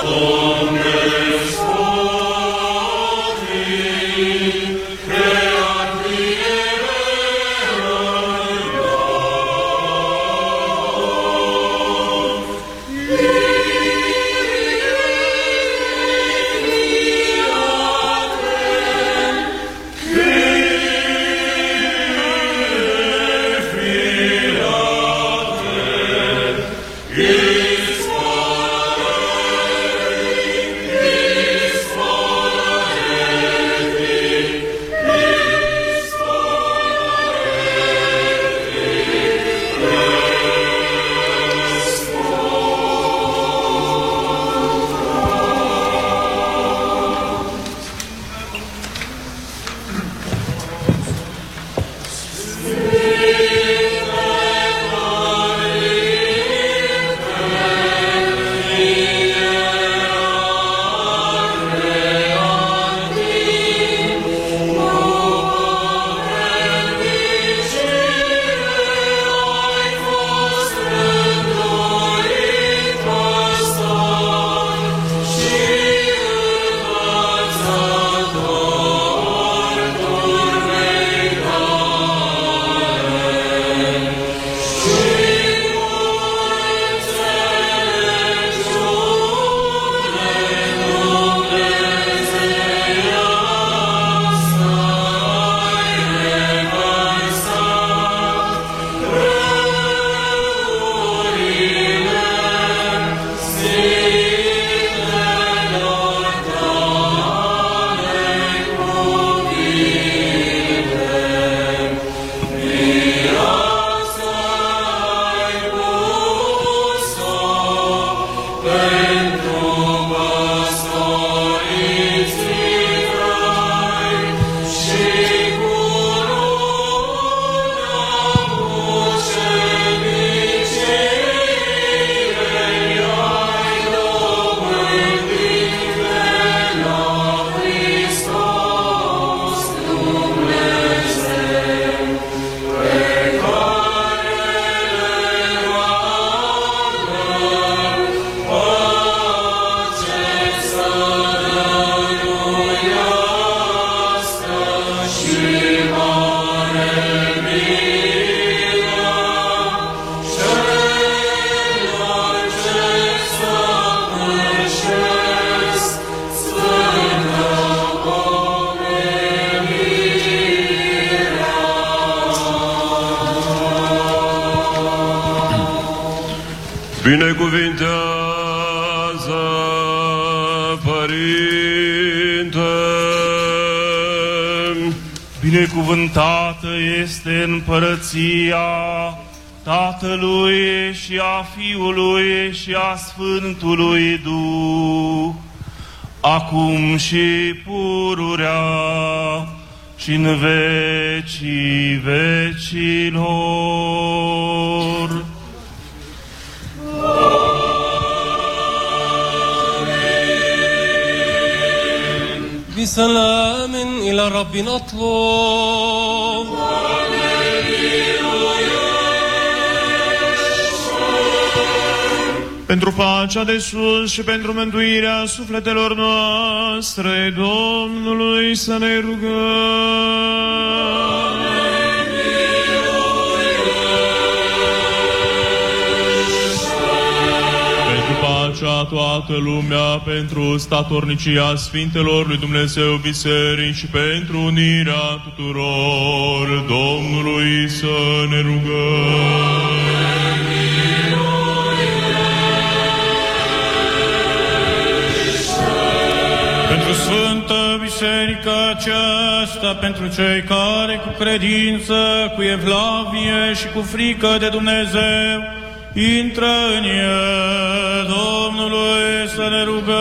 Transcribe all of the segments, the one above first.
Binecuvintează, pentru pacea de sus și pentru mântuirea sufletelor noastre, Domnului să ne rugăm. Pentru pacea toată lumea, pentru statornicia Sfintelor lui Dumnezeu Biserici și pentru unirea tuturor, Domnului să ne rugăm. Aceasta, pentru cei care cu credință, cu evlavie și cu frică de Dumnezeu intră în el, Domnului să ne rugăm.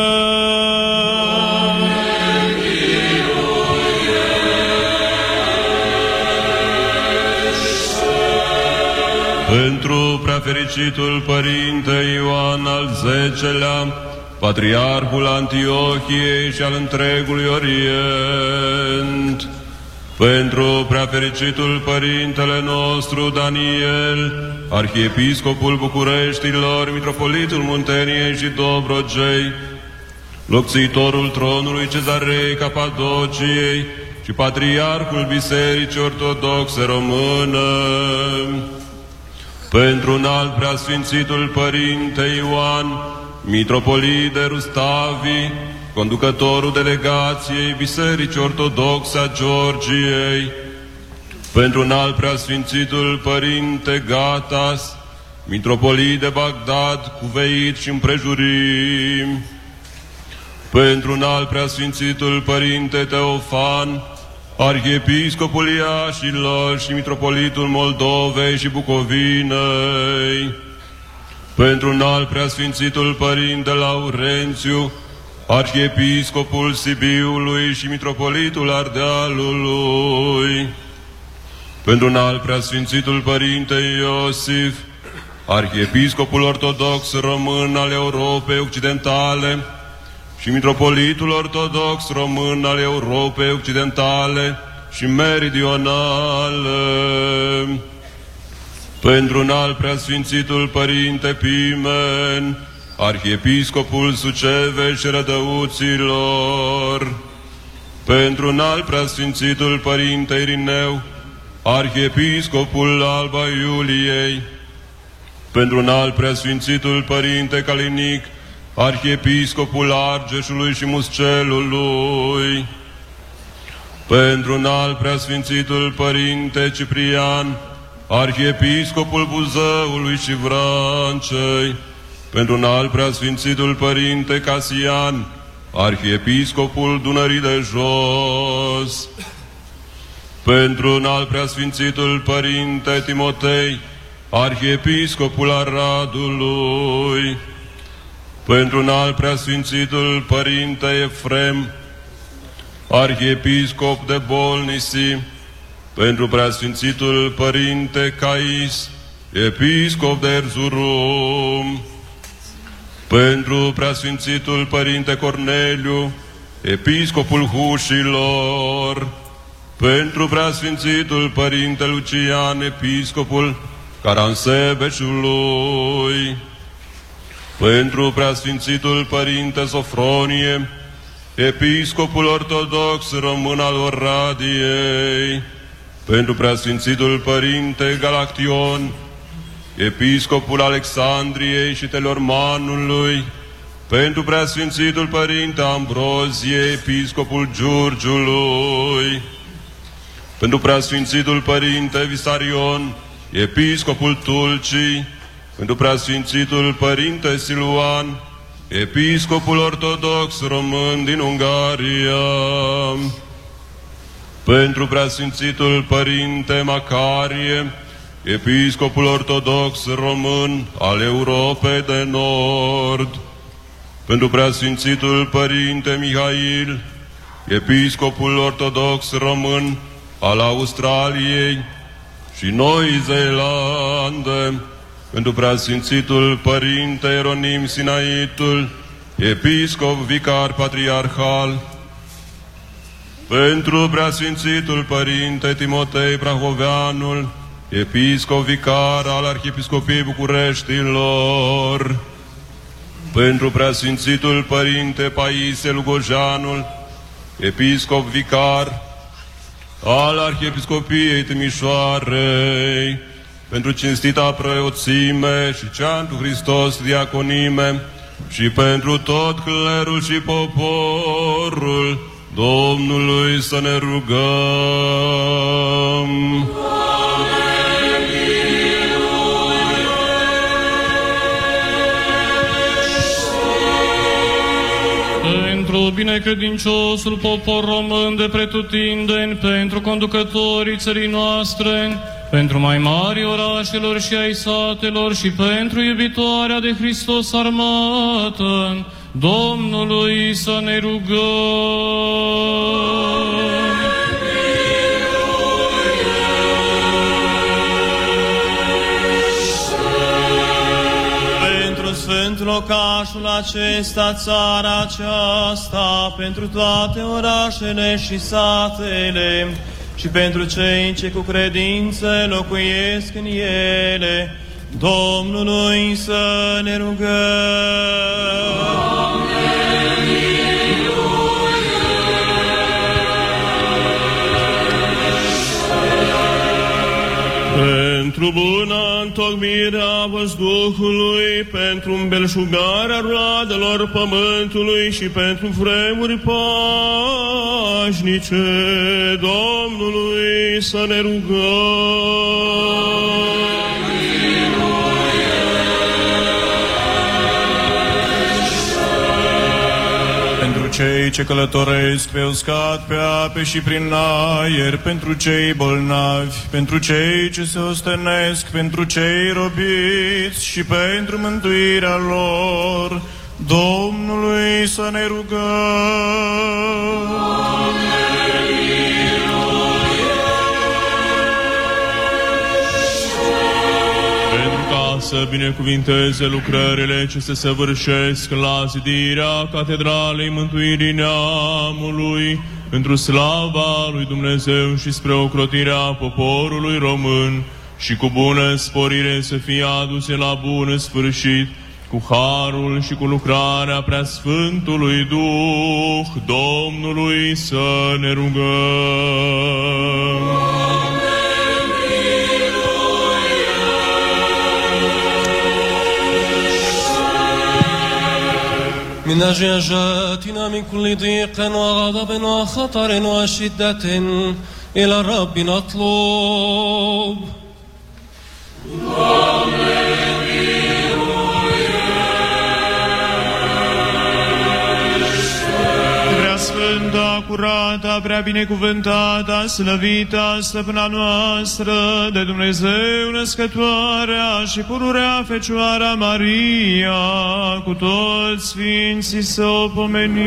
Pentru preafericitul Părinte Ioan al X-lea, Patriarhul Antiohiei și al întregului Orient, pentru preafericitul Părintele nostru Daniel, Arhiepiscopul Bucureștilor, Mitropolitul Munteniei și Dobrogei, locțitorul tronului Cezarei Capadociei și Patriarhul Bisericii Ortodoxe Română, pentru un alt preasfințitul Părinte Ioan, Mitropolide Rustavi, conducătorul delegației Bisericii Ortodoxe a Georgiei, pentru un alt preasfințitul Părinte Gatas, Mitropolit de Bagdad, cuveit și împrejurim, pentru un alt preasfințitul Părinte Teofan, Arhiepiscopul Iașilor și Mitropolitul Moldovei și Bucovinei, pentru un alt preasfințitul Părinte Laurențiu, Arhiepiscopul Sibiului și Mitropolitul Ardealului, pentru un alt preasfințitul Părinte Iosif, Arhiepiscopul Ortodox Român al Europei Occidentale și Mitropolitul Ortodox Român al Europei Occidentale și Meridionale, pentru un alt preasfințitul Părinte Pimen, Arhiepiscopul Suceve și Rădăuților, pentru un alt preasfințitul Părinte Irineu, Arhiepiscopul Alba Iuliei, pentru un alt preasfințitul Părinte Calinic, Arhiepiscopul Argeșului și Muscelului, pentru un alt preasfințitul Părinte Ciprian, Arhiepiscopul Buzăului și Vrancei, pentru un alt preasfințitul Părinte Casian, Arhiepiscopul Dunării de Jos, pentru un alt preasfințitul Părinte Timotei, Arhiepiscopul Aradului, pentru un alt preasfințitul Părinte Efrem, Arhiepiscop de Bolnisi, pentru preasfințitul Părinte Cais, Episcop de Erzurum, pentru preasfințitul Părinte Corneliu, Episcopul Hușilor, pentru preasfințitul Părinte Lucian, Episcopul Caransebeșului, pentru preasfințitul Părinte Sofronie, Episcopul Ortodox Român al Oradiei, pentru preasfințitul Părinte Galaction, Episcopul Alexandriei și Telormanului, pentru preasfințitul Părinte Ambrozie, Episcopul Giurgiului, pentru preasfințitul Părinte Visarion, Episcopul Tulcii, pentru preasfințitul Părinte Siluan, Episcopul Ortodox Român din Ungaria, pentru preasfințitul Părinte Macarie, Episcopul Ortodox Român al Europei de Nord, pentru preasfințitul Părinte Mihail, Episcopul Ortodox Român al Australiei și Noi Zeelande, pentru preasfințitul Părinte Eronim Sinaitul, Episcop Vicar Patriarhal, pentru preasfințitul Părinte Timotei Prahoveanul, Episcop Vicar al Arhiepiscopiei Bucureștilor, pentru preasfințitul Părinte Paisie Lugojanul, Episcop Vicar al Arhiepiscopiei Timișoarei, pentru cinstita preoțime și cea Hristos diaconime și pentru tot clerul și poporul Domnului să ne rugăm. Pentru binecredinciosul popor român de pretutindeni, pentru conducătorii țării noastre, pentru mai mari orașelor și ai satelor și pentru iubitoarea de Hristos armată, Domnului să ne rugăm. sfânt locașul acesta, țara aceasta, pentru toate orașele și satele și pentru cei ce cu credință locuiesc în ele, Domnului să ne rugăm. Doamne! Pentru buna întocmire a văzduhului, pentru îmbelșugarea roadelor pământului și pentru vremuri pașnice Domnului să ne rugăm. Cei ce călătoresc pe uscat, pe ape și prin aer, pentru cei bolnavi, pentru cei ce se ostenesc, pentru cei robiți și pentru mântuirea lor, Domnului să ne rugăm. pentru să binecuvinteze lucrările ce se săvârșesc la zidirea Catedralei Mântuirii Neamului, pentru slava lui Dumnezeu și spre ocrotirea poporului român și cu bună sporire să fie aduse la bun sfârșit, cu harul și cu lucrarea preasfântului Duh, Domnului să ne rugăm. أجل جاتنا من كل ضيق وغضب وخطر وشدة إلى الرب نطلب. Sfânta, curată, prea binecuvântată, slăvită, stăpâna noastră, de Dumnezeu născătoarea și pururea Fecioara Maria, cu toți sfinții să o pomenim.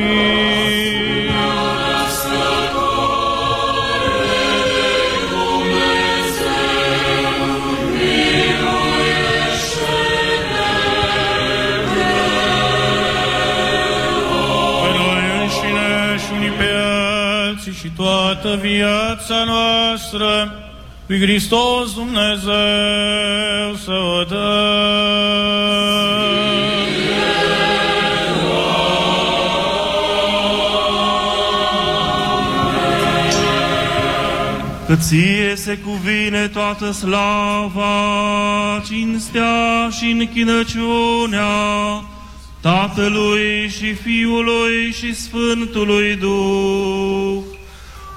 Și toată viața noastră, lui Hristos Dumnezeu să o dăm. Că ție se cuvine toată slava, cinstea și închinăciunea Tatălui și Fiului și Sfântului Duh,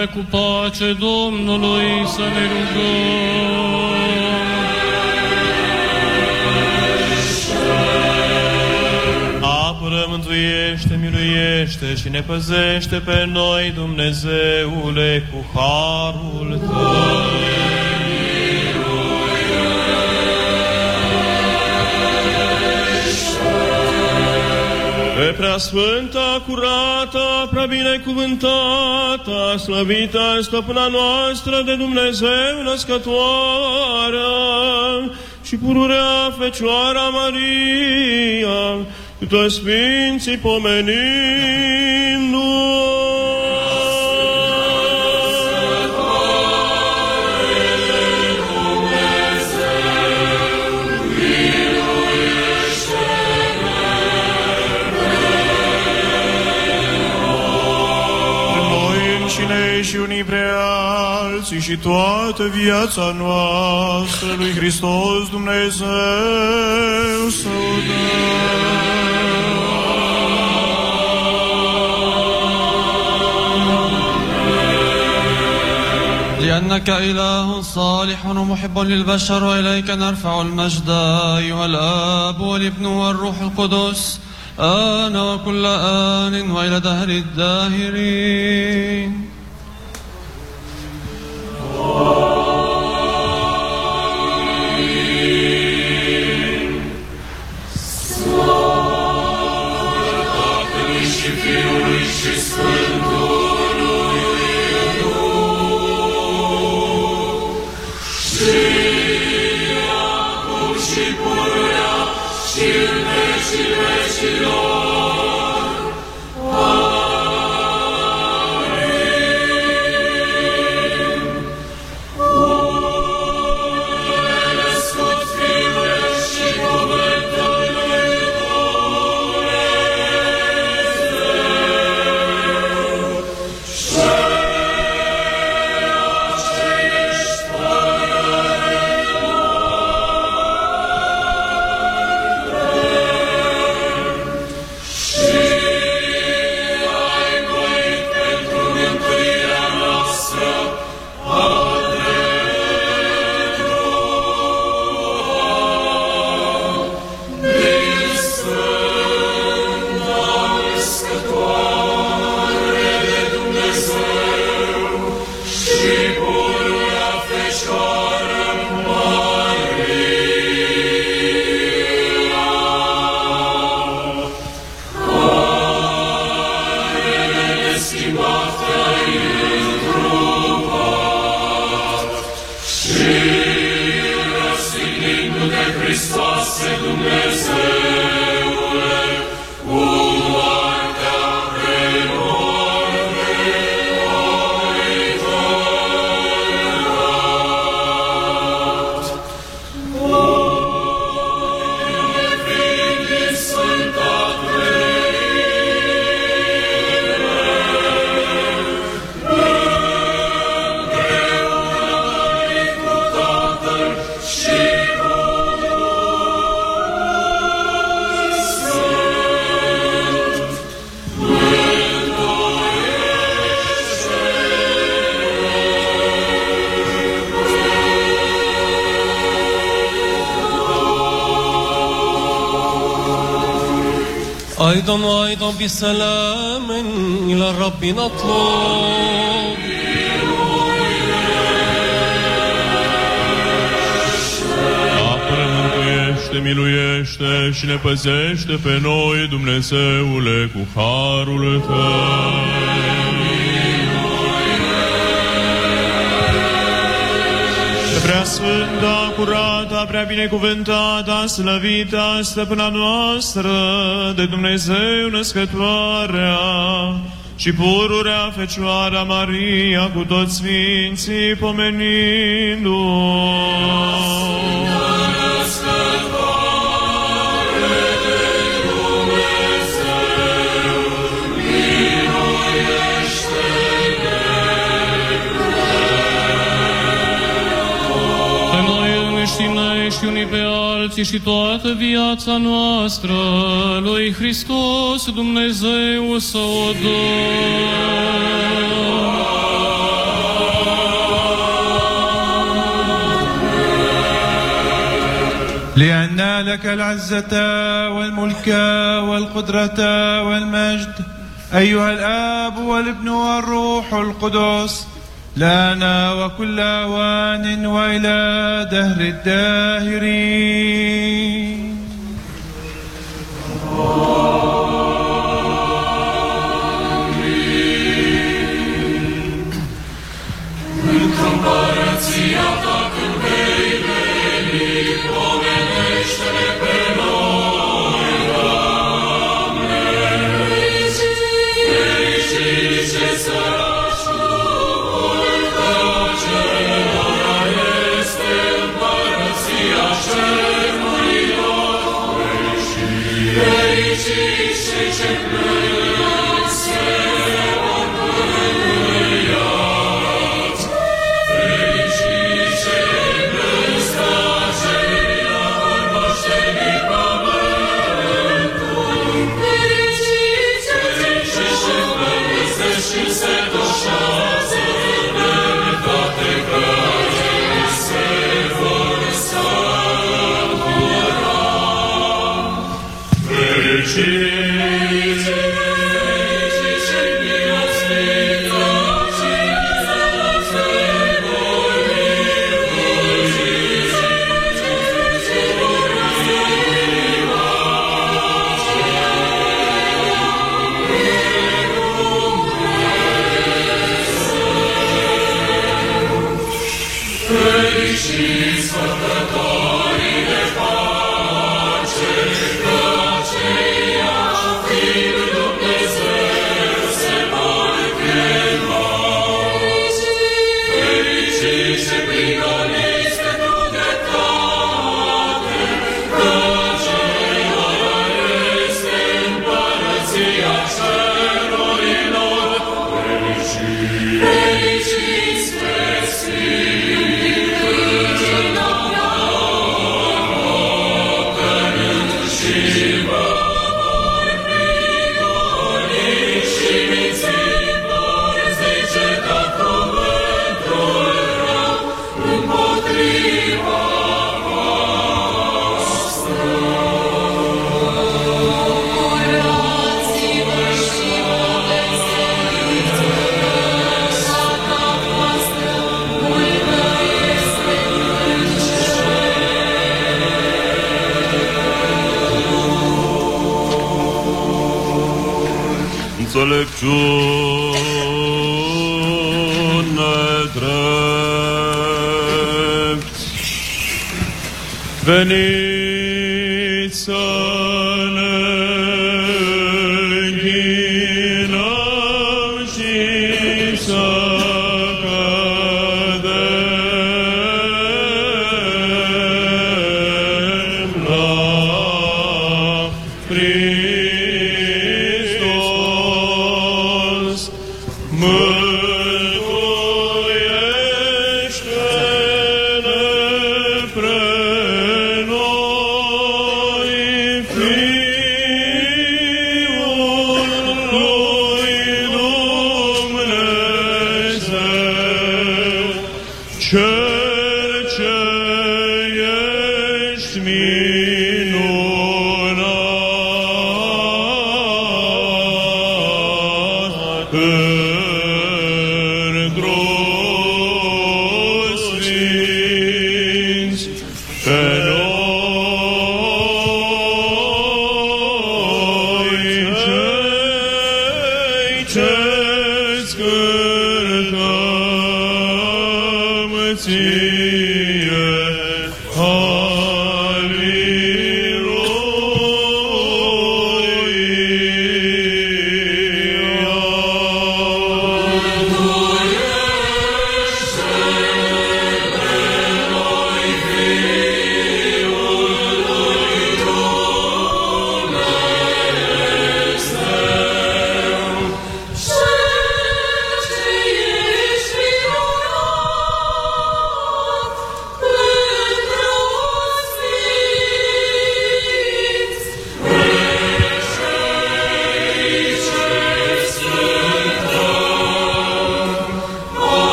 Și iară cu pace Domnului să ne rugăm. Apără, mântuiește, miluiește și ne păzește pe noi, Dumnezeule, cu harul Tău. Pe prea sfânta, curată, prea binecuvântată, slăvită, stăpâna noastră de Dumnezeu născătoarea și pururea Fecioara Maria, cu toți sfinții pomenindu și toată viața noastră lui Hristos Dumnezeu să o لأنك إله صالح ومحب للبشر وإليك نرفع المجد أيها الآب والابن والروح القدس آن وكل آن وإلى دهر الداهرين. to Lord. بسلام إلى الرب نطلب Apără, mântuiește, miluiește și ne păzește pe noi, Dumnezeule, cu harul Tău. Prea sfânta, curată, prea binecuvântată, slăvită, stăpâna noastră, de Dumnezeu născătoarea și pururea Fecioara Maria cu toți sfinții pomenindu-o. Și unii pe alții și toată viața noastră lui Hristos Dumnezeu să o لأن لك العزة والملك والقدرة والمجد أيها الآب والابن والروح القدس. لنا وكل أوان وإلى دهر الداهرين.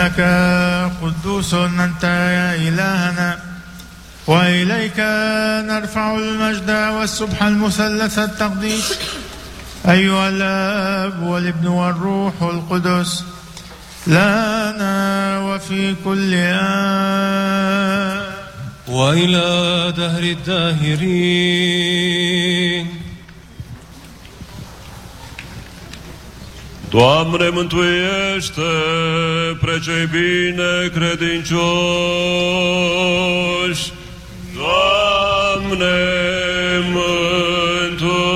لأنك قدوس أنت يا إلهنا. وإليك نرفع المجد والسبح المثلث التقديس. أيها الآب والابن والروح القدس لنا وفي كل آن وإلى دهر الداهرين. Doamne, mântuiește pre cei bine credincioși. Doamne, mântuiește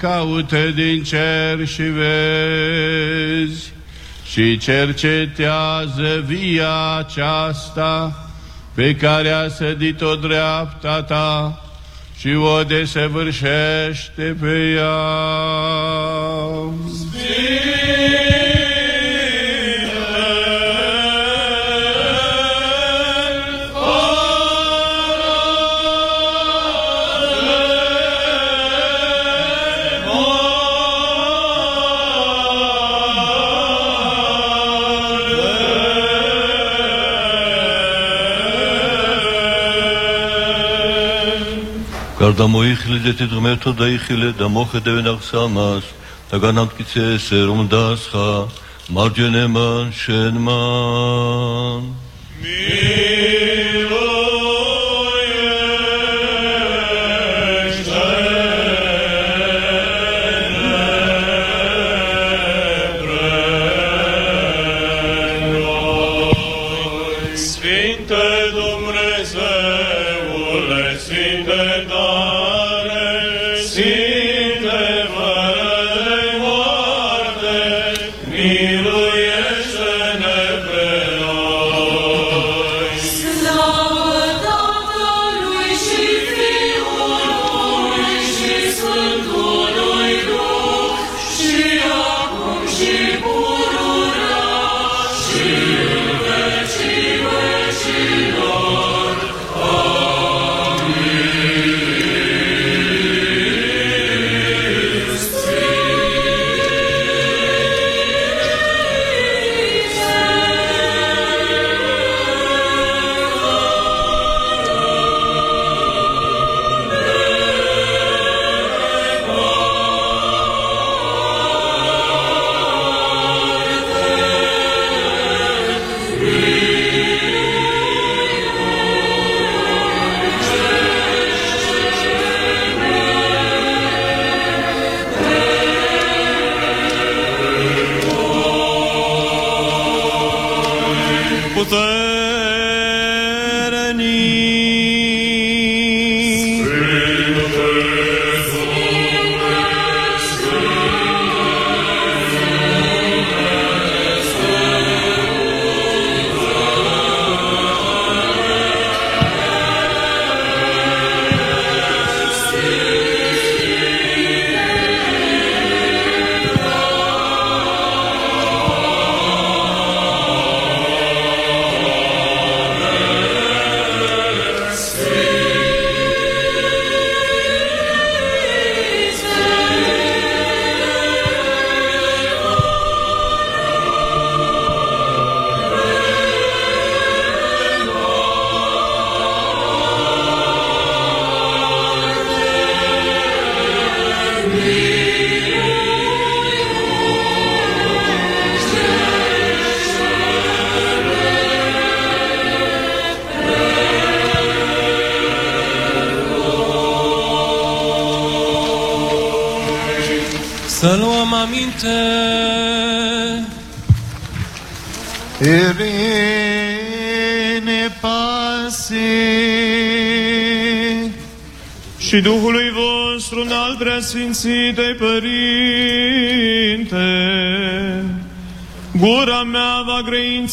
caută din cer și vezi și cercetează via aceasta pe care a sădit-o dreapta ta și o desăvârșește pe ea. გარდა მოიხილეთ ეთ ღმერთო და იხილე და მოხედევენ აღსამას და განამტკიცე ესე რომ დასხა მარჯვენებან შენმან მი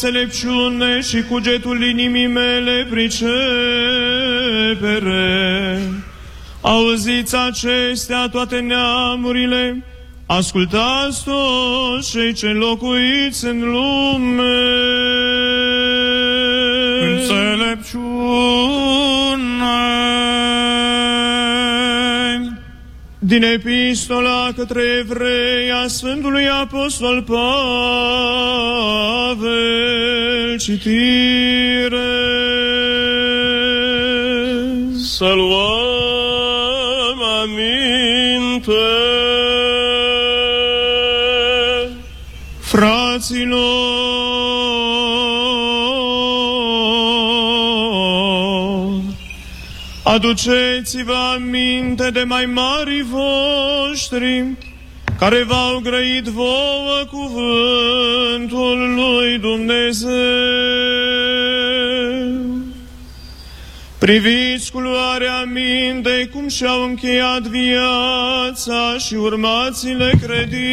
înțelepciune și cugetul inimii mele pricepere. Auziți acestea toate neamurile, ascultați toți cei ce locuiți în lume. Înțelepciune din epistola către evrei a Sfântului Apostol Pavel, citire. Să luăm aminte. Fraților, aduceți-vă aminte de mai mari voștri, care v-au grăit vouă cuvântul lui Dumnezeu. Priviți cu luare aminte cum și-au încheiat viața și urmați-le credința.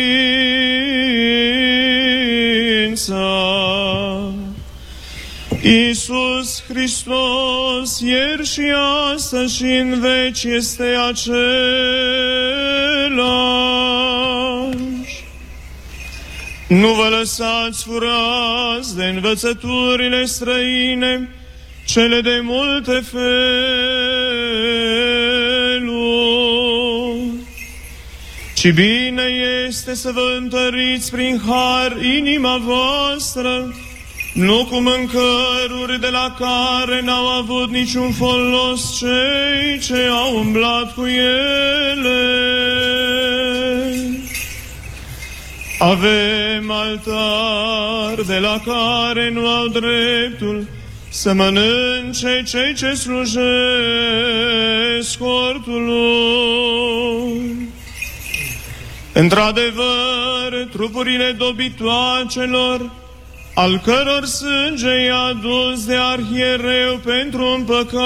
Iisus Hristos, ieri și astăzi și în veci este același. Nu vă lăsați furați de învățăturile străine, cele de multe feluri. Ci bine este să vă întăriți prin har inima voastră, nu cu mâncăruri de la care n-au avut niciun folos cei ce au umblat cu ele. Avem altar de la care nu au dreptul să mănânce cei ce slujesc cortului. Într-adevăr, trupurile dobitoacelor, al căror sânge i-a adus de arhiereu pentru împăcare,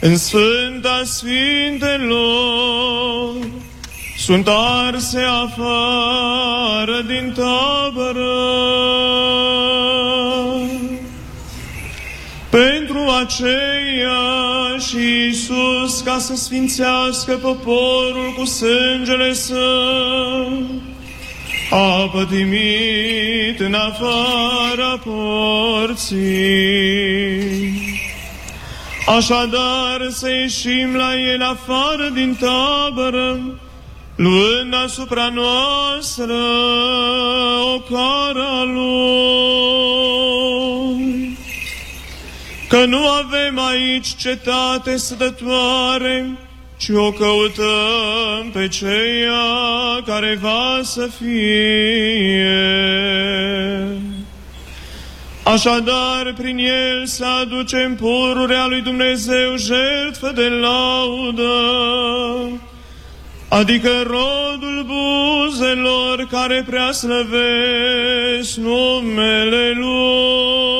în Sfânta Sfintelor, sunt arse afară din tabără. Pentru aceea și Iisus, ca să sfințească poporul cu sângele său, a pătimit în afara porții. Așadar să ieșim la el afară din tabără, luând asupra noastră o cara lui. Că nu avem aici cetate sădătoare, ci o căutăm pe ceea care va să fie. Așadar, prin el să aducem pururea lui Dumnezeu jertfă de laudă, adică rodul buzelor care prea slăvesc numele Lui.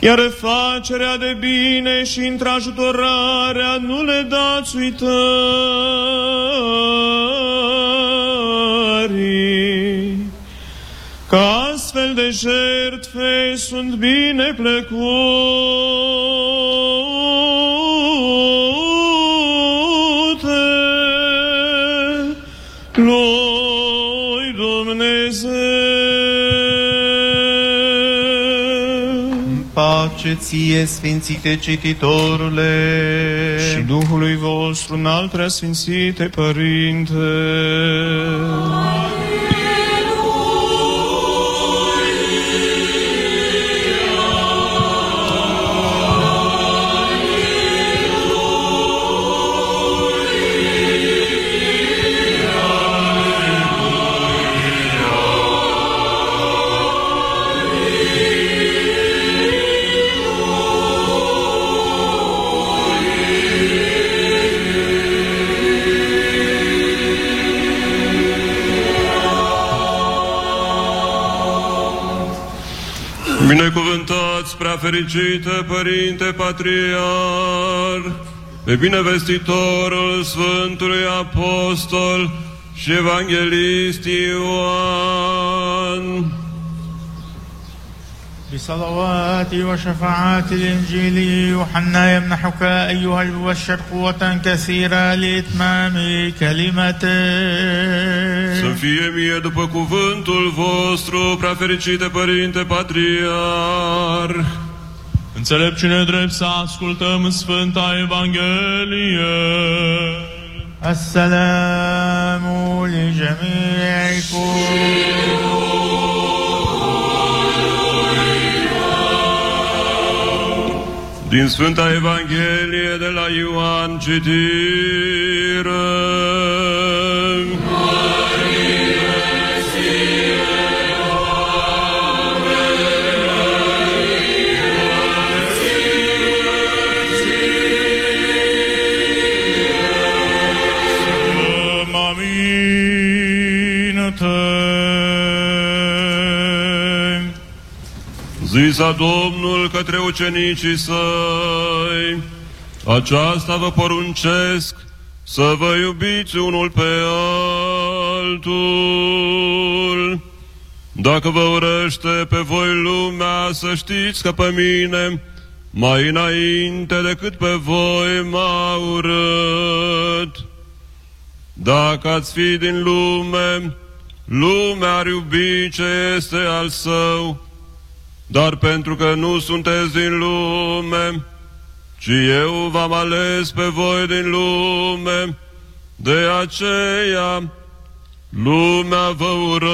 Iar facerea de bine și întrajutorarea nu le dați uitării, că astfel de jertfe sunt bine plăcute Pace ție, Sfințite Cititorule, și Duhului vostru înalt preasfințite Părinte. Binecuvântați, prea fericite, Părinte Patriar, pe binevestitorul Sfântului Apostol și Evanghelist Ioan. بصلوات وشفاعات الإنجيل يوحنا يمنحك أيها المبشر قوة كثيرة لإتمام كلمته سفيه مية دبا الفوسترو برافرشيت برينت باتريار Înțelepciune drept să ascultăm Sfânta Evanghelie. Assalamu alaikum. Din Sfânta Evanghelie de la Ioan citire. Zisa Domnul către ucenicii săi, aceasta vă poruncesc să vă iubiți unul pe altul. Dacă vă urăște pe voi lumea, să știți că pe mine, mai înainte decât pe voi, m-a urât. Dacă ați fi din lume, lumea ar iubi ce este al său, dar pentru că nu sunteți din lume, ci eu v-am ales pe voi din lume, de aceea lumea vă urăște.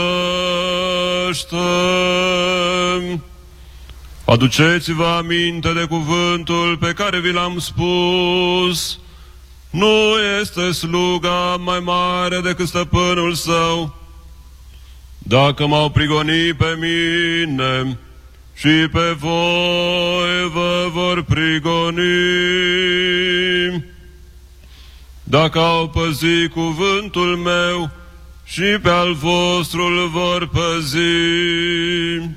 Aduceți-vă aminte de cuvântul pe care vi l-am spus. Nu este sluga mai mare decât stăpânul său. Dacă m-au prigonit pe mine, și pe voi vă vor prigoni. Dacă au păzit cuvântul meu și pe al vostru îl vor păzi.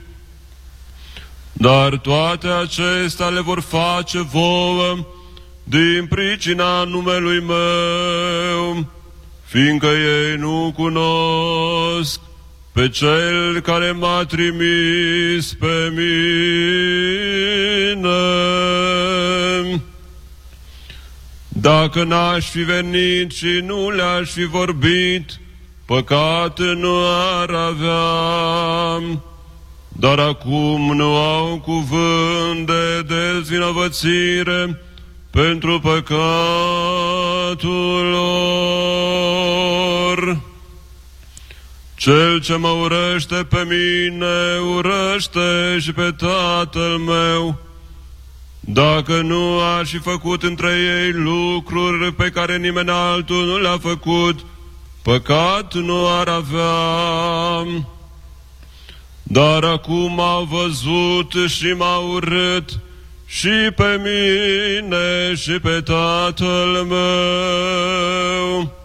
Dar toate acestea le vor face vouă din pricina numelui meu, fiindcă ei nu cunosc pe cel care m-a trimis pe mine. Dacă n-aș fi venit și nu le-aș fi vorbit, păcat nu ar avea. Dar acum nu au cuvânt de dezvinovățire pentru păcatul lor. Cel ce mă urăște pe mine, urăște și pe tatăl meu. Dacă nu aș fi făcut între ei lucruri pe care nimeni altul nu le-a făcut, păcat nu ar avea. Dar acum au văzut și m-au urât și pe mine și pe tatăl meu.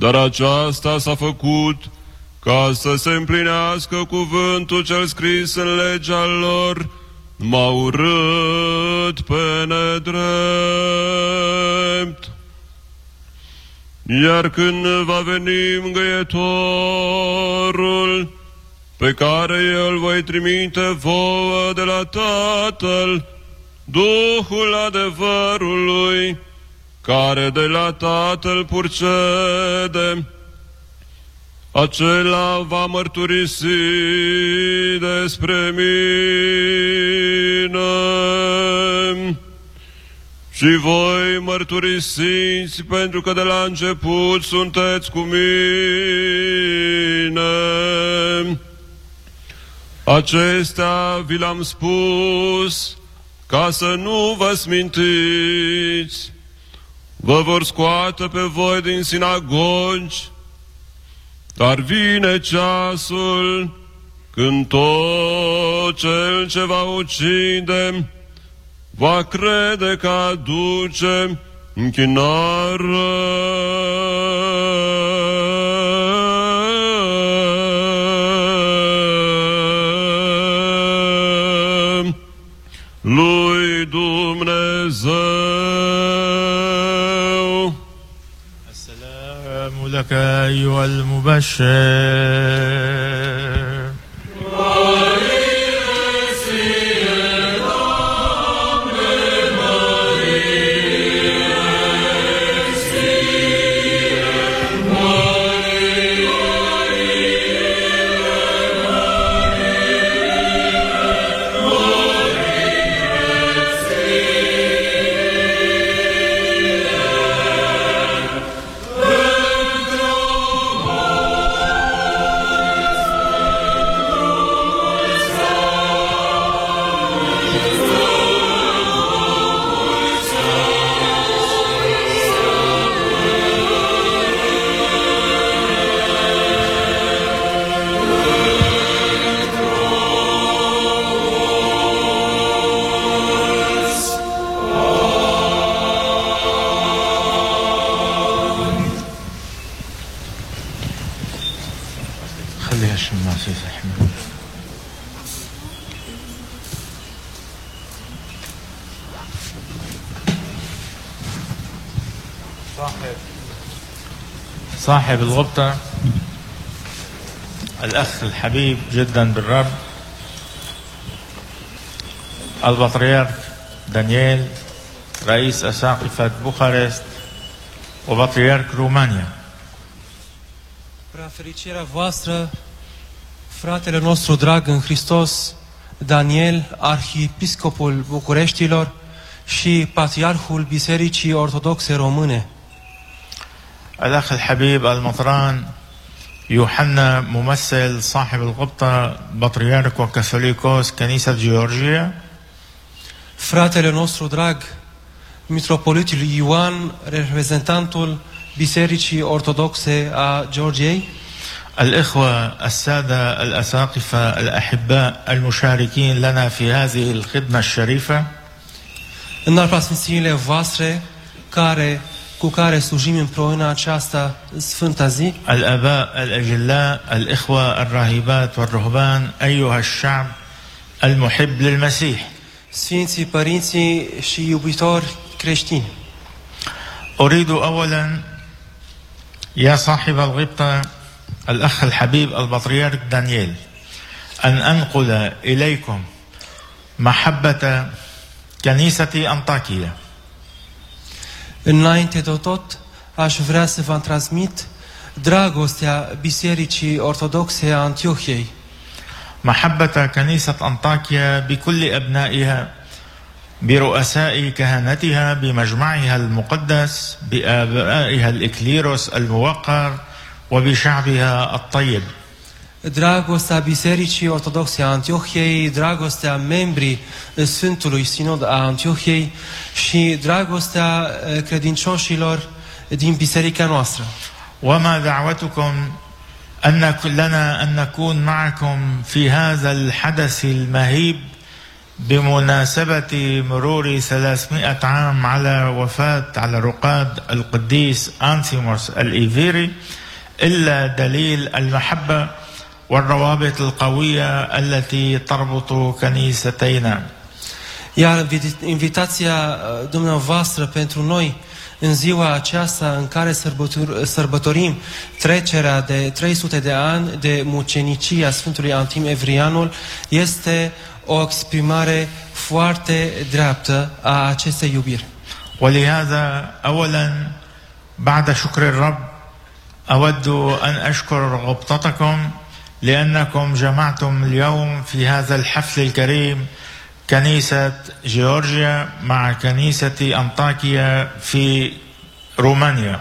Dar aceasta s-a făcut ca să se împlinească cuvântul cel scris în legea lor, m-a urât pe nedrept. Iar când va veni mângâietorul, pe care el voi trimite vouă de la Tatăl, Duhul adevărului, care de la Tatăl purcede, acela va mărturisi despre mine. Și voi mărturisiți pentru că de la început sunteți cu mine. Acestea vi le-am spus ca să nu vă smintiți. Vă vor scoate pe voi din sinagogi, dar vine ceasul când tot cel ce va ucide va crede că aduce închinare أيها المبشر. صاحب الغبطة الأخ الحبيب جدا بالرب البطريرك دانييل رئيس أساقفة بوخارست وبطريرك رومانيا Prea fericirea voastră, fratele nostru drag în Hristos, Daniel, arhiepiscopul Bucureștilor și patriarhul Bisericii Ortodoxe Române, الأخ الحبيب المطران يوحنا ممثل صاحب الغبطة بطريرك وكاثوليكوس كنيسة جيورجيا. Fratele nostru drag, mitropolitul Ioan, reprezentantul Bisericii Ortodoxe a Georgiei, الإخوة السادة الأساقفة الأحباء المشاركين لنا في هذه الخدمة الشريفة. În voastre, care, cu care slujim împreună această sfântă zi, الآباء الأجلاء الإخوة الراهبات والرهبان أيها الشعب المحب للمسيح Sfinții Părinții și iubitori creștini. أريد أولا يا صاحب الغبطة الأخ الحبيب البطريرك دانييل أن أنقل إليكم محبة كنيسة أنطاكيا Înainte de tot, aș vrea să vă transmit dragostea Bisericii Ortodoxe a Antiohiei, محبة كنيسة أنطاكيا بكل أبنائها برؤساء كهنتها بمجمعها المقدس بآبائها الإكليروس الموقر وبشعبها الطيب dragostea Bisericii Ortodoxe a Antiohiei, dragostea membrii Sfântului Sinod a Antiohiei și dragostea eh, credincioșilor din biserica noastră. وما دعوتكم أن لنا أن نكون معكم في هذا الحدث المهيب بمناسبة مرور 300 عام على وفاة على رقاد القديس أنثيموس الإيفيري إلا دليل المحبة والروابط القوية التي تربط كنيستينا Iar invi- invitația uh, dumneavoastră pentru noi în ziua aceasta în care sărbător, sărbătorim trecerea de 300 de ani de mucenicie a Sfântului Antim Evrianul este o exprimare foarte dreaptă a acestei iubiri. ولهذا اولا بعد شكر الرب اود ان اشكر غبطتكم لانكم جمعتم اليوم في هذا الحفل الكريم كنيسه جيورجيا مع كنيسه انطاكيا في رومانيا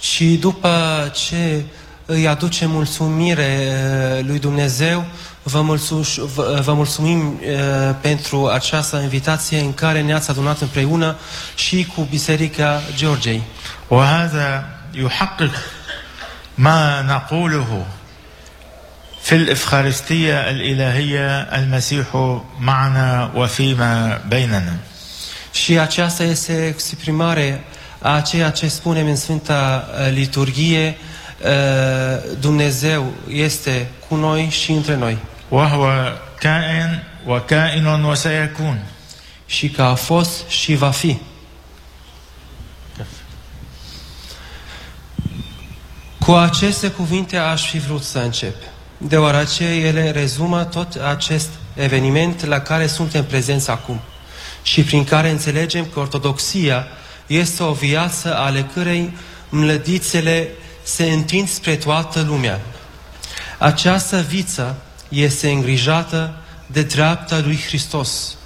Și după ce îi aduce mulțumire uh, lui Dumnezeu, vă, mulțuș, vă, vă mulțumim uh, pentru această invitație în care ne-ați adunat împreună și cu Biserica Georgiei. وهذا يحقق ما نقوله في الإفخارستية الإلهية المسيح معنا وفيما بيننا Și aceasta este exprimare a ceea ce spunem în Sfânta uh, Liturghie, uh, Dumnezeu este cu noi și între noi. وهو كائن وكائن وسيكون Și că a fost și va fi. Cu aceste cuvinte aș fi vrut să încep, deoarece ele rezumă tot acest eveniment la care suntem prezenți acum și prin care înțelegem că ortodoxia este o viață ale cărei mlădițele se întind spre toată lumea. Această viță este îngrijată de dreapta lui Hristos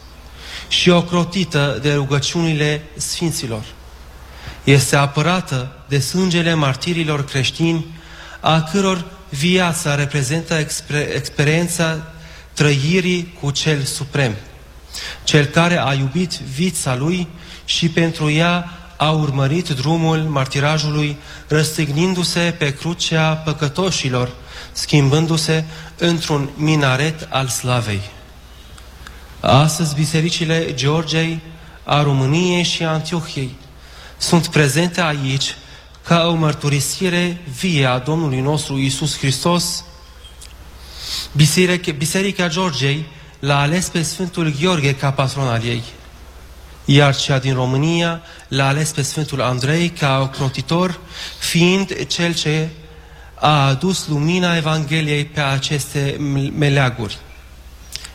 și ocrotită de rugăciunile Sfinților. Este apărată de sângele martirilor creștini, a căror viața reprezintă expre- experiența trăirii cu Cel Suprem, Cel care a iubit vița Lui și pentru ea a urmărit drumul martirajului, răstignindu-se pe crucea păcătoșilor, schimbându-se într-un minaret al slavei. Astăzi, bisericile Georgiei, a României și a Antiohiei sunt prezente aici ca o mărturisire vie a Domnului nostru Isus Hristos. Biserica, Biserica Georgiei l-a ales pe Sfântul Gheorghe ca patron al ei. iar cea din România l-a ales pe Sfântul Andrei ca ocrotitor, fiind cel ce a adus lumina Evangheliei pe aceste meleaguri.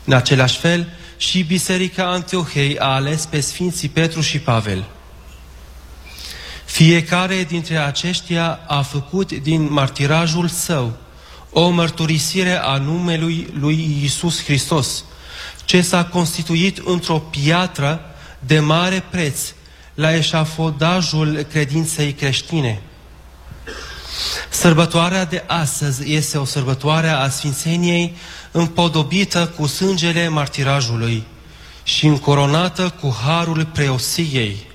În același fel, și Biserica Antiohei a ales pe Sfinții Petru și Pavel. Fiecare dintre aceștia a făcut din martirajul său o mărturisire a numelui lui Iisus Hristos, ce s-a constituit într-o piatră de mare preț la eșafodajul credinței creștine. Sărbătoarea de astăzi este o sărbătoare a Sfințeniei împodobită cu sângele martirajului și încoronată cu harul preosiei.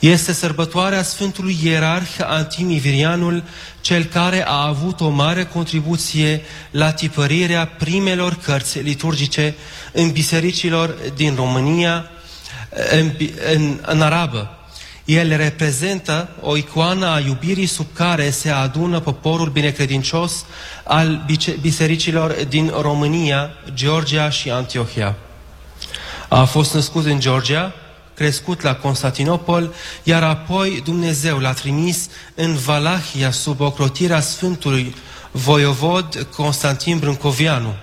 Este sărbătoarea Sfântului Ierarh Antimivirianul, cel care a avut o mare contribuție la tipărirea primelor cărți liturgice în bisericilor din România, în, în, în arabă. El reprezintă o icoană a iubirii sub care se adună poporul binecredincios al bisericilor din România, Georgia și Antiohia. A fost născut în Georgia, crescut la Constantinopol, iar apoi Dumnezeu l-a trimis în Valahia sub ocrotirea Sfântului voiovod Constantin Brâncovianu,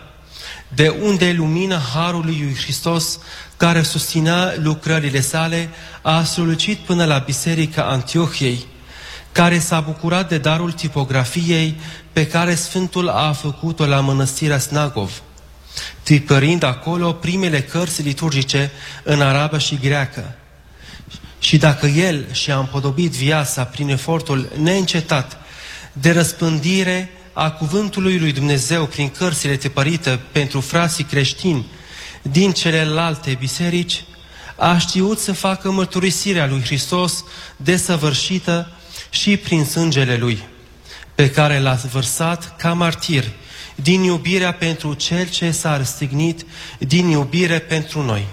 de unde lumina Harului lui Hristos, care susținea lucrările sale, a strălucit până la Biserica Antiohiei, care s-a bucurat de darul tipografiei pe care Sfântul a făcut-o la mănăstirea Snagov tipărind acolo primele cărți liturgice în arabă și greacă. Și dacă el și-a împodobit viața prin efortul neîncetat de răspândire a cuvântului lui Dumnezeu prin cărțile tipărite pentru frații creștini din celelalte biserici, a știut să facă mărturisirea lui Hristos desăvârșită și prin sângele lui, pe care l-a vărsat ca martir din iubirea pentru Cel ce s-a răstignit, din iubire pentru noi.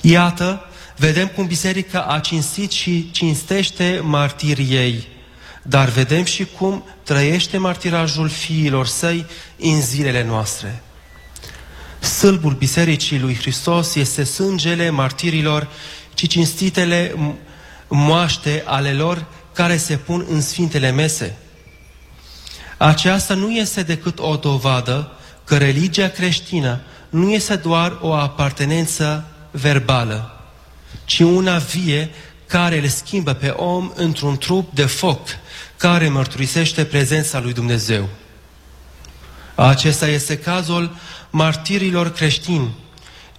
Iată, vedem cum biserica a cinstit și cinstește martirii ei, dar vedem și cum trăiește martirajul fiilor săi în zilele noastre. Sâlbul Bisericii lui Hristos este sângele martirilor, ci cinstitele moaște ale lor care se pun în Sfintele Mese – aceasta nu este decât o dovadă că religia creștină nu este doar o apartenență verbală, ci una vie care le schimbă pe om într-un trup de foc care mărturisește prezența lui Dumnezeu. Acesta este cazul martirilor creștini,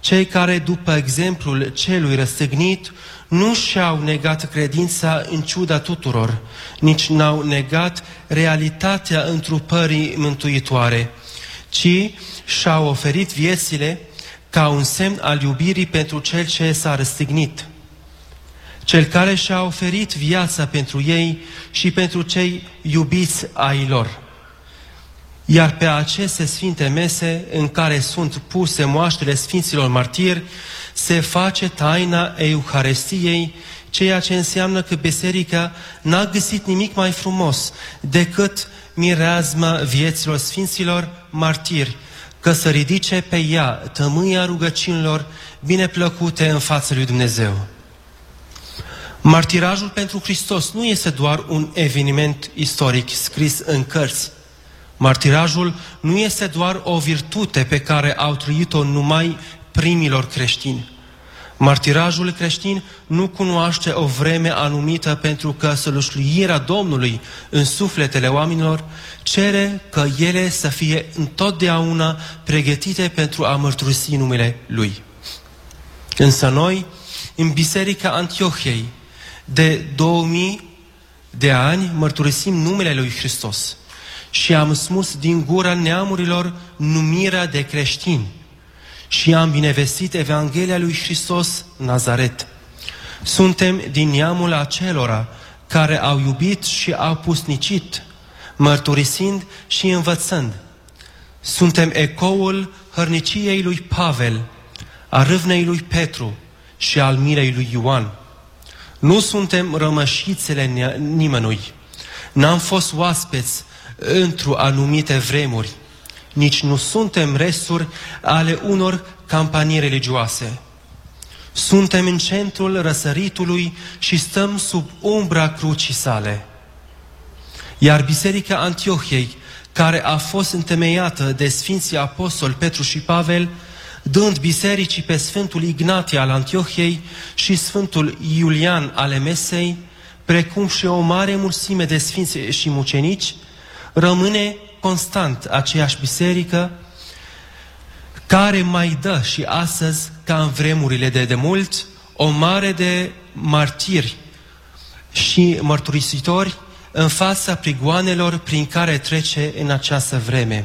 cei care, după exemplul celui răstignit, nu și-au negat credința în ciuda tuturor, nici n-au negat realitatea întrupării mântuitoare, ci și-au oferit viețile ca un semn al iubirii pentru cel ce s-a răstignit. Cel care și-a oferit viața pentru ei și pentru cei iubiți ai lor. Iar pe aceste sfinte mese în care sunt puse moaștele sfinților martiri, se face taina Euharistiei, ceea ce înseamnă că biserica n-a găsit nimic mai frumos decât mireazma vieților sfinților martiri, că să ridice pe ea tămâia rugăciunilor bineplăcute în fața lui Dumnezeu. Martirajul pentru Hristos nu este doar un eveniment istoric scris în cărți. Martirajul nu este doar o virtute pe care au trăit-o numai primilor creștini. Martirajul creștin nu cunoaște o vreme anumită pentru că sălușluirea Domnului în sufletele oamenilor cere că ele să fie întotdeauna pregătite pentru a mărturisi numele Lui. Însă noi, în Biserica Antiohiei, de 2000 de ani mărturisim numele Lui Hristos și am smus din gura neamurilor numirea de creștini și am binevestit Evanghelia lui Hristos Nazaret. Suntem din neamul acelora care au iubit și au pusnicit, mărturisind și învățând. Suntem ecoul hărniciei lui Pavel, a râvnei lui Petru și al mirei lui Ioan. Nu suntem rămășițele nimănui. N-am fost oaspeți într-o anumite vremuri nici nu suntem resturi ale unor campanii religioase. Suntem în centrul răsăritului și stăm sub umbra crucii sale. Iar Biserica Antiohiei, care a fost întemeiată de Sfinții Apostoli Petru și Pavel, dând bisericii pe Sfântul Ignatie al Antiohiei și Sfântul Iulian al Emesei, precum și o mare mulțime de sfinți și mucenici, rămâne constant aceeași biserică, care mai dă și astăzi, ca în vremurile de demult, o mare de martiri și mărturisitori în fața prigoanelor prin care trece în această vreme.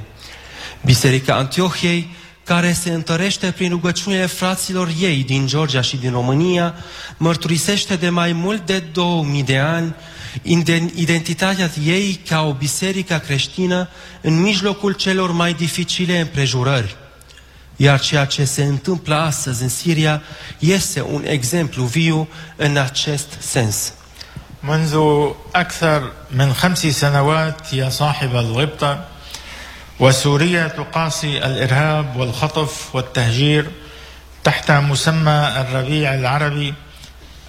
Biserica Antiohiei, care se întărește prin rugăciunile fraților ei din Georgia și din România, mărturisește de mai mult de 2000 de ani identitatea ei ca o biserică creștină în mijlocul celor mai dificile împrejurări. Iar ceea ce se întâmplă astăzi în Siria este un exemplu viu în acest sens. منذ أكثر من خمس سنوات يا صاحب الغبطة وسوريا تقاسي الإرهاب والخطف والتهجير تحت مسمى الربيع العربي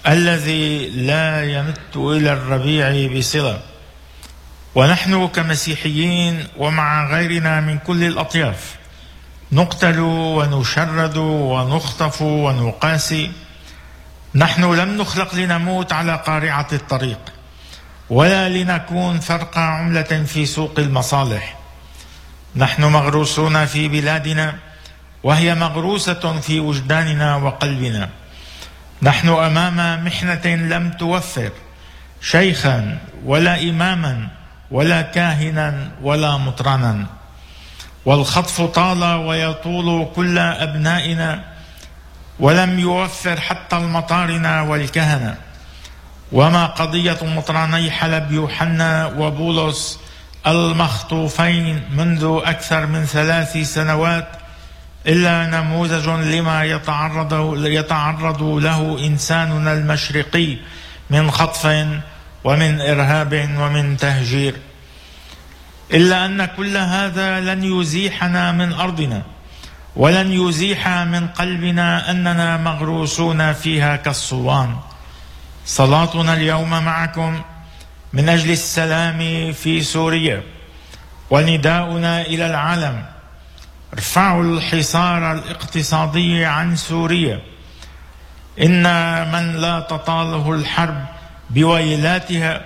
الذي لا يمت إلى الربيع بصلة. ونحن كمسيحيين ومع غيرنا من كل الأطياف نقتل ونشرد ونخطف ونقاسي. نحن لم نخلق لنموت على قارعة الطريق ولا لنكون فرق عملة في سوق المصالح. نحن مغروسون في بلادنا وهي مغروسة في وجداننا وقلبنا. نحن أمام محنة لم توفر شيخا ولا إماما ولا كاهنا ولا مطرنا. والخطف طال ويطول كل أبنائنا ولم يوفر حتى المطارنا والكهنة. وما قضية مطراني حلب يوحنا وبولس المخطوفين منذ أكثر من ثلاث سنوات إلا نموذج لما يتعرض يتعرض له إنساننا المشرقي من خطف ومن إرهاب ومن تهجير. إلا أن كل هذا لن يزيحنا من أرضنا ولن يزيح من قلبنا أننا مغروسون فيها كالصوان. صلاتنا اليوم معكم من أجل السلام في سوريا ونداؤنا إلى العالم. ارفعوا الحصار الاقتصادي عن سوريا. إن من لا تطاله الحرب بويلاتها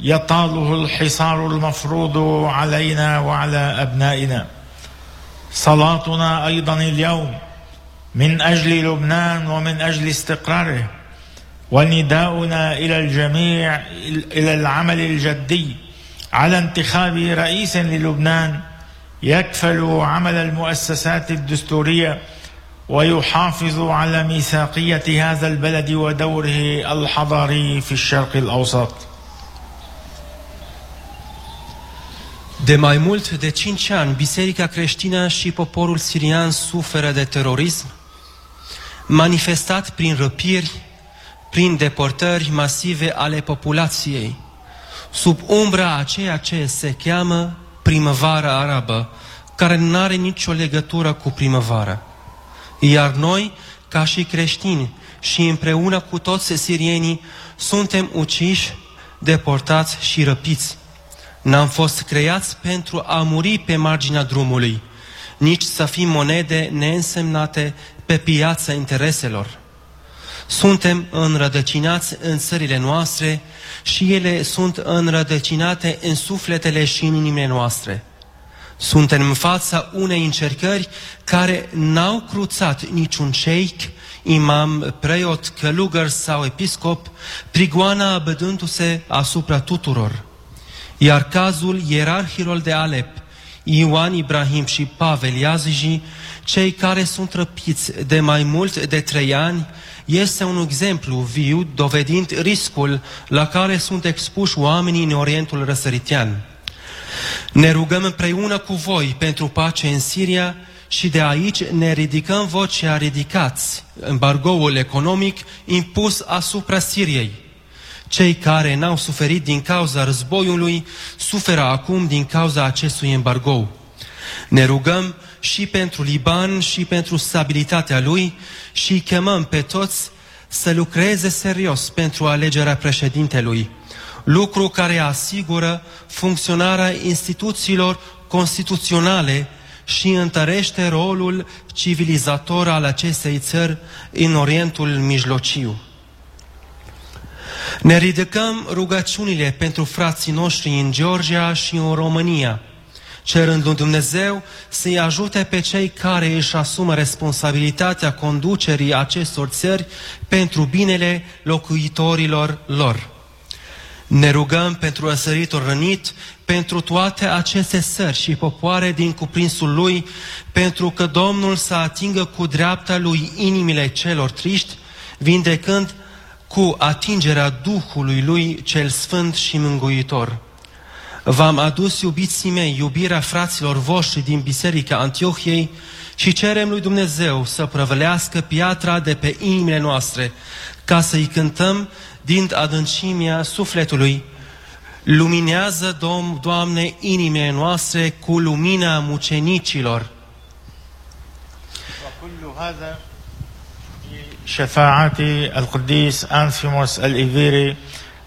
يطاله الحصار المفروض علينا وعلى أبنائنا. صلاتنا أيضا اليوم من أجل لبنان ومن أجل استقراره. ونداؤنا إلى الجميع إلى العمل الجدي على انتخاب رئيس للبنان يكفل عمل المؤسسات الدستورية ويحافظ على ميثاقية هذا البلد ودوره الحضاري في الشرق الأوسط De mai mult de cinci ani, Biserica creștină și poporul sirian suferă de terorism, manifestat prin răpiri, prin deportări masive ale populației, sub umbra a ceea ce se cheamă primăvara arabă, care nu are nicio legătură cu primăvara. Iar noi, ca și creștini și împreună cu toți sirienii, suntem uciși, deportați și răpiți. N-am fost creați pentru a muri pe marginea drumului, nici să fim monede neînsemnate pe piața intereselor. Suntem înrădăcinați în țările noastre și ele sunt înrădăcinate în sufletele și în inimile noastre. Suntem în fața unei încercări care n-au cruțat niciun șeic, imam, preot, călugăr sau episcop, prigoana abădându-se asupra tuturor. Iar cazul ierarhilor de Alep, Ioan Ibrahim și Pavel Iaziji, cei care sunt răpiți de mai mult de trei ani, este un exemplu viu dovedind riscul la care sunt expuși oamenii în Orientul Răsăritean. Ne rugăm împreună cu voi pentru pace în Siria și de aici ne ridicăm vocea ridicați embargoul economic impus asupra Siriei. Cei care n-au suferit din cauza războiului suferă acum din cauza acestui embargo. Ne rugăm și pentru Liban și pentru stabilitatea lui și chemăm pe toți să lucreze serios pentru alegerea președintelui, lucru care asigură funcționarea instituțiilor constituționale și întărește rolul civilizator al acestei țări în Orientul Mijlociu. Ne ridicăm rugăciunile pentru frații noștri în Georgia și în România, cerând lui Dumnezeu să-i ajute pe cei care își asumă responsabilitatea conducerii acestor țări pentru binele locuitorilor lor. Ne rugăm pentru răsăritul rănit, pentru toate aceste țări și popoare din cuprinsul lui, pentru că Domnul să atingă cu dreapta lui inimile celor triști, vindecând cu atingerea Duhului lui cel sfânt și mânguitor. V-am adus, iubiții mei, iubirea fraților voștri din Biserica Antiohiei și cerem lui Dumnezeu să prăvălească piatra de pe inimile noastre, ca să-i cântăm din adâncimea sufletului. Luminează, Dom, Doamne, inimile noastre cu lumina mucenicilor. شفاعة القديس أنفيموس الإيفيري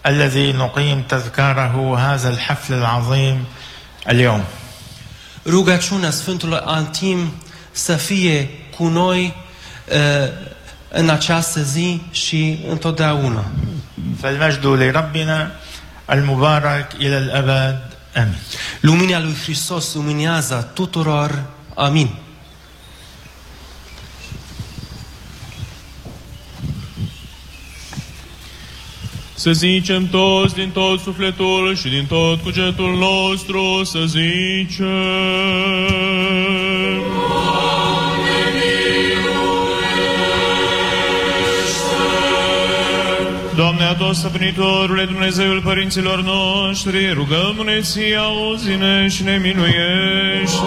الذي نقيم تذكاره هذا الحفل العظيم اليوم. روجاتشونا سفنتل التيم سفيه كونوي ان اتشاس زي شي انتوداونا. فالمجد لربنا المبارك إلى الابد امين. لومينيا لو خريستوس لومينيازا توتورور امين. Să zicem toți din tot sufletul și din tot cugetul nostru, să zicem. Doamne, atos stăpânitorule Dumnezeul părinților noștri, rugăm-ne ție, auzi-ne și ne miluiește.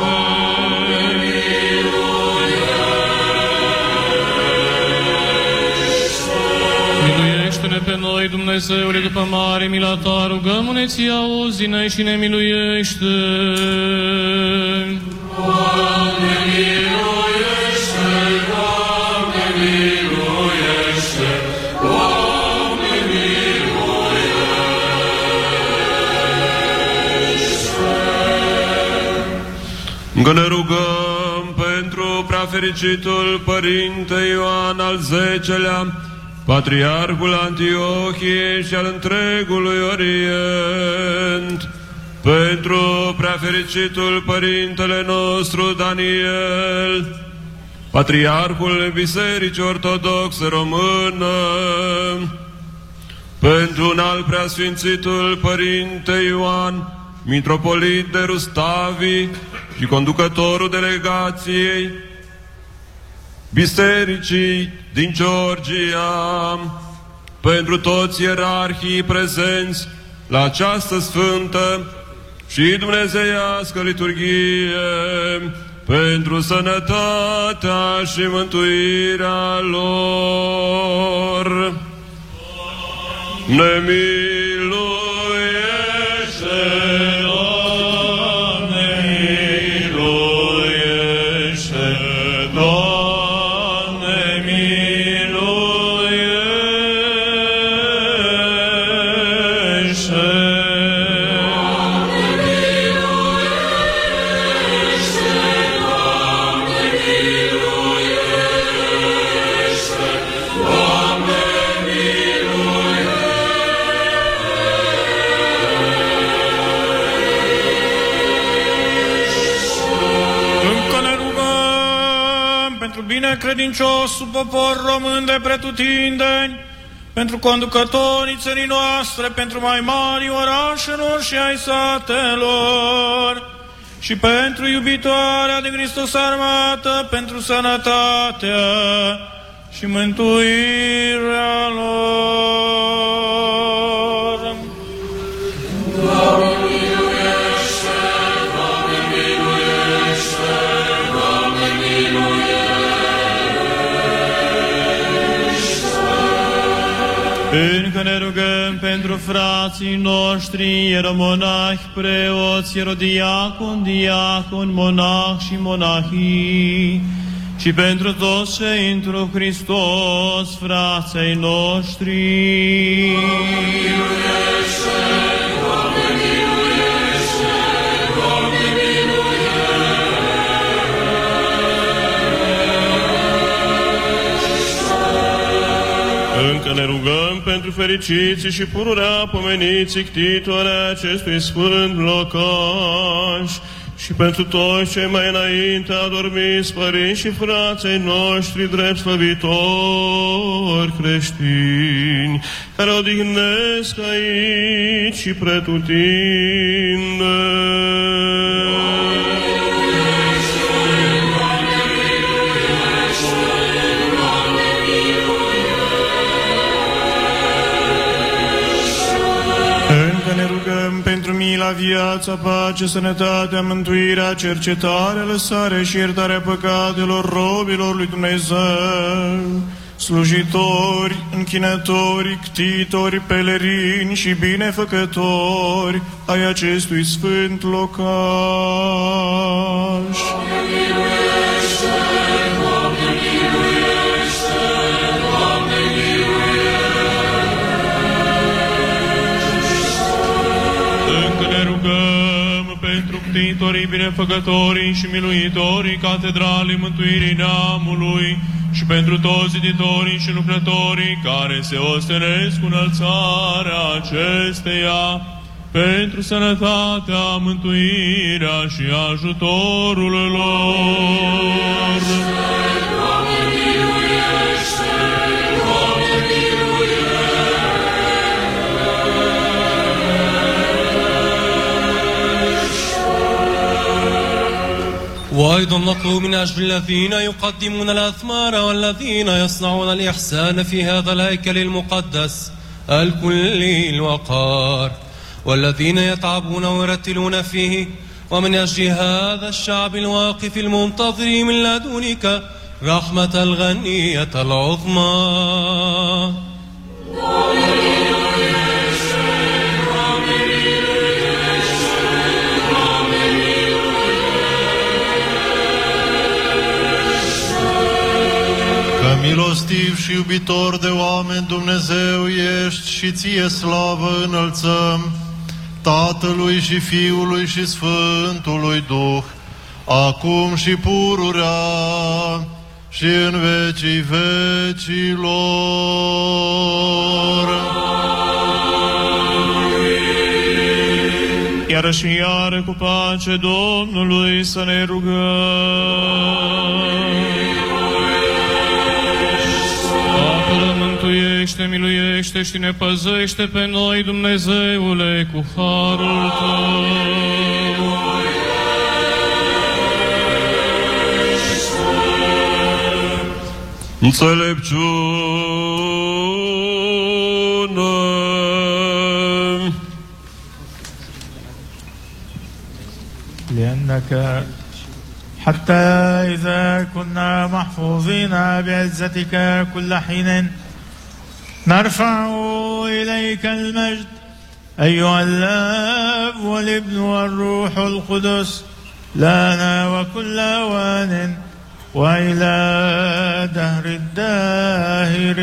Miluiește-ne pe noi, Dumnezeule, după mare mila ta, rugăm-ne ție, auzi-ne și ne miluiește. Doamne, miluiește, Doamne, miluiește, Doamne, Că ne rugăm pentru preafericitul Părinte Ioan al Zecelea, Patriarhul Antiohiei și al întregului Orient, pentru preafericitul Părintele nostru Daniel, Patriarhul Bisericii Ortodoxe Română, pentru un alt preasfințitul Părinte Ioan, mitropolit de Rustavic și conducătorul delegației Bisericii din Georgia, pentru toți ierarhii prezenți la această sfântă și dumnezeiască liturghie, pentru sănătatea și mântuirea lor. Ne pentru binecredinciosul popor român de pretutindeni, pentru conducătorii țării noastre, pentru mai mari orașelor și ai satelor, și pentru iubitoarea de Hristos armată, pentru sănătatea și mântuirea lor. Încă ne rugăm pentru frații noștri, ieromonahi, preoți, ierodiacon, diacon, monah și monahii, și pentru toți cei într Hristos, frații noștri. Încă ne rugăm pentru fericiții și pururea pomeniții ctitoare acestui sfânt locaș și pentru toți cei mai înainte adormiți părinți și frații noștri drept slăvitori creștini, care odihnesc aici și pretutindeni. Pentru mila, viața, pace, sănătatea, mântuirea, cercetarea, lăsarea și iertarea păcatelor robilor lui Dumnezeu, slujitori, închinători, ctitori, pelerini și binefăcători ai acestui sfânt locaș. Încă pentru ctitorii, binefăcătorii și miluitorii Catedralei Mântuirii Neamului și pentru toți ziditorii și lucrătorii care se ostenesc cu înălțarea acesteia, pentru sănătatea, mântuirea și ajutorul lor. وأيضا نطلب من أجل الذين يقدمون الأثمار والذين يصنعون الإحسان في هذا الهيكل المقدس الكل الوقار والذين يتعبون ويرتلون فيه. ومن أجل هذا الشعب الواقف المنتظر من لدنك رحمة الغنية العظمى. Milostiv și iubitor de oameni Dumnezeu ești și ție slavă înălțăm Tatălui și Fiului și Sfântului Duh, acum și pururea și în vecii vecilor. Iară și iară cu pace Domnului să ne rugăm. Apără, mântuiește, miluiește și ne păzește pe noi, Dumnezeule, cu harul Tău. Înțelepciune. لأنك حتى إذا كنا محفوظين بعزتك كل حين نرفع إليك المجد أيها الآب والابن والروح القدس لنا وكل أوان وإلى دهر الداهرين.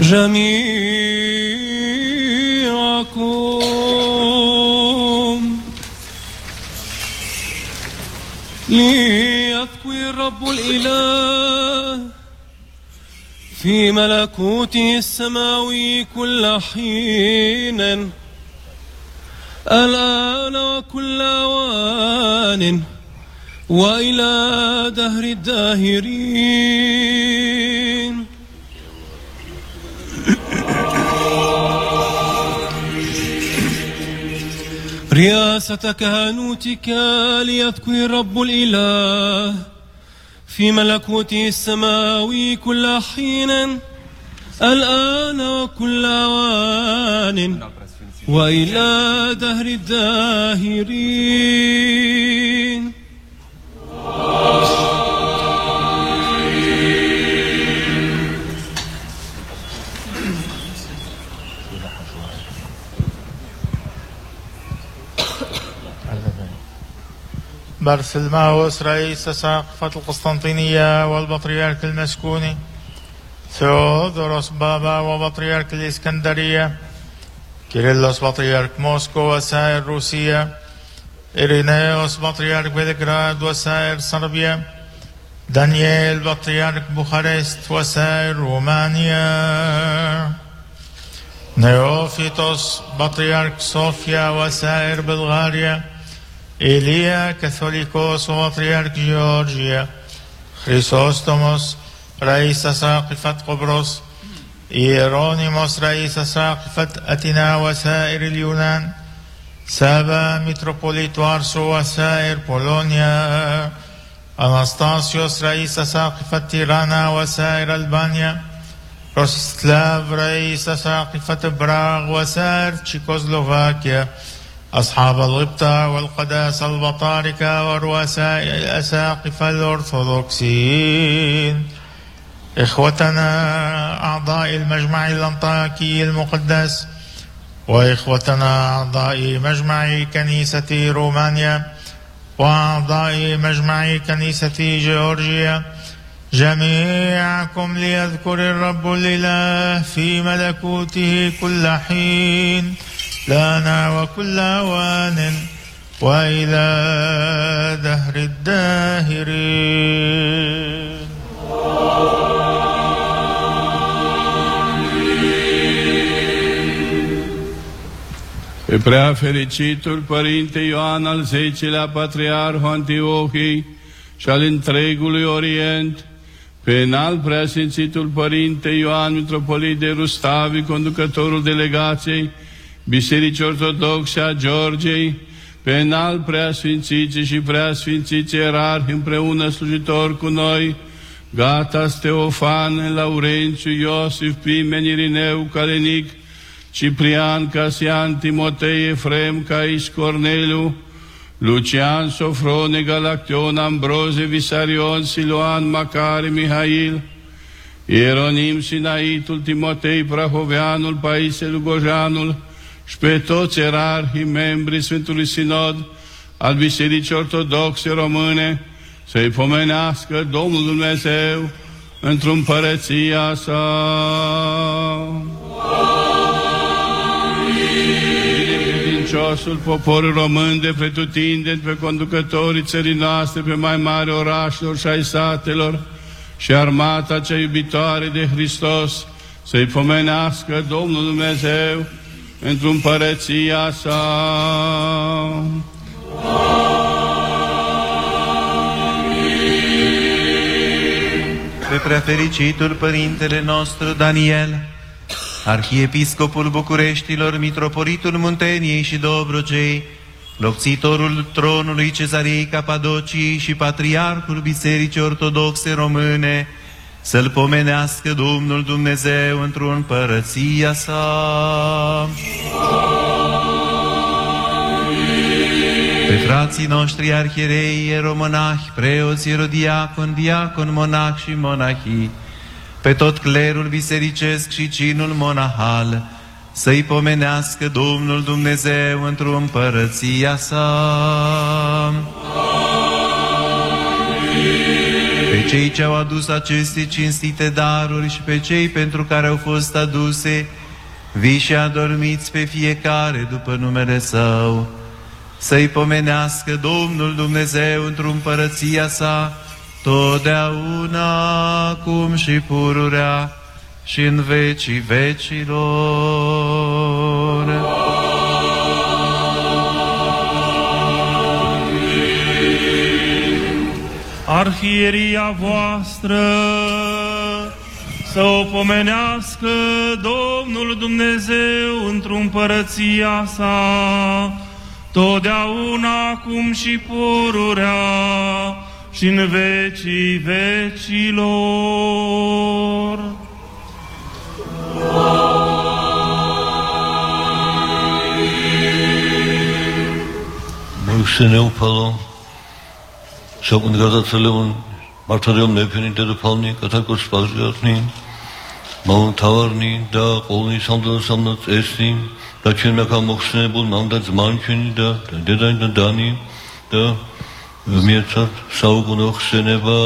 جميعكم. ليذكر الرب الإله في ملكوته السماوي كل حين. الآن وكل أوان وإلى دهر الداهرين. رياسة كهنوتك ليذكر الرب الإله في ملكوته السماوي كل حين الآن وكل أوان وإلى دهر الداهرين. بارسلماوس رئيس ساقفة القسطنطينية والبطريرك المسكوني. ثيودوروس بابا وبطريرك الإسكندرية. كيرلس بطريرك موسكو وسائر روسيا. إيرينيوس بطريرك بلغراد وسائر صربيا. دانييل بطريرك بوخارست وسائر رومانيا. نيوفيتوس بطريرك صوفيا وسائر بلغاريا. إيليا كاثوليكوس وبطريرك جيورجيا خريسوستوموس رئيس ساقفة قبرص إيرونيموس رئيس ساقفة أتينا وسائر اليونان سابا متروبوليت وارسو وسائر بولونيا أناستاسيوس رئيس ساقفة تيرانا وسائر ألبانيا روسسلاف رئيس ساقفة براغ وسائر تشيكوسلوفاكيا أصحاب الغبطة والقداسة البطاركة ورؤساء الأساقفة الأرثوذكسيين إخوتنا أعضاء المجمع الأنطاكي المقدس وإخوتنا أعضاء مجمع كنيسة رومانيا وأعضاء مجمع كنيسة جورجيا جميعكم ليذكر الرب الإله في ملكوته كل حين لنا وكل أوان وإلى دهر الداهرين Pe prea fericitul Părinte Ioan al Zecilea Patriarhul Antiohiei și al întregului Orient, pe înalt preasfințitul Părinte Ioan Mitropolit de Rustavi, conducătorul delegației Bisericii Ortodoxe a Georgiei, pe înalt preasfințiții și preasfințiții erarhi împreună slujitori cu noi, Gata Steofan, Laurențiu, Iosif, Pimen, Irineu, Calenic, Ciprian, Casian, Timotei, Efrem, Cais, Corneliu, Lucian, Sofrone, Galaction, Ambroze, Visarion, Siloan, Macari, Mihail, Ieronim, Sinaitul, Timotei, Prahoveanul, Paisel, Gojanul și pe toți erarhii membrii Sfântului Sinod al Bisericii Ortodoxe Române, să-i pomenească Domnul Dumnezeu într-o împărăția sa. Credinciosul popor român de pretutindeni pe conducătorii țării noastre, pe mai mari orașelor și ai satelor și armata cea iubitoare de Hristos, să-i pomenească Domnul Dumnezeu într-o împărăția sa. Pe preafericitul Părintele nostru Daniel, Arhiepiscopul Bucureștilor, Mitropolitul Munteniei și Dobrogei, locțitorul tronului Cezarei Capadocii și Patriarhul Bisericii Ortodoxe Române, să-L pomenească Domnul Dumnezeu într-o împărăția sa. Pe frații noștri arhierei, eromonahi, preoți, erodiacon, diacon, monah și monahii, pe tot clerul bisericesc și cinul monahal, să-i pomenească Domnul Dumnezeu într-o împărăția sa. Pe cei ce au adus aceste cinstite daruri și pe cei pentru care au fost aduse, vii și adormiți pe fiecare după numele Său, să-i pomenească Domnul Dumnezeu într-o împărăția sa, totdeauna, acum și pururea, și în vecii vecilor. Arhieria voastră să o pomenească Domnul Dumnezeu într-o împărăția sa, totdeauna acum și pururea in veci vecilor. მოიხსენე უფალო საკუნდ გადაცელებონ მართარიონ მეფენი დედოფალნი კათაკოს პატრიარქნი მამონ თავარნი და ყოველი სამდასამდა წესი და ჩვენ აქ მოხსენებულ მამდა ძმანი ჩვენი და დედანი და დანი და მიეცათ საუკუნო ხსენება.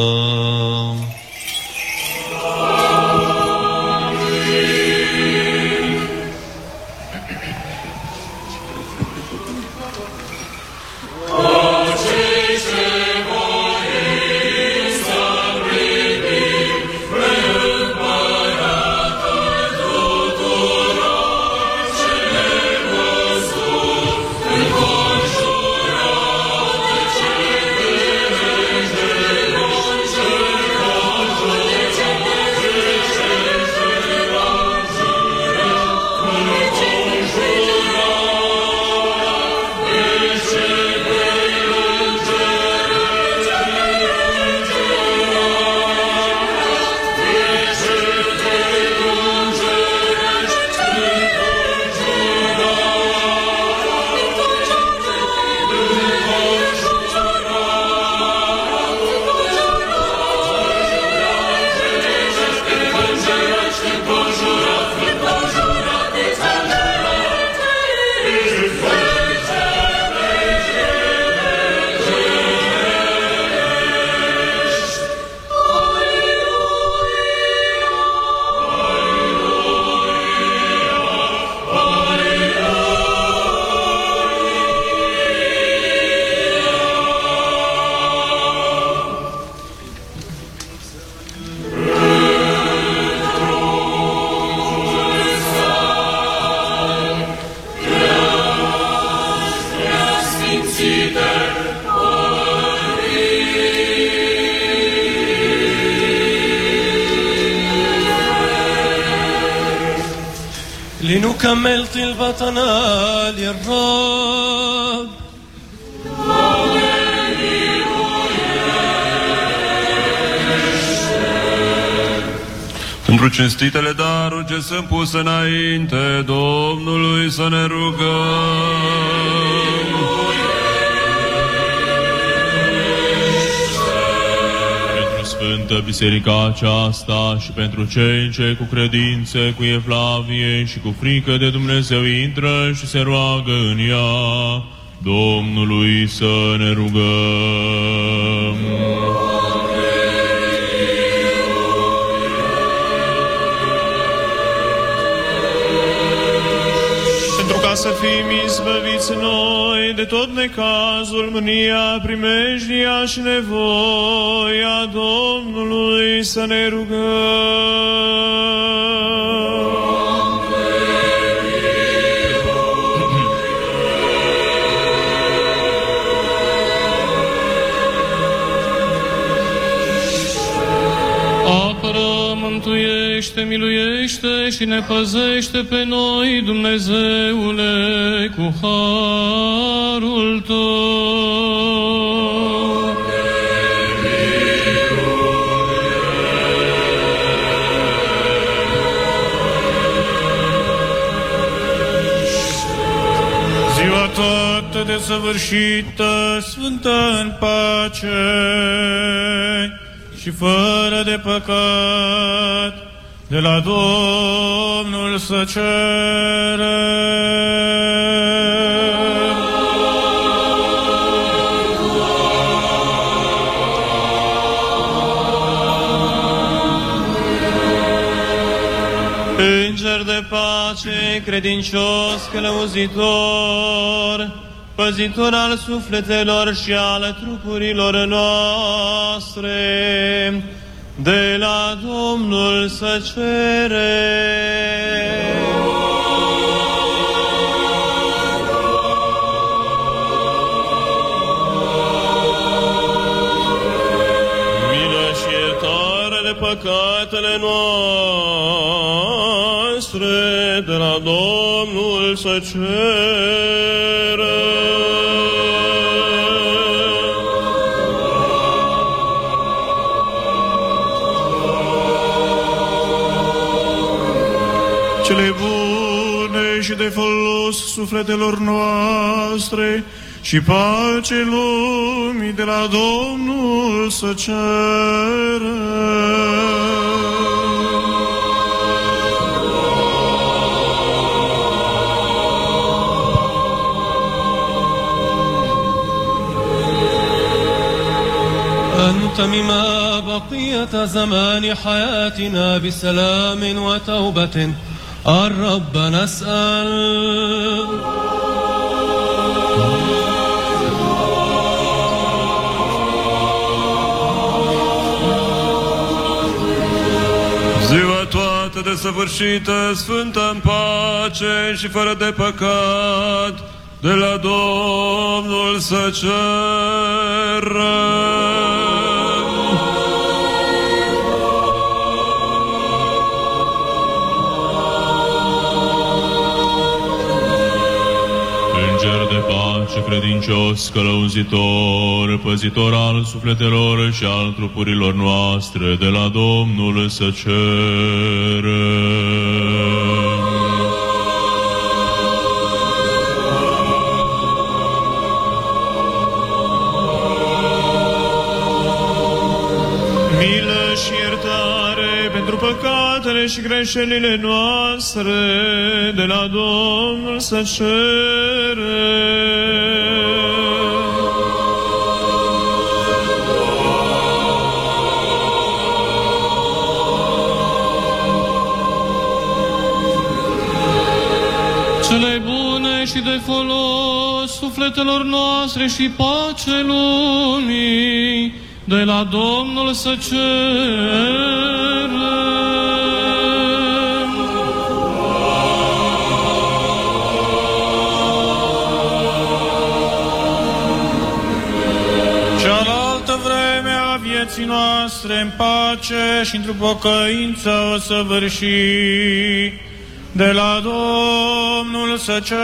طلبتنا للرب Pentru cinstitele daruri ce sunt puse înainte Domnului să ne rugăm. Sfântă Biserica aceasta și pentru cei ce cu credință, cu evlavie și cu frică de Dumnezeu intră și se roagă în ea, Domnului să ne rugăm. Pentru ca să fim izbăviți noi de tot necazul, mânia, primejdia și nevoia Domnului să ne rugăm. Apără, mântuiește, miluiește și ne păzește pe noi, Dumnezeule, cu harul Tău. Ziua toată desăvârșită, sfântă în pace și fără de păcat, de la Domnul să cerem. Înger de pace, credincios, călăuzitor, păzitor al sufletelor și al trupurilor noastre, de la Domnul să cere. Milă și iertare de păcatele noastre de la Domnul să cere. de folos sufletelor noastre și pace lumii de la Domnul să cerem. أن تمم بقية زمان حياتنا بسلام وتوبة الرب نسأل Ziua toată desăvârșită, sfântă în pace și fără de păcat, de la Domnul să cerem. Înger de pace, credincios, călăuzitor, păzitor al sufletelor și al trupurilor noastre, de la Domnul să cerem. Păcatele și greșelile noastre de la Domnul să cerem. cele bune și de folos sufletelor noastre și pace lumii, de la Domnul să cerem. Vieții noastre în pace și într-o pocăință o să vârși de la Domnul să cerem.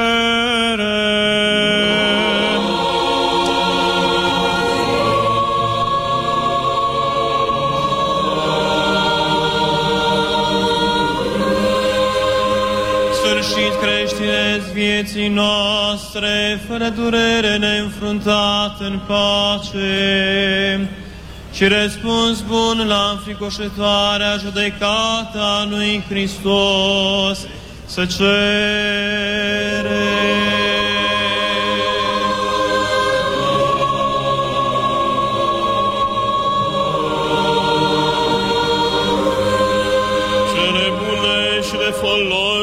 Sfârșit creștinesc vieții noastre, fără durere neînfruntat în pace și răspuns bun la înfricoșătoarea judecată a lui Hristos, să cere.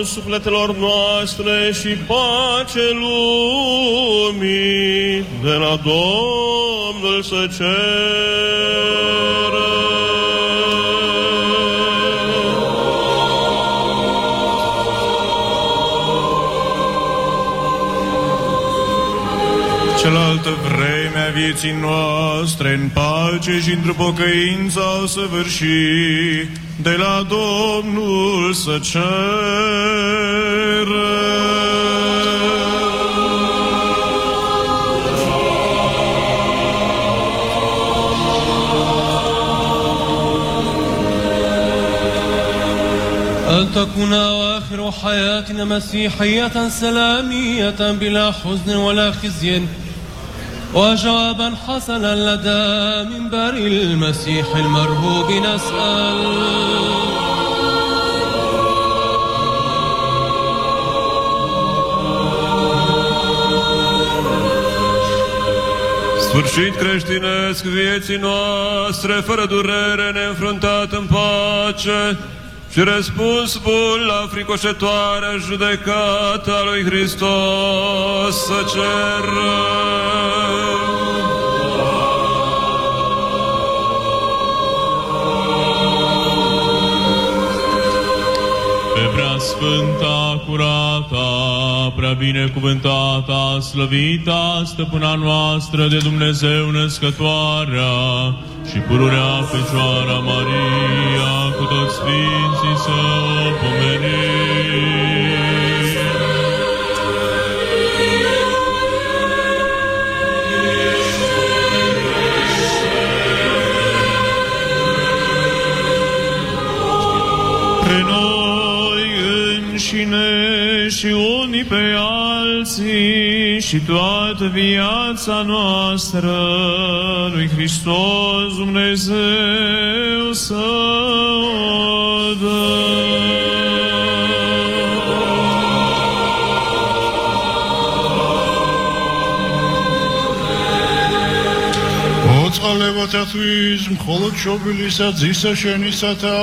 Folos sufletelor noastre și pace lumii, de la Domnul să cerem. Cealaltă vreme a vieții noastre în pace și într-o pocăință o să vârși de la Domnul să أن تكون آخر حياتنا مسيحية سلامية بلا حزن ولا خزي. وجوابا حسنا لدى منبر المسيح المرهوب نسأل Sfârșit creștinesc vieții noastre, fără durere, neînfruntat în pace și răspuns bun la fricoșătoarea judecată a lui Hristos să cerăm. Pe prea sfânta, curata, prea binecuvântata, slăvita, stăpâna noastră de Dumnezeu născătoarea și pururea Fecioara Maria cu toți sfinții să o pomenim. Pre și unii pe alții și toată viața noastră lui Hristos Dumnezeu să o მოწალება თვის მხოლოდ შობილისა ძისა შენისათა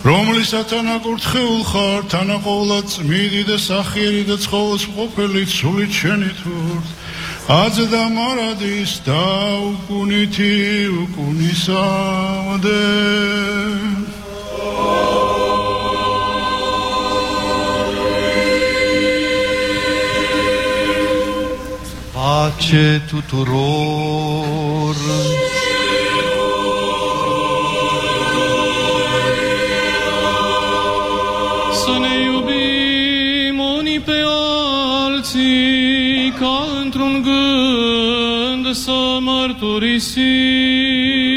რომლისა თანაკურთხეულ ხარ, თანაყოვლად წმიდი და სახიერი და ცხოველს ყოფილი ცული ჩენი თურთ. აზდა მარადის და უკუნითი უკუნისამდე. Pace tuturor. Să ne iubim unii pe alții ca într-un gând să mărturisim.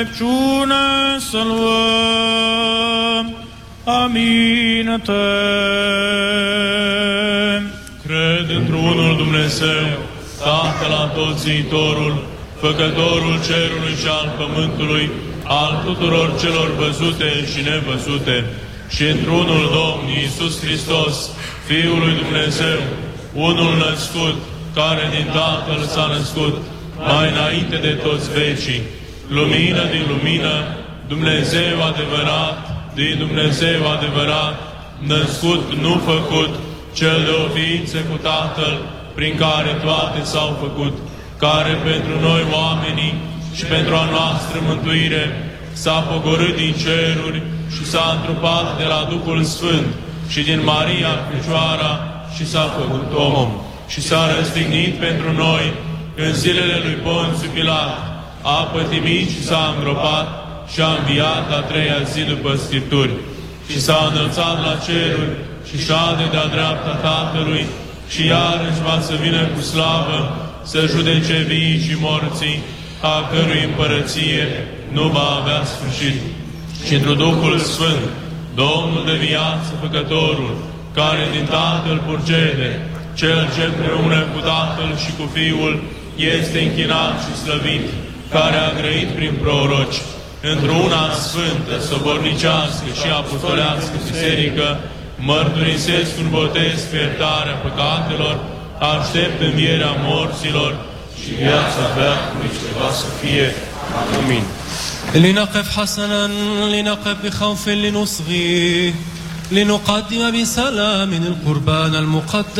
Înțelepciune să luăm. Amină-te. Cred într-unul Dumnezeu, Tatăl Atotțiitorul, Făcătorul cerului și al pământului, al tuturor celor văzute și nevăzute, și într-unul Domn Iisus Hristos, Fiul lui Dumnezeu, unul născut, care din Tatăl s-a născut, mai înainte de toți vecii, lumină din lumină, Dumnezeu adevărat, din Dumnezeu adevărat, născut, nu făcut, cel de o ființă cu Tatăl, prin care toate s-au făcut, care pentru noi oamenii și pentru a noastră mântuire s-a pogorât din ceruri și s-a întrupat de la Duhul Sfânt și din Maria Fecioara și s-a făcut om. Și s-a răstignit pentru noi în zilele lui Ponțiu Pilat, a pătimit și s-a îngropat și a înviat la treia zi după Scripturi și s-a înălțat la ceruri și șade de-a dreapta Tatălui și iarăși va să vină cu slavă să judece vii și morții, a cărui împărăție nu va avea sfârșit. Și într Duhul Sfânt, Domnul de viață, Făcătorul, care din Tatăl purgede, Cel ce împreună cu Tatăl și cu Fiul este închinat și slăvit, care a grăit prin proroci, într-una sfântă, sobornicească și apostolească biserică, mărturisesc un botez pe iertarea păcatelor, aștept învierea morților și viața veacului ce va să fie. Amin. لنقف حسنا لنقف بخوف لنصغي لنقدم بسلام القربان المقدس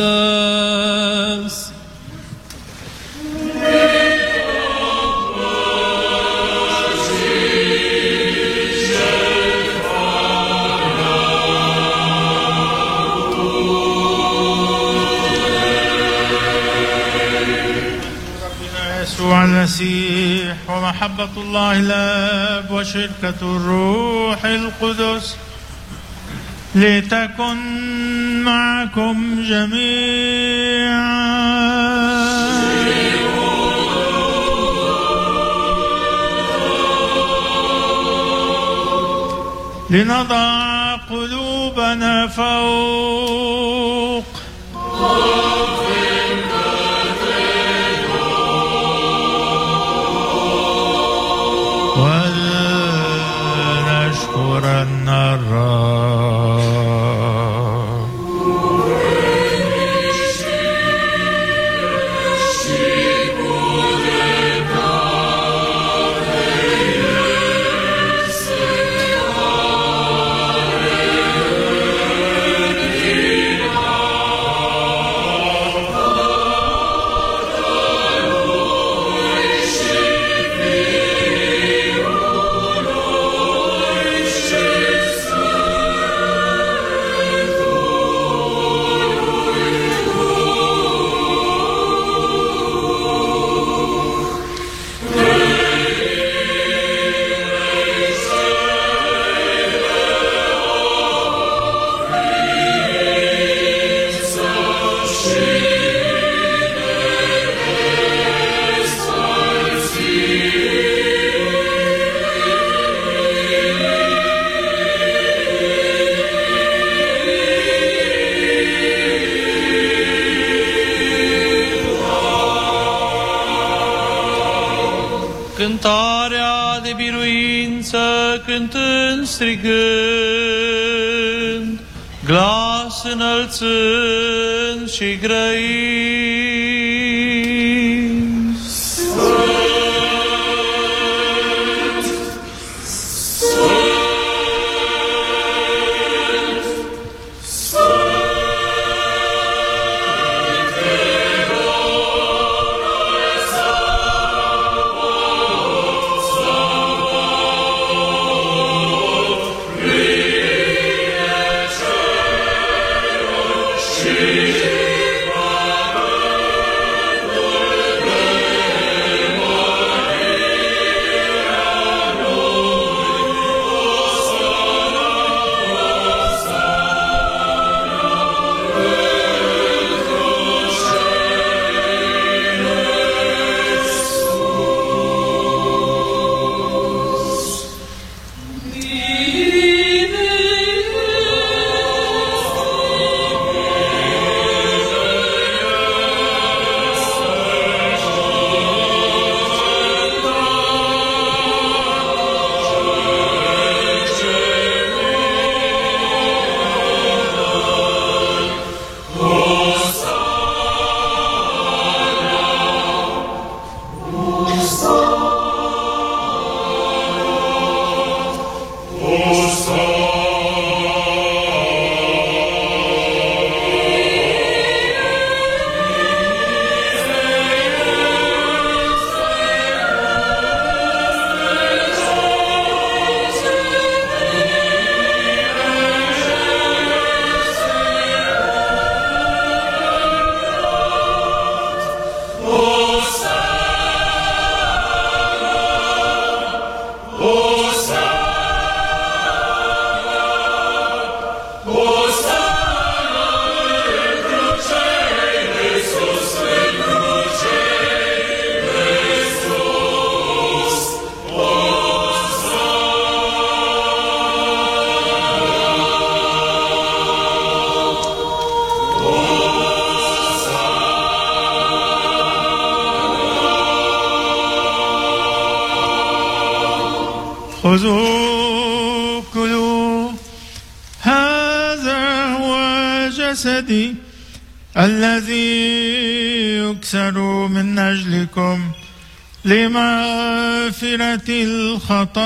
المسيح ومحبة الله الآب وشركة الروح القدس لتكن معكم جميعا. لنضع قلوبنا فوق. Strigând, glas înălțând și grăind. الخطايا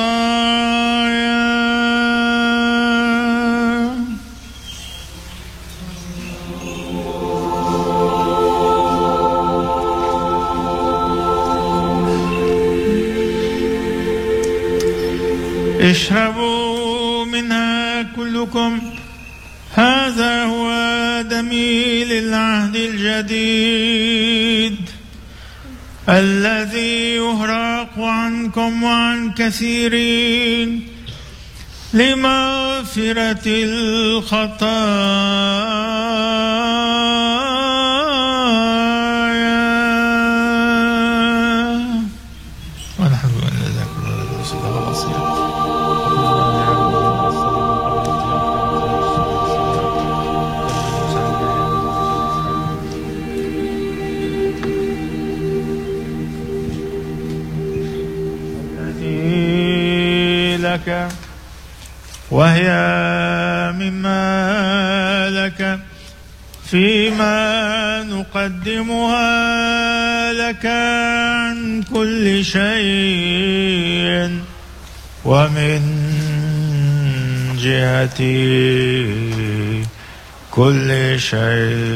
Shai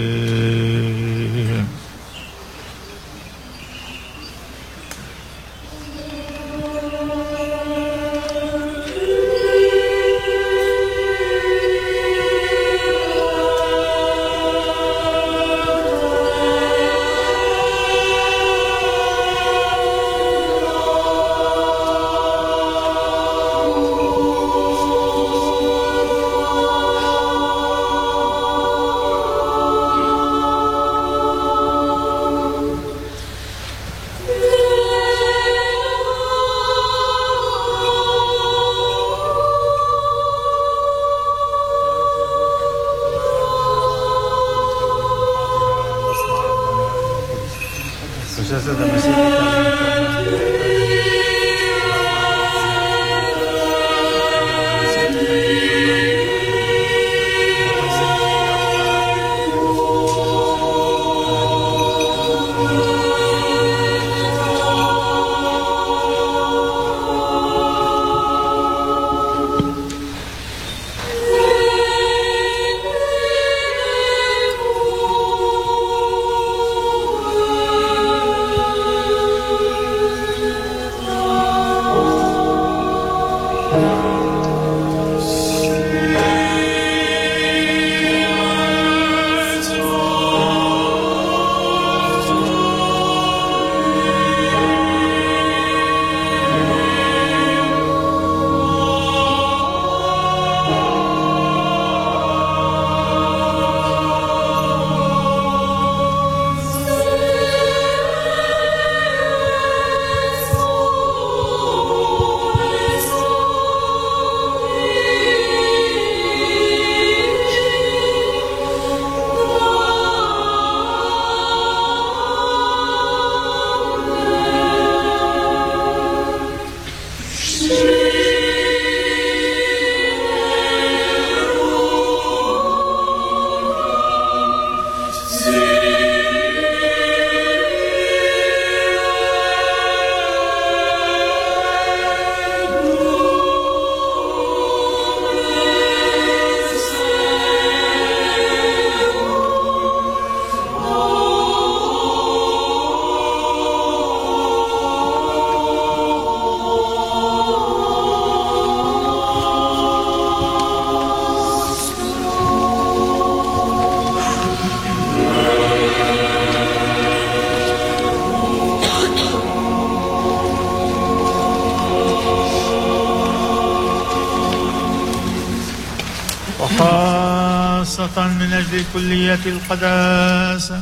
كلية القداسة.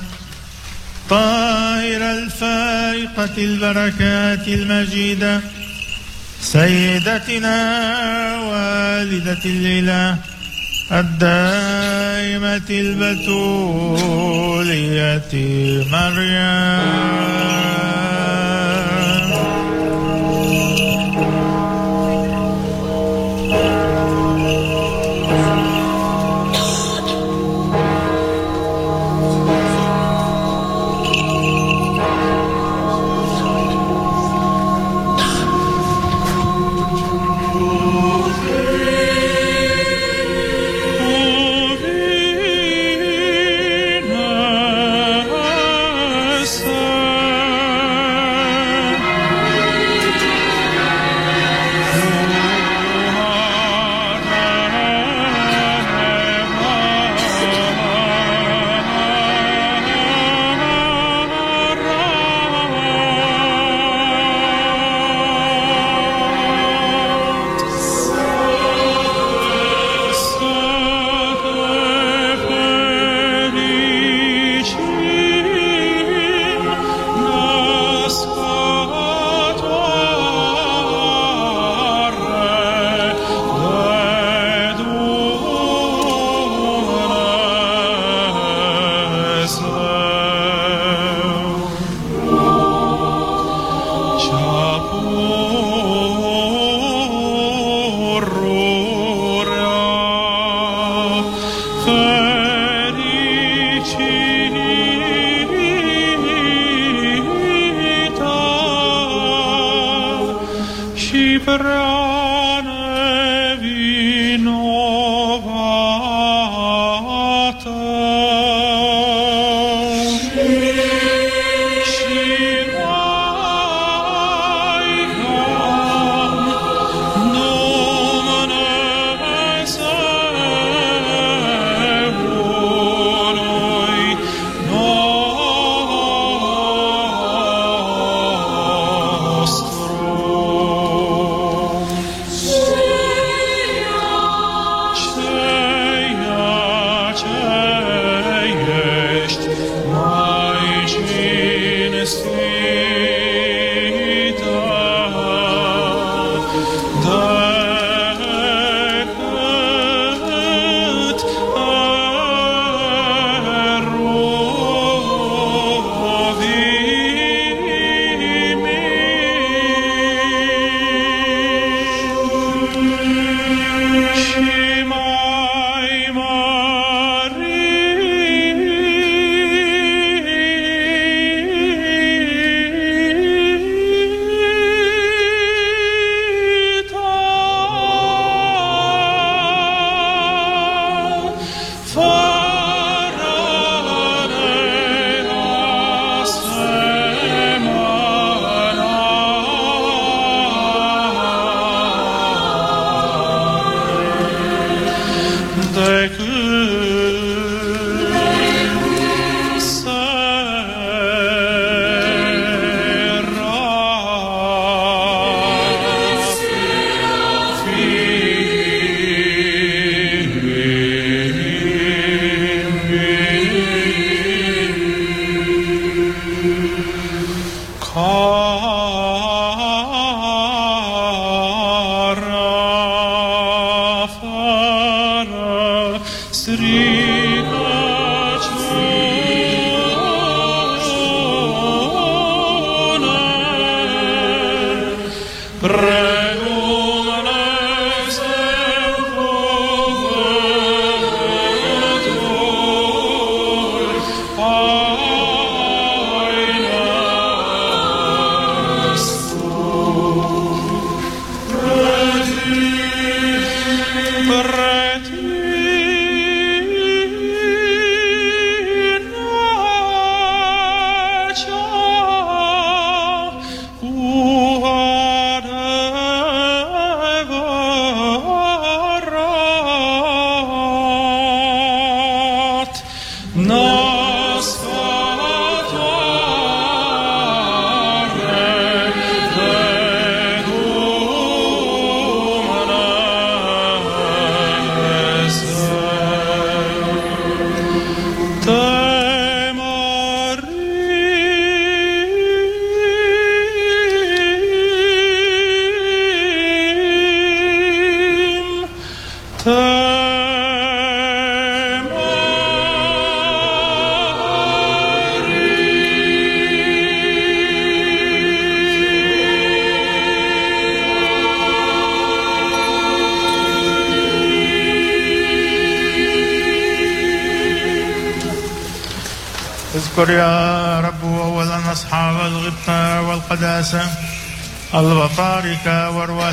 طاهر الفائقة البركات المجيدة. سيدتنا والدة الإله الدائمة البتولية مريم.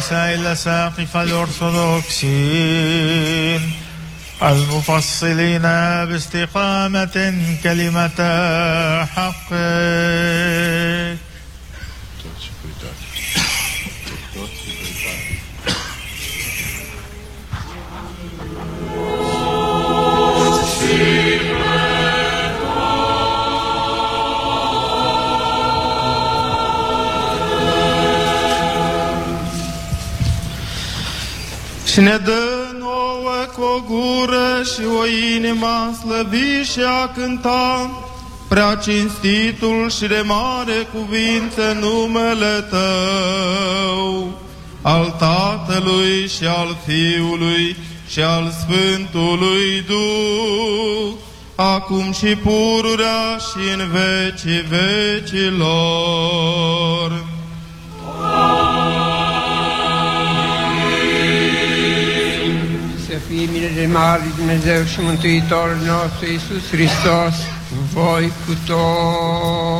رسائل ساقف الأرثوذكسيين المفصلين باستقامة كلمة حق. A slăvi și a cânta prea cinstitul și de mare cuvinte numele Tău, al Tatălui și al Fiului și al Sfântului Duh, acum și pururea și în vecii vecilor. de mare Dumnezeu și Mântuitorul nostru Iisus Hristos, cu voi cu toți.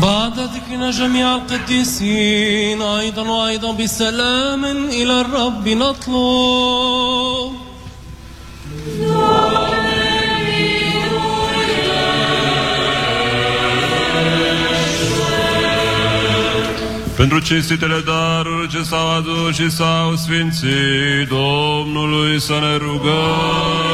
بعد ذكرنا جميع القديسين أيضا وأيضا بسلام إلى الرب نطلب Pentru cinstitele daruri ce s-au adus și s-au sfințit, Domnului să ne rugăm.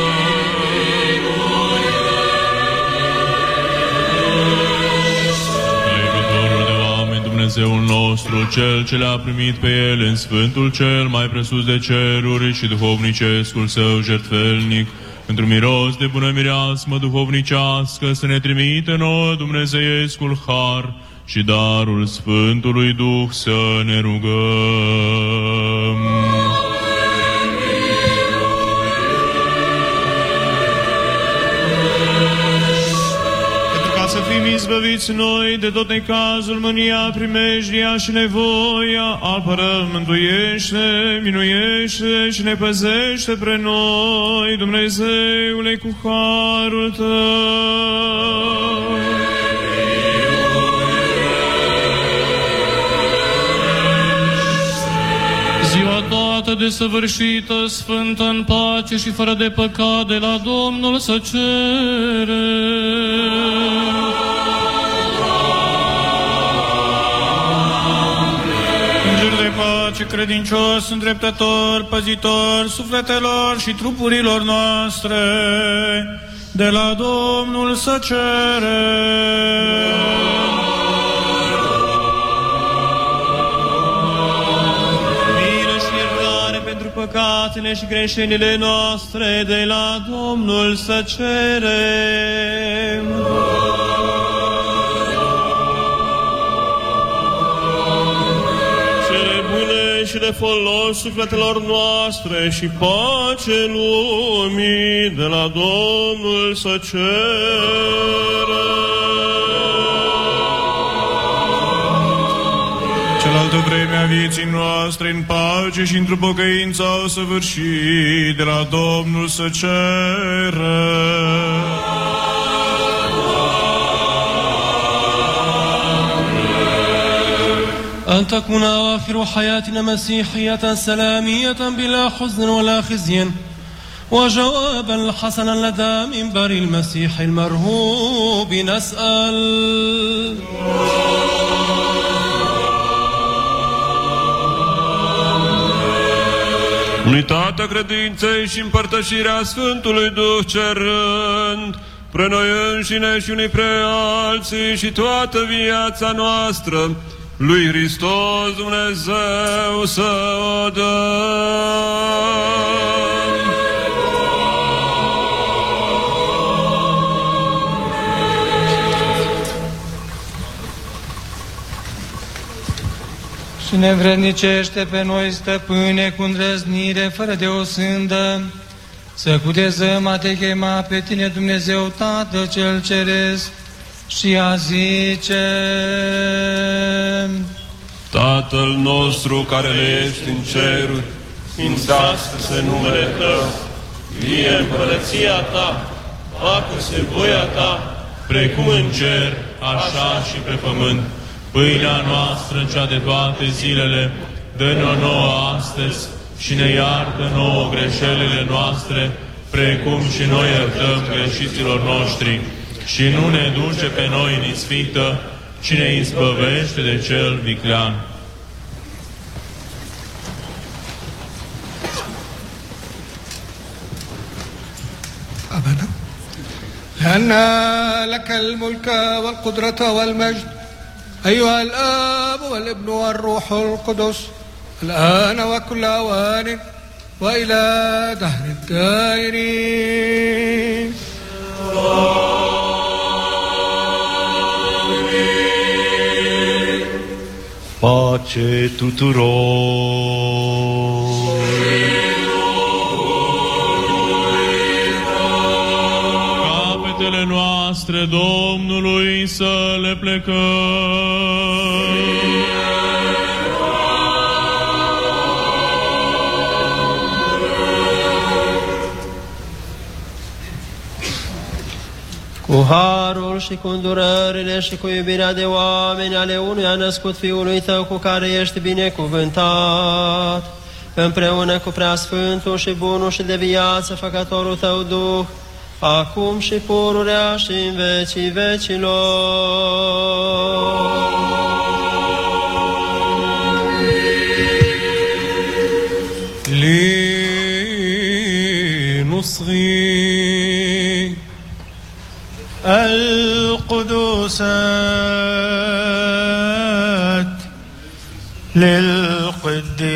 Iubitorul de oameni, Dumnezeul nostru, Cel ce le-a primit pe El în Sfântul cel mai presus de ceruri și duhovnicescul Său jertfelnic, pentru miros de bună mireasmă duhovnicească să ne trimite nouă Dumnezeiescul har și darul Sfântului Duh să ne rugăm. Pentru ca să fim izbăviți noi de tot necazul, mânia, primejdia și nevoia, apără, mântuiește, minuiește și ne păzește pre noi, Dumnezeule, cu harul Tău. Ziua toată desăvârșită, sfântă în pace și fără de păcat de la Domnul să cere. Înger de pace, credincios, îndreptător, păzitor sufletelor și trupurilor noastre, de la Domnul să cere. Milă păcatele și greșelile noastre de la Domnul să cerem. Cele bune și de folos sufletelor noastre și pace lumii de la Domnul să Cealaltă vreme a vieții noastre în pace și într-o pocăință au săvârșit de la Domnul să ceră. أن تكون آخر حياتنا مسيحية سلامية بلا حزن ولا خزي وجوابا حسنا لدى منبر المسيح المرهوب نسأل Unitatea credinței și împărtășirea Sfântului Duh cerând, pre noi înșine și unii pre alții și toată viața noastră, lui Hristos Dumnezeu să o dăm. Și ne vrednicește pe noi, stăpâne, cu îndrăznire, fără de o sândă, să cutezăm a te chema pe tine, Dumnezeu Tatăl cel Ceresc, și a zice... Tatăl nostru care ești în ceruri, Sfințească-se numele Tău, vie împărăția Ta, facă-se voia Ta, precum în cer, așa și pe pământ. Pâinea noastră, cea de toate zilele, dă-ne-o nouă astăzi și ne iartă nouă greșelile noastre, precum și noi iertăm greșiților noștri. Și nu ne duce pe noi în ispită, ci ne izbăvește de cel viclean. أبدا لأن لك الملك والقدرة والمجد أيها الآب والابن والروح القدس الآن وكل أوان وإلى دهر الدائرين Pace tuturor! Noastre Domnului să le plecăm. Cu harul și cu îndurările și cu iubirea de oameni ale unui a născut Fiului Tău cu care ești binecuvântat, împreună cu Preasfântul și Bunul și de viață Făcătorul Tău Duh, acum și pururea și în vecii vecilor. لنصغي القدوسات للقديسين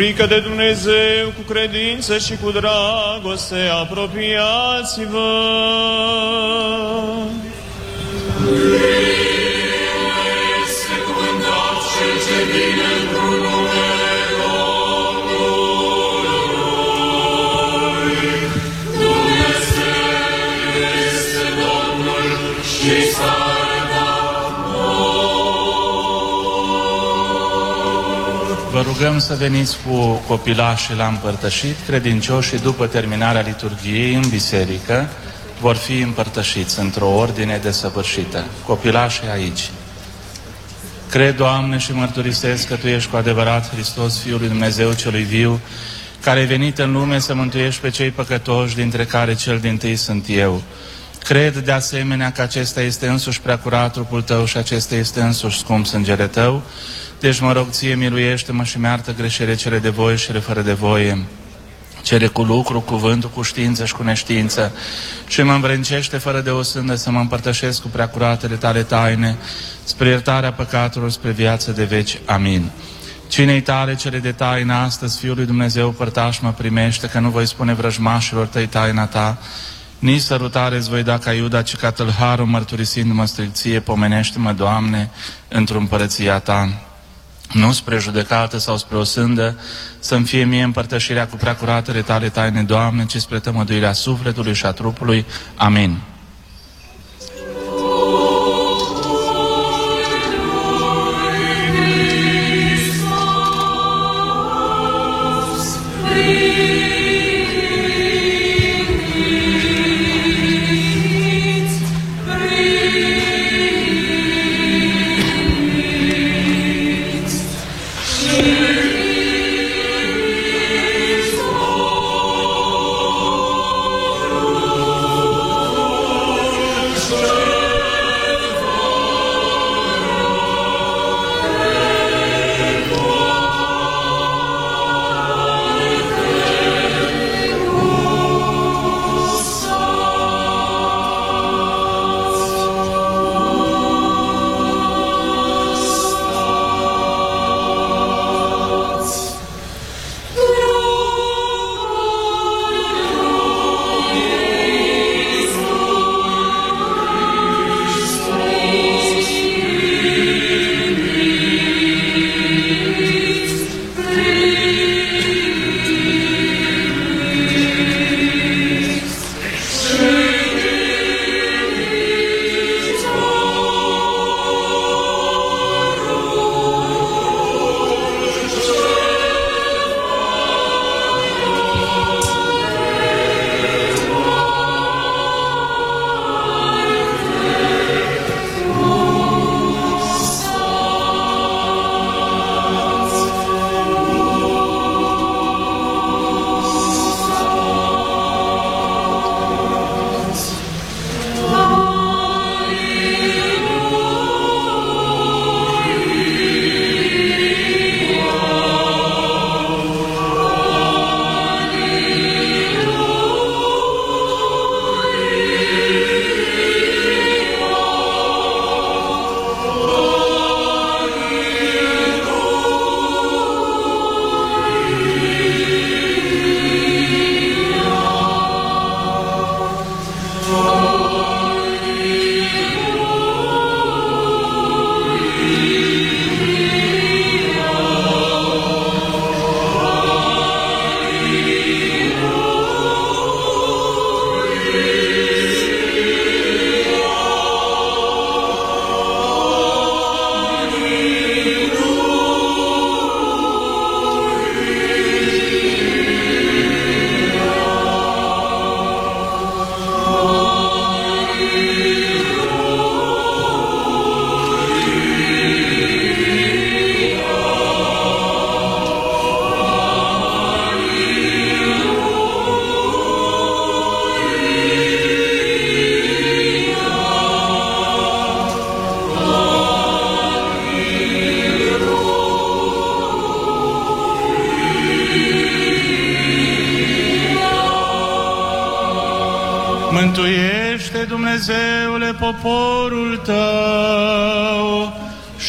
frică de Dumnezeu, cu credință și cu dragoste, apropiați-vă. Rugăm să veniți cu copilașii la împărtășit, credincioșii după terminarea liturgiei în biserică vor fi împărtășiți într-o ordine desăvârșită. Copilașii aici. Cred, Doamne, și mărturisesc că Tu ești cu adevărat Hristos, Fiul lui Dumnezeu celui viu, care ai venit în lume să mântuiești pe cei păcătoși, dintre care cel din tâi sunt eu. Cred de asemenea că acesta este însuși preacurat trupul Tău și acesta este însuși scump sângele Tău, deci mă rog ție, miluiește-mă și mi-artă greșelile cele de voie și cele fără de voie, cele cu lucru, cuvântul, cu știință și cu neștiință și mă învrencește fără de o sândă să mă împărtășesc cu preacuratele tale taine spre iertarea păcatelor, spre viață de veci. Amin. Cinei tale cele de taină astăzi, Fiul lui Dumnezeu, părtaș mă primește, că nu voi spune vrăjmașilor tăi taina ta, nici sărutare îți voi da ca Iuda, ci ca tâlharul mărturisindu-mă stricție, pomenește-mă, Doamne, într-o împărăția ta nu spre judecată sau spre o sândă, să-mi fie mie împărtășirea cu preacuratele tale taine, Doamne, ci spre tămăduirea sufletului și a trupului. Amin.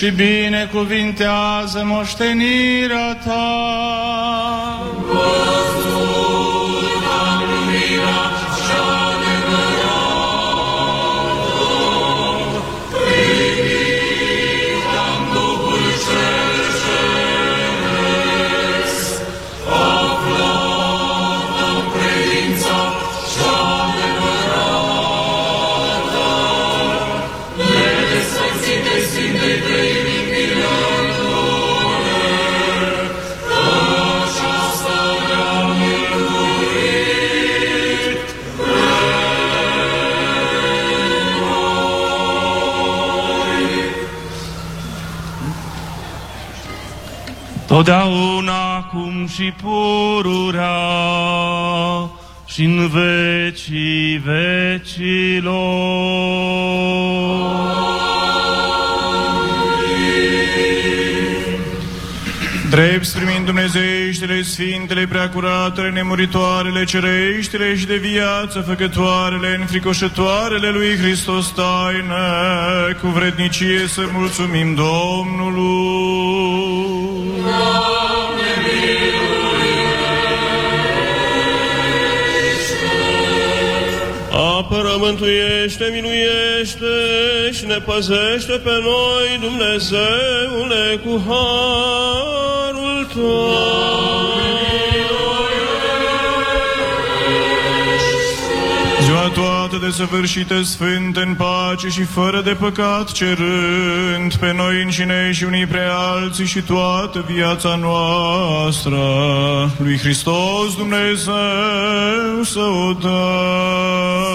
Și binecuvintează moștenirea Sfintele, Preacuratele, Nemuritoarele, Cereștile și de viață făcătoarele, înfricoșătoarele lui Hristos taină, cu vrednicie să mulțumim Domnului. Apără, mântuiește, minuiește și ne păzește pe noi, Dumnezeule, cu harul Tău. Ziua toată de săvârșită sfânt în pace și fără de păcat cerând pe noi înșine și unii pre alții și toată viața noastră lui Hristos Dumnezeu să o dăm.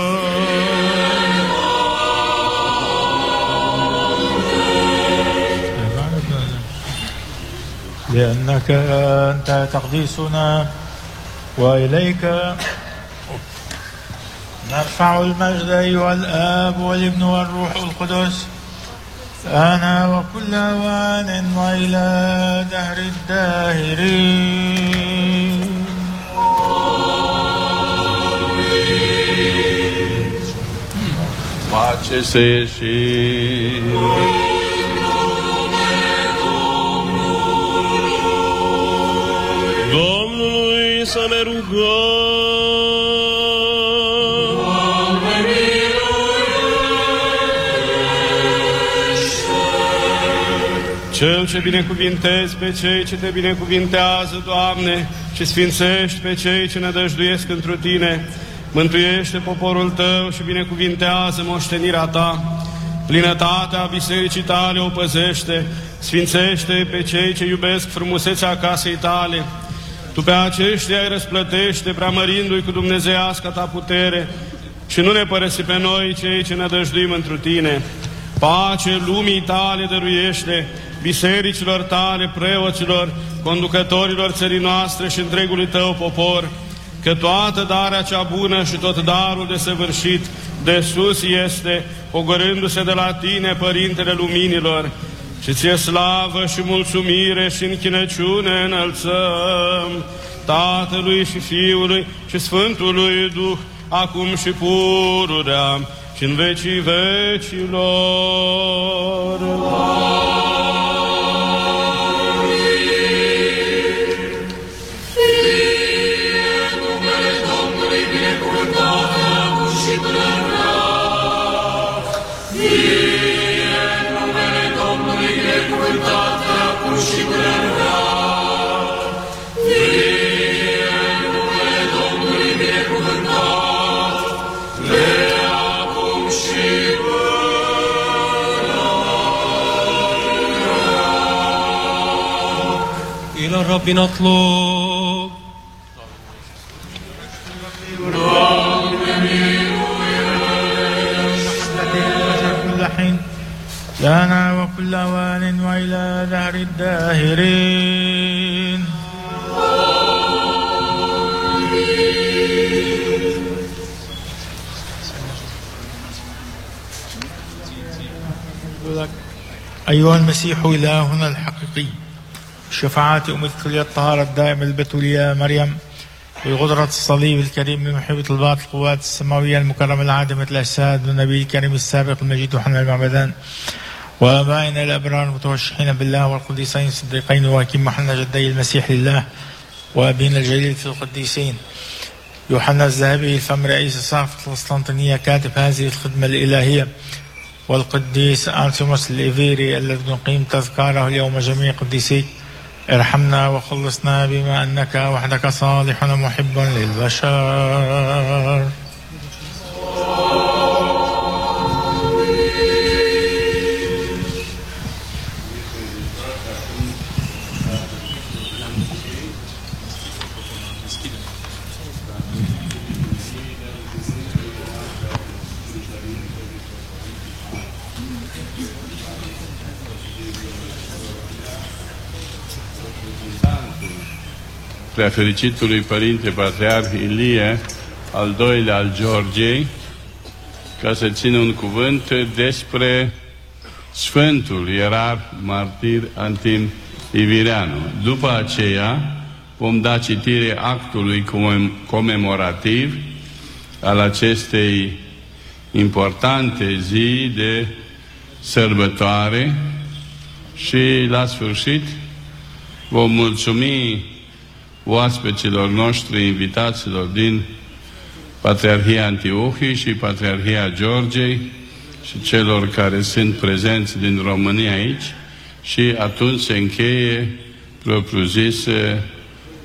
لأنك أنت تقديسنا وإليك. نرفع المجد أيها الآب والابن والروح القدس. أنا وكل أوان وإلى دهر الداهرين. Pace să să ne rugăm. Cel ce binecuvintezi pe cei ce te binecuvintează, Doamne, și sfințești pe cei ce ne dăjduiesc întru Tine, mântuiește poporul Tău și binecuvintează moștenirea Ta. Plinătatea bisericii Tale o păzește, sfințește pe cei ce iubesc frumusețea casei Tale. Tu pe aceștia îi răsplătește, preamărindu-i cu dumnezeiasca Ta putere și nu ne părăsi pe noi cei ce ne dăjduim întru Tine. Pace lumii Tale dăruiește, bisericilor Tale, preoților, conducătorilor țării noastre și întregului Tău popor, că toată darea cea bună și tot darul de săvârșit de sus este, pogorându-se de la Tine, Părintele Luminilor, și ție slavă și mulțumire și închinăciune înălțăm Tatălui și Fiului și Sfântului Duh, acum și pururea și în vecii vecilor. Amin. الرب نطلب. لنا وكل أوان وإلى دهر الداهرين. أيها المسيح إلهنا الحقيقي. شفاعة أم الكلية الطهارة الدائمة البتولية مريم بقدرة الصليب الكريم بمحبة الباطل القوات السماوية المكرمة العادمة الأجساد والنبي الكريم السابق المجيد وحنا المعبدان. وآبائنا الأبرار المتوشحين بالله والقديسين الصديقين وحكيم محنا جدي المسيح لله وأبينا الجليل في القديسين. يوحنا الذهبي الفم رئيس صحافة القسطنطينية كاتب هذه الخدمة الإلهية. والقديس أرتيموس الإيفيري الذي نقيم تذكاره اليوم جميع قديسيك ارحمنا وخلصنا بما أنك وحدك صالح ومحب للبشر. Preafericitului Părinte Patriarh Ilie, al doilea al Georgiei, ca să țină un cuvânt despre Sfântul Ierar Martir Antim Ivireanu. După aceea vom da citire actului comemorativ al acestei importante zi de sărbătoare și la sfârșit vom mulțumi oaspeților noștri, invitaților din Patriarhia Antiohii și Patriarhia Georgiei și celor care sunt prezenți din România aici. Și atunci se încheie propriu-zis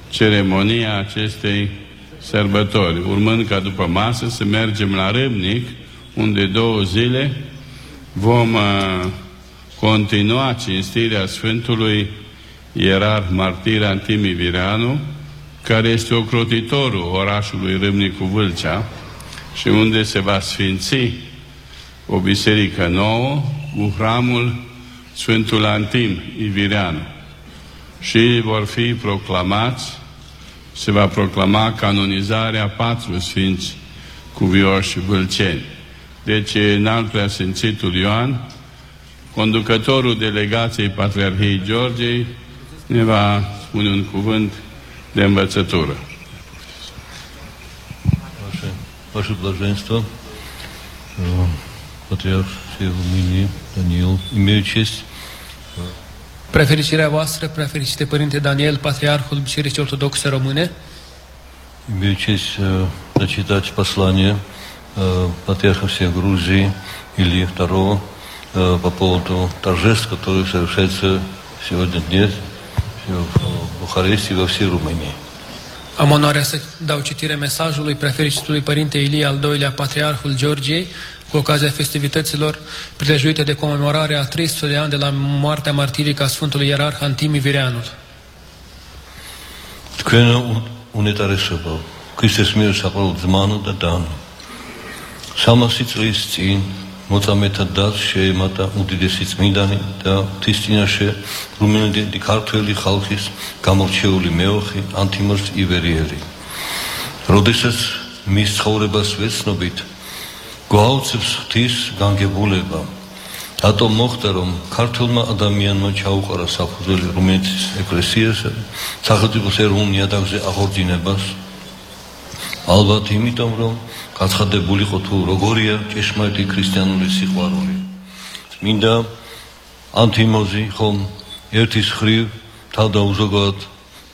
ceremonia acestei sărbători, urmând ca după masă să mergem la Râmnic, unde două zile vom uh, continua cinstirea Sfântului ierar martir Antimi Vireanu, care este ocrotitorul orașului Râmnicu Vâlcea și unde se va sfinți o biserică nouă cu hramul Sfântul Antim Ivireanu și vor fi proclamați se va proclama canonizarea patru sfinți cuvioși vâlceni. Deci, în alt preasfințitul Ioan, conducătorul delegației Patriarhiei Georgiei, ne va spune un cuvânt de învățătură. Ваше, ваше блаженство, патриарх всей Румынии Даниил, имею честь Prefericirea voastră, prefericite Părinte Daniel, Patriarhul Bisericii Ortodoxe Române, имею честь зачитать послание патриарха всей Грузии Ильи II по поводу торжеств, которые совершаются сегодня днес в București și României. Am onoarea să dau citire mesajului prefericitului Părinte Ilie al doilea Patriarhul Georgiei cu ocazia festivităților prilejuite de comemorarea a 300 de ani de la moartea martirică a Sfântului Ierarh Antimi Vireanul. Kunnen unitare săpău. Christus mir ist aber Zmanu da dan. Sama sitzli ist მოწამეთა დას შეემატა უდიდესი წმინდანი და ღვთისწინაშე რუმინელი ქართველი ხალხის გამორჩეული მეოხი ანთიმოზ ივერიელი. როდესაც მის ცხოვრებას ვეცნობით, გვაუცებს ღვთის განგებულება. რატომ მოხდა რომ ქართველმა ადამიანმა ჩაუყარა საფუძველი რუმინეთის ეკლესიასა და სახელმწიფოს ეროვნულ ნიადაგზე აღორძინებას? ალბათ იმიტომ რომ გაცხადებულიყო თუ როგორია ჭეშმარიტი ქრისტიანული სიყვარული. მინდა ანთიმოზი ხომ ერთის ხრივ თავდაუზოგოდ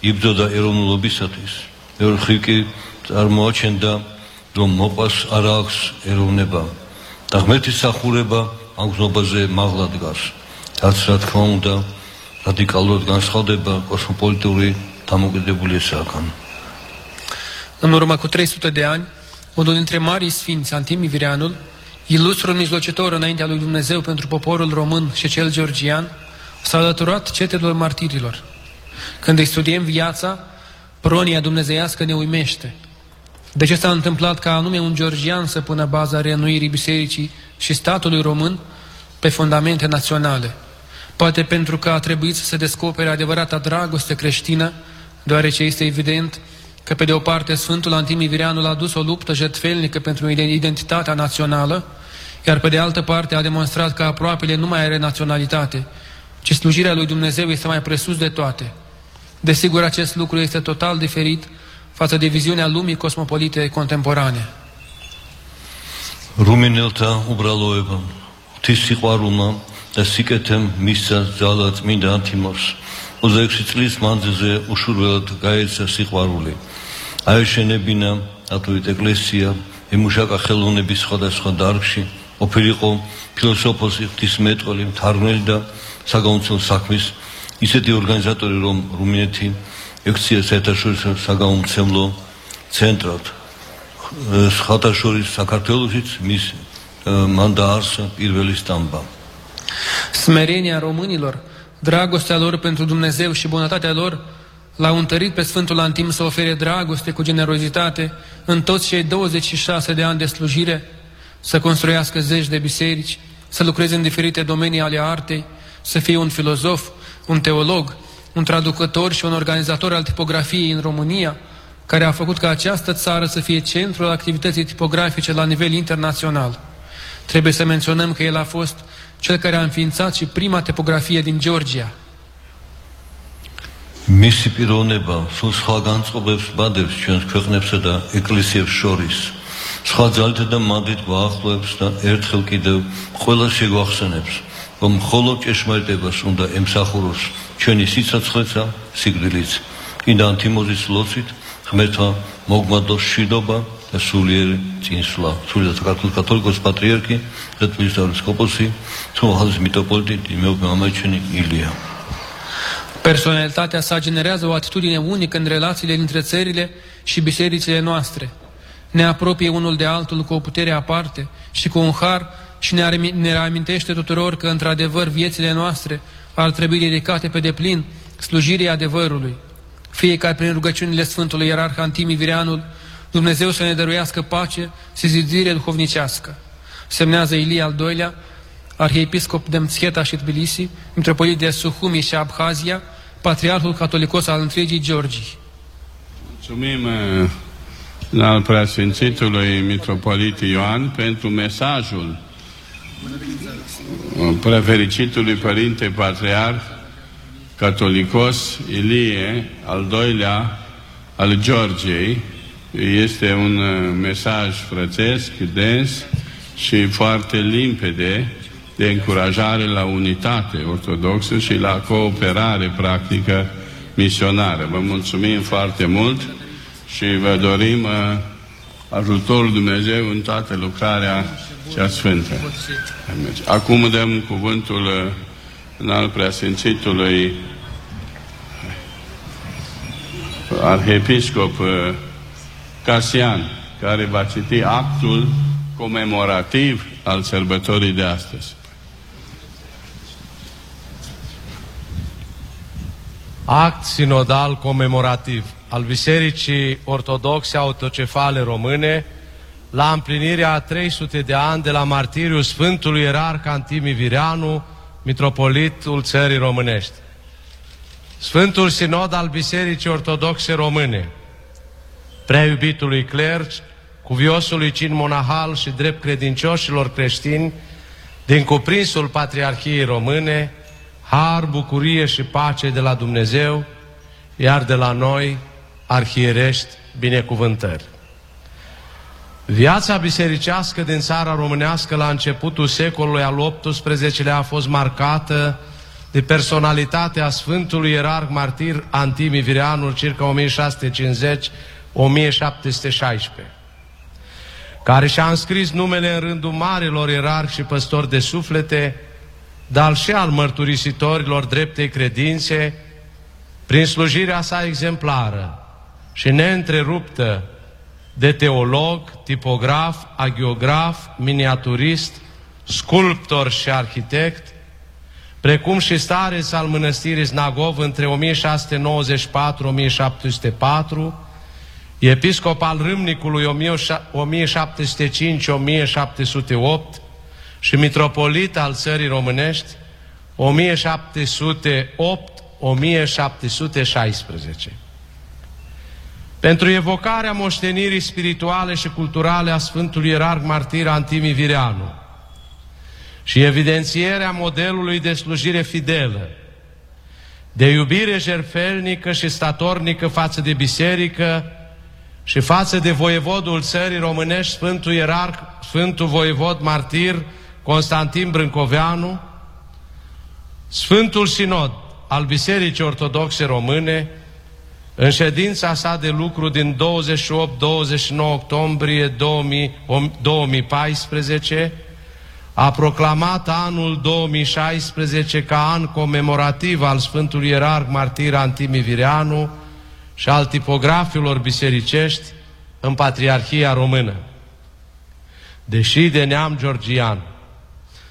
იბრძოდა ეროვნულობისათვის. მეორე ხრივ კი წარმოაჩენდა რომ მოყვას არ აქვს ეროვნება. და ღმერთის სახურება აღზნობაზე მაღლა დგას. რაც რა თქმა უნდა რადიკალურად განსხვავდება კოსმოპოლიტური დამოკიდებულებისაგან. În urmă cu 300 de ani, unul dintre marii sfinți, Antimi Vireanul, ilustru mijlocitor înaintea lui Dumnezeu pentru poporul român și cel georgian, s-a alăturat cetelor martirilor. Când îi studiem viața, pronia dumnezeiască ne uimește. De ce s-a întâmplat ca anume un georgian să pună baza reînnoirii bisericii și statului român pe fundamente naționale? Poate pentru că a trebuit să se descopere adevărata dragoste creștină, deoarece este evident că pe de o parte Sfântul Antimii Vireanu a dus o luptă jertfelnică pentru identitatea națională, iar pe de altă parte a demonstrat că aproapele nu mai are naționalitate, ci slujirea lui Dumnezeu este mai presus de toate. Desigur, acest lucru este total diferit față de viziunea lumii cosmopolite contemporane. რუმინელთა უბრალოებამ ღვთის სიყვარულმა და სიკეთემ მისცა ძალა წმინდა თიმოს 26 წლის მანძილზე უშურველად გაეცა სიყვარული აეშენებინა ათვით ეკლესია ემუშაკა ხელოვნების სხვადასხვა დარგში. ოფერიყო ფილოსოფოსი ღვთისმეტყველი მთარგმნელი და საგაუნცილო საქმის. ისეთი ორგანიზატორი რომ რუმინეთი ექცია საერთაშორისო საგაუმცემლო ცენტრად. სხვათა შორის საქართველოსიც მის მან დაარსა პირველი სტამბა. Smerenia românilor, dragostea lor pentru Dumnezeu și bunătatea lor l-au întărit pe Sfântul Antim să ofere dragoste cu generozitate în toți cei 26 de ani de slujire, să construiască zeci de biserici, să lucreze în diferite domenii ale artei, să fie un filozof, un teolog, un traducător și un organizator al tipografiei în România, care a făcut ca această țară să fie centrul activității tipografice la nivel internațional. Trebuie să menționăm că el a fost cel care a înființat și prima tipografie din Georgia. მისი პიროვნება სულ სხვა განწყობებს ბადებს ჩვენს ქვეყნებსა და ეკლესიებს შორის. სხვა ძალთა და მანდით გვაახლოებს და ერთხელ კიდევ ყველა შეგვახსენებს, რომ მხოლოდ ჭეშმარიტებას უნდა ემსახუროს ჩვენი სიცოცხლეცა, სიკვდილიც. კიდე ანთიმოზის ლოცვით ღმერთმა მოგმადოს შიდობა და სულიერი წინსვლა. სულიერ საქართველოს კათოლიკოს და თბილისის ეპისკოპოსი, თუმცა მიტროპოლიტი მეუღლე მამაჩენი ილია. Personalitatea sa generează o atitudine unică în relațiile dintre țările și bisericile noastre. Ne apropie unul de altul cu o putere aparte și cu un har și ne, ne reamintește tuturor că, într-adevăr, viețile noastre ar trebui dedicate pe deplin slujirii adevărului. Fie ca prin rugăciunile Sfântului Ierarh Antimi Vireanul, Dumnezeu să ne dăruiască pace și zidire duhovnicească. Semnează Ilie al doilea, arhiepiscop de Mtscheta și Tbilisi, mitropolit de Suhumi și Abhazia, patriarhul catolicos al întregii Georgii. Mulțumim uh, al preasfințitului mitropolit Ioan pentru mesajul uh, prefericitului Părinte Patriarh Catolicos Ilie, al doilea al Georgiei. Este un uh, mesaj frățesc, dens și foarte limpede de încurajare la unitate ortodoxă și la cooperare practică misionară. Vă mulțumim foarte mult și vă dorim uh, ajutorul Dumnezeu în toată lucrarea cea sfântă. Acum dăm cuvântul uh, în al preasfințitului arhiepiscop uh, Casian, care va citi actul comemorativ al sărbătorii de astăzi. Act sinodal comemorativ al Bisericii Ortodoxe Autocefale Române la împlinirea 300 de ani de la martiriul Sfântului Ierarh Antimi Vireanu, mitropolitul țării românești. Sfântul Sinod al Bisericii Ortodoxe Române, prea iubitului clerg, cuviosului cin monahal și drept credincioșilor creștini din cuprinsul Patriarhiei Române, har, bucurie și pace de la Dumnezeu, iar de la noi arhierești binecuvântări. Viața bisericească din țara românească la începutul secolului al XVIII-lea a fost marcată de personalitatea Sfântului Ierarh Martir Antimi Vireanul, circa 1650-1716, care și-a înscris numele în rândul marilor ierarhi și păstori de suflete, dar și al mărturisitorilor dreptei credințe, prin slujirea sa exemplară și neîntreruptă de teolog, tipograf, agiograf, miniaturist, sculptor și arhitect, precum și stareț al mănăstirii Znagov între 1694-1704, episcop al Râmnicului 1705-1708, și mitropolit al țării românești 1708-1716. Pentru evocarea moștenirii spirituale și culturale a Sfântului Ierarh Martir Antimi Vireanu și evidențierea modelului de slujire fidelă, de iubire jerfelnică și statornică față de biserică și față de voievodul țării românești, Sfântul Ierarh, Sfântul Voievod Martir Constantin Brâncoveanu, Sfântul Sinod al Bisericii Ortodoxe Române, în ședința sa de lucru din 28-29 octombrie 2014, a proclamat anul 2016 ca an comemorativ al Sfântului Ierarh Martir Antimi Vireanu și al tipografilor bisericești în Patriarhia Română. Deși de neam georgian,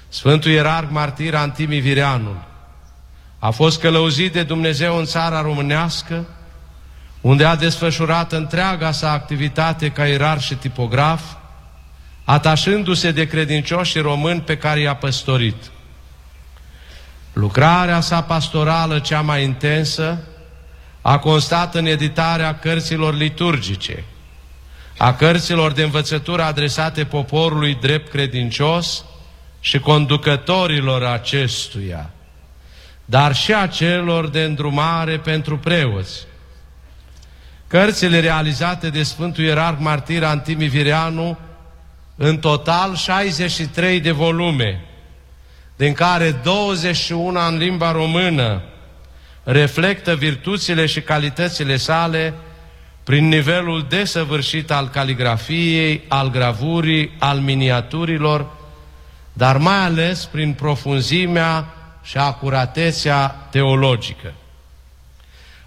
Sfântul Ierarh Martir Antimi Vireanul a fost călăuzit de Dumnezeu în țara românească, unde a desfășurat întreaga sa activitate ca ierar și tipograf, atașându-se de credincioșii români pe care i-a păstorit. Lucrarea sa pastorală cea mai intensă a constat în editarea cărților liturgice, a cărților de învățătură adresate poporului drept credincios și conducătorilor acestuia, dar și a celor de îndrumare pentru preoți. Cărțile realizate de Sfântul Ierarh Martir Antimi Vireanu, în total 63 de volume, din care 21 în limba română, reflectă virtuțile și calitățile sale prin nivelul desăvârșit al caligrafiei, al gravurii, al miniaturilor, dar mai ales prin profunzimea și acuratețea teologică.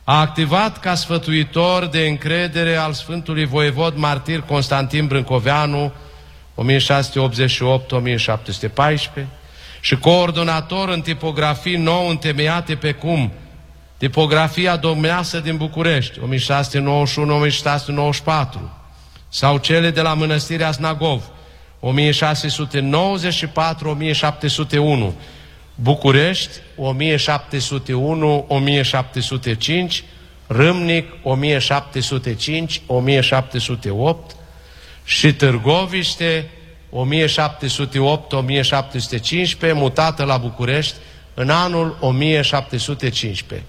A activat ca sfătuitor de încredere al Sfântului Voievod Martir Constantin Brâncoveanu 1688-1714 și coordonator în tipografii nou întemeiate pe cum tipografia domneasă din București 1691-1694 sau cele de la Mănăstirea Snagov 1694-1701 București 1701-1705 Râmnic 1705-1708 și Târgoviște 1708-1715, mutată la București în anul 1715.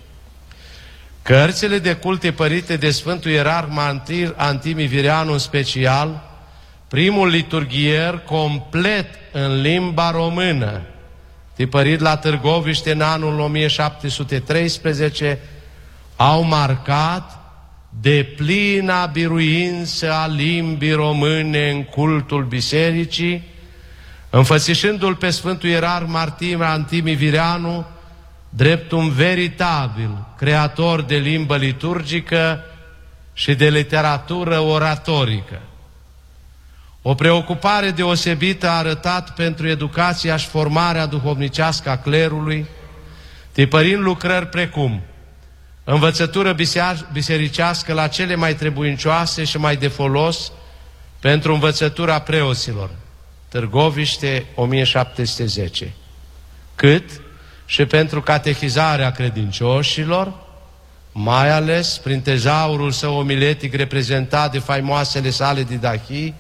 Cărțile de culte părite de Sfântul Ierar Mantir Antimi Vireanu în special, primul liturghier complet în limba română, tipărit la Târgoviște în anul 1713, au marcat de plina biruință a limbii române în cultul bisericii, înfățișându-l pe Sfântul Ierar Martim Antimi Vireanu, drept un veritabil creator de limbă liturgică și de literatură oratorică. O preocupare deosebită a arătat pentru educația și formarea duhovnicească a clerului, tipărind lucrări precum învățătură bisericească la cele mai trebuincioase și mai de folos pentru învățătura preoților, Târgoviște 1710, cât și pentru catehizarea credincioșilor, mai ales prin tezaurul său omiletic reprezentat de faimoasele sale didahii,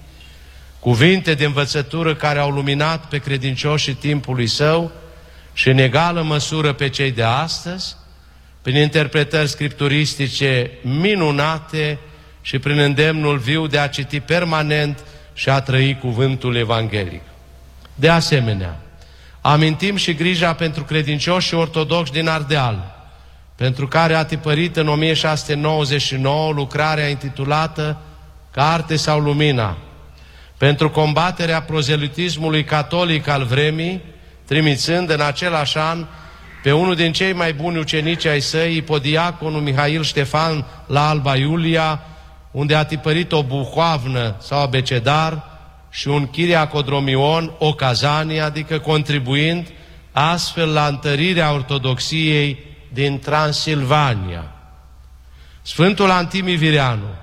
cuvinte de învățătură care au luminat pe credincioșii timpului său și în egală măsură pe cei de astăzi, prin interpretări scripturistice minunate și prin îndemnul viu de a citi permanent și a trăi cuvântul evanghelic. De asemenea, amintim și grija pentru credincioși ortodoxi din Ardeal, pentru care a tipărit în 1699 lucrarea intitulată Carte sau Lumina, pentru combaterea prozelitismului catolic al vremii, trimițând în același an pe unul din cei mai buni ucenici ai săi, ipodiaconul Mihail Ștefan la Alba Iulia, unde a tipărit o buhoavnă sau abecedar și un chiriacodromion, o cazanie, adică contribuind astfel la întărirea ortodoxiei din Transilvania. Sfântul Antimi Vireanu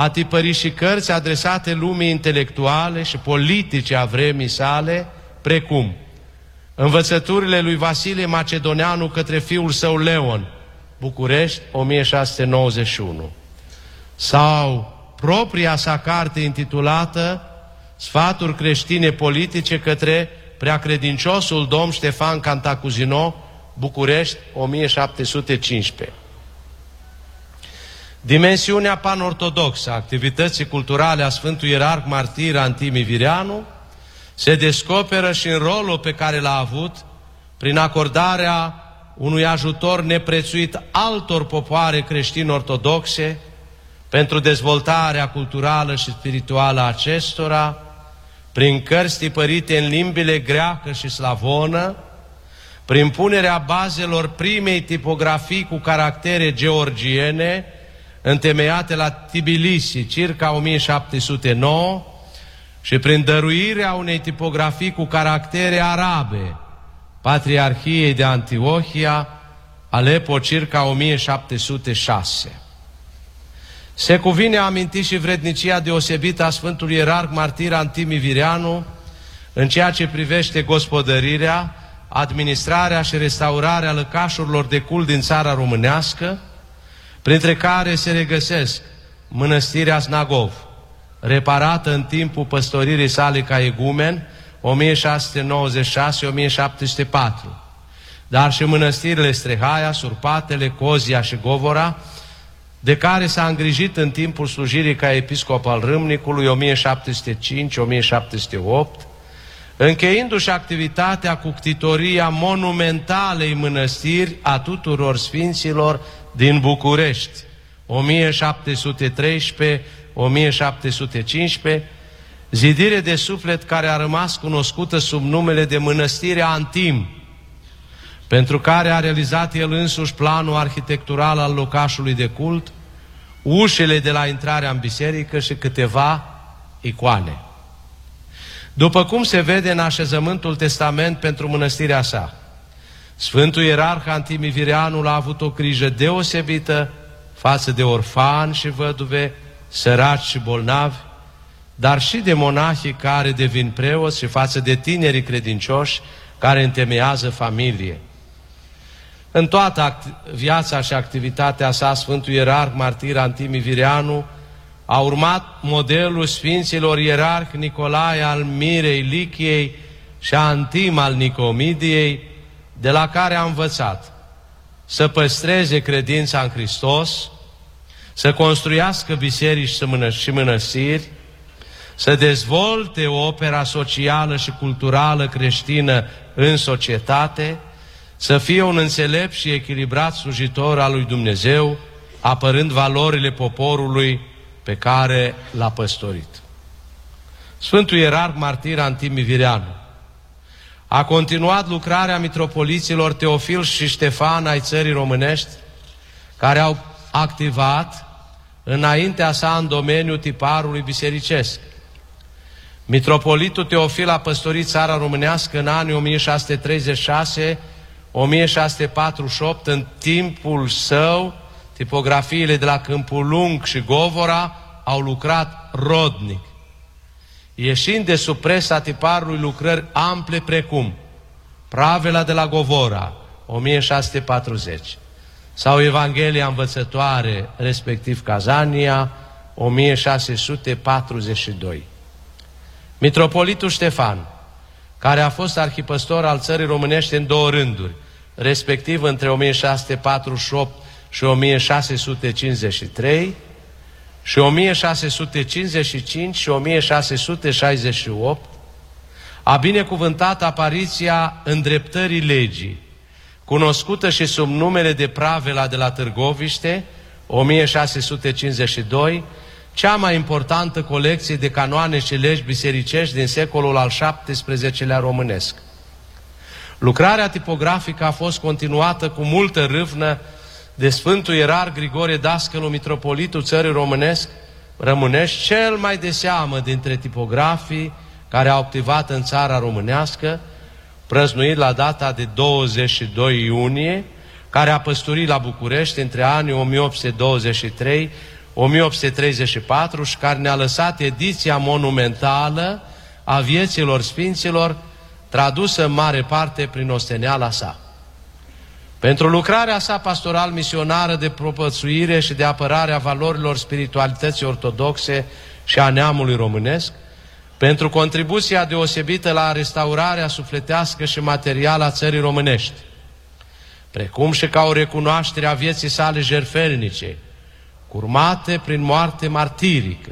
a tipărit și cărți adresate lumii intelectuale și politice a vremii sale, precum Învățăturile lui Vasile Macedoneanu către fiul său Leon, București, 1691. Sau propria sa carte intitulată Sfaturi creștine politice către preacredinciosul domn Ștefan Cantacuzino, București, 1715. Dimensiunea panortodoxă a activității culturale a Sfântului Ierarh Martir Antimi Vireanu se descoperă și în rolul pe care l-a avut prin acordarea unui ajutor neprețuit altor popoare creștine ortodoxe pentru dezvoltarea culturală și spirituală a acestora, prin cărți tipărite în limbile greacă și slavonă, prin punerea bazelor primei tipografii cu caractere georgiene, întemeiate la Tbilisi, circa 1709, și prin dăruirea unei tipografii cu caractere arabe, Patriarhiei de Antiohia, Alepo, circa 1706. Se cuvine a aminti și vrednicia deosebită a Sfântului Ierarh Martir Antimi Vireanu în ceea ce privește gospodărirea, administrarea și restaurarea lăcașurilor de cult din țara românească, printre care se regăsesc Mănăstirea Snagov, reparată în timpul păstoririi sale ca egumen, 1696-1704, dar și mănăstirile Strehaia, Surpatele, Cozia și Govora, de care s-a îngrijit în timpul slujirii ca episcop al Râmnicului 1705-1708, încheindu-și activitatea cu ctitoria monumentalei mănăstiri a tuturor sfinților din București, 1713-1715, zidire de suflet care a rămas cunoscută sub numele de Mănăstirea Antim, pentru care a realizat el însuși planul arhitectural al locașului de cult, ușele de la intrarea în biserică și câteva icoane. După cum se vede în așezământul testament pentru mănăstirea sa, Sfântul Ierarh Antimivireanul a avut o grijă deosebită față de orfani și văduve, săraci și bolnavi, dar și de monahii care devin preoți și față de tinerii credincioși care întemeiază familie. În toată viața și activitatea sa, Sfântul Ierarh Martir Antimi Vireanu a urmat modelul Sfinților Ierarh Nicolae al Mirei Lichiei și Antim al Nicomidiei, de la care a învățat să păstreze credința în Hristos, să construiască biserici și mănăstiri, să dezvolte opera socială și culturală creștină în societate, să fie un înțelept și echilibrat slujitor al lui Dumnezeu, apărând valorile poporului pe care l-a păstorit. Sfântul Ierarh Martir Antimi Vireanu a continuat lucrarea mitropoliților Teofil și Ștefan ai țării românești, care au activat înaintea sa în domeniul tiparului bisericesc. Mitropolitul Teofil a păstorit țara românească în anii 1636-1648, în timpul său, tipografiile de la Câmpul Lung și Govora au lucrat rodnic. Ieșind de sub presa tiparului lucrări ample precum Pravela de la Govora, 1640, sau Evanghelia învățătoare, respectiv Cazania, 1642. Mitropolitul Ștefan, care a fost arhipăstor al țării românești în două rânduri, respectiv între 1648 și 1653, și 1655 și 1668, a binecuvântat apariția îndreptării legii, cunoscută și sub numele de Pravela de la Târgoviște, 1652, cea mai importantă colecție de canoane și legi bisericești din secolul al XVII-lea românesc. Lucrarea tipografică a fost continuată cu multă râvnă de Sfântul Ierar Grigore Dascălu, Mitropolitul țării românesc, rămânești, cel mai de seamă dintre tipografii care au activat în țara românească, prăznuit la data de 22 iunie, care a păsturit la București între anii 1823-1834 și care ne-a lăsat ediția monumentală a vieților sfinților, tradusă în mare parte prin osteneala sa. Pentru lucrarea sa pastoral-misionară de propățuire și de apărare a valorilor spiritualității ortodoxe și a neamului românesc, pentru contribuția deosebită la restaurarea sufletească și materială a țării românești, precum și ca o recunoaștere a vieții sale jerfelnice, curmate prin moarte martirică,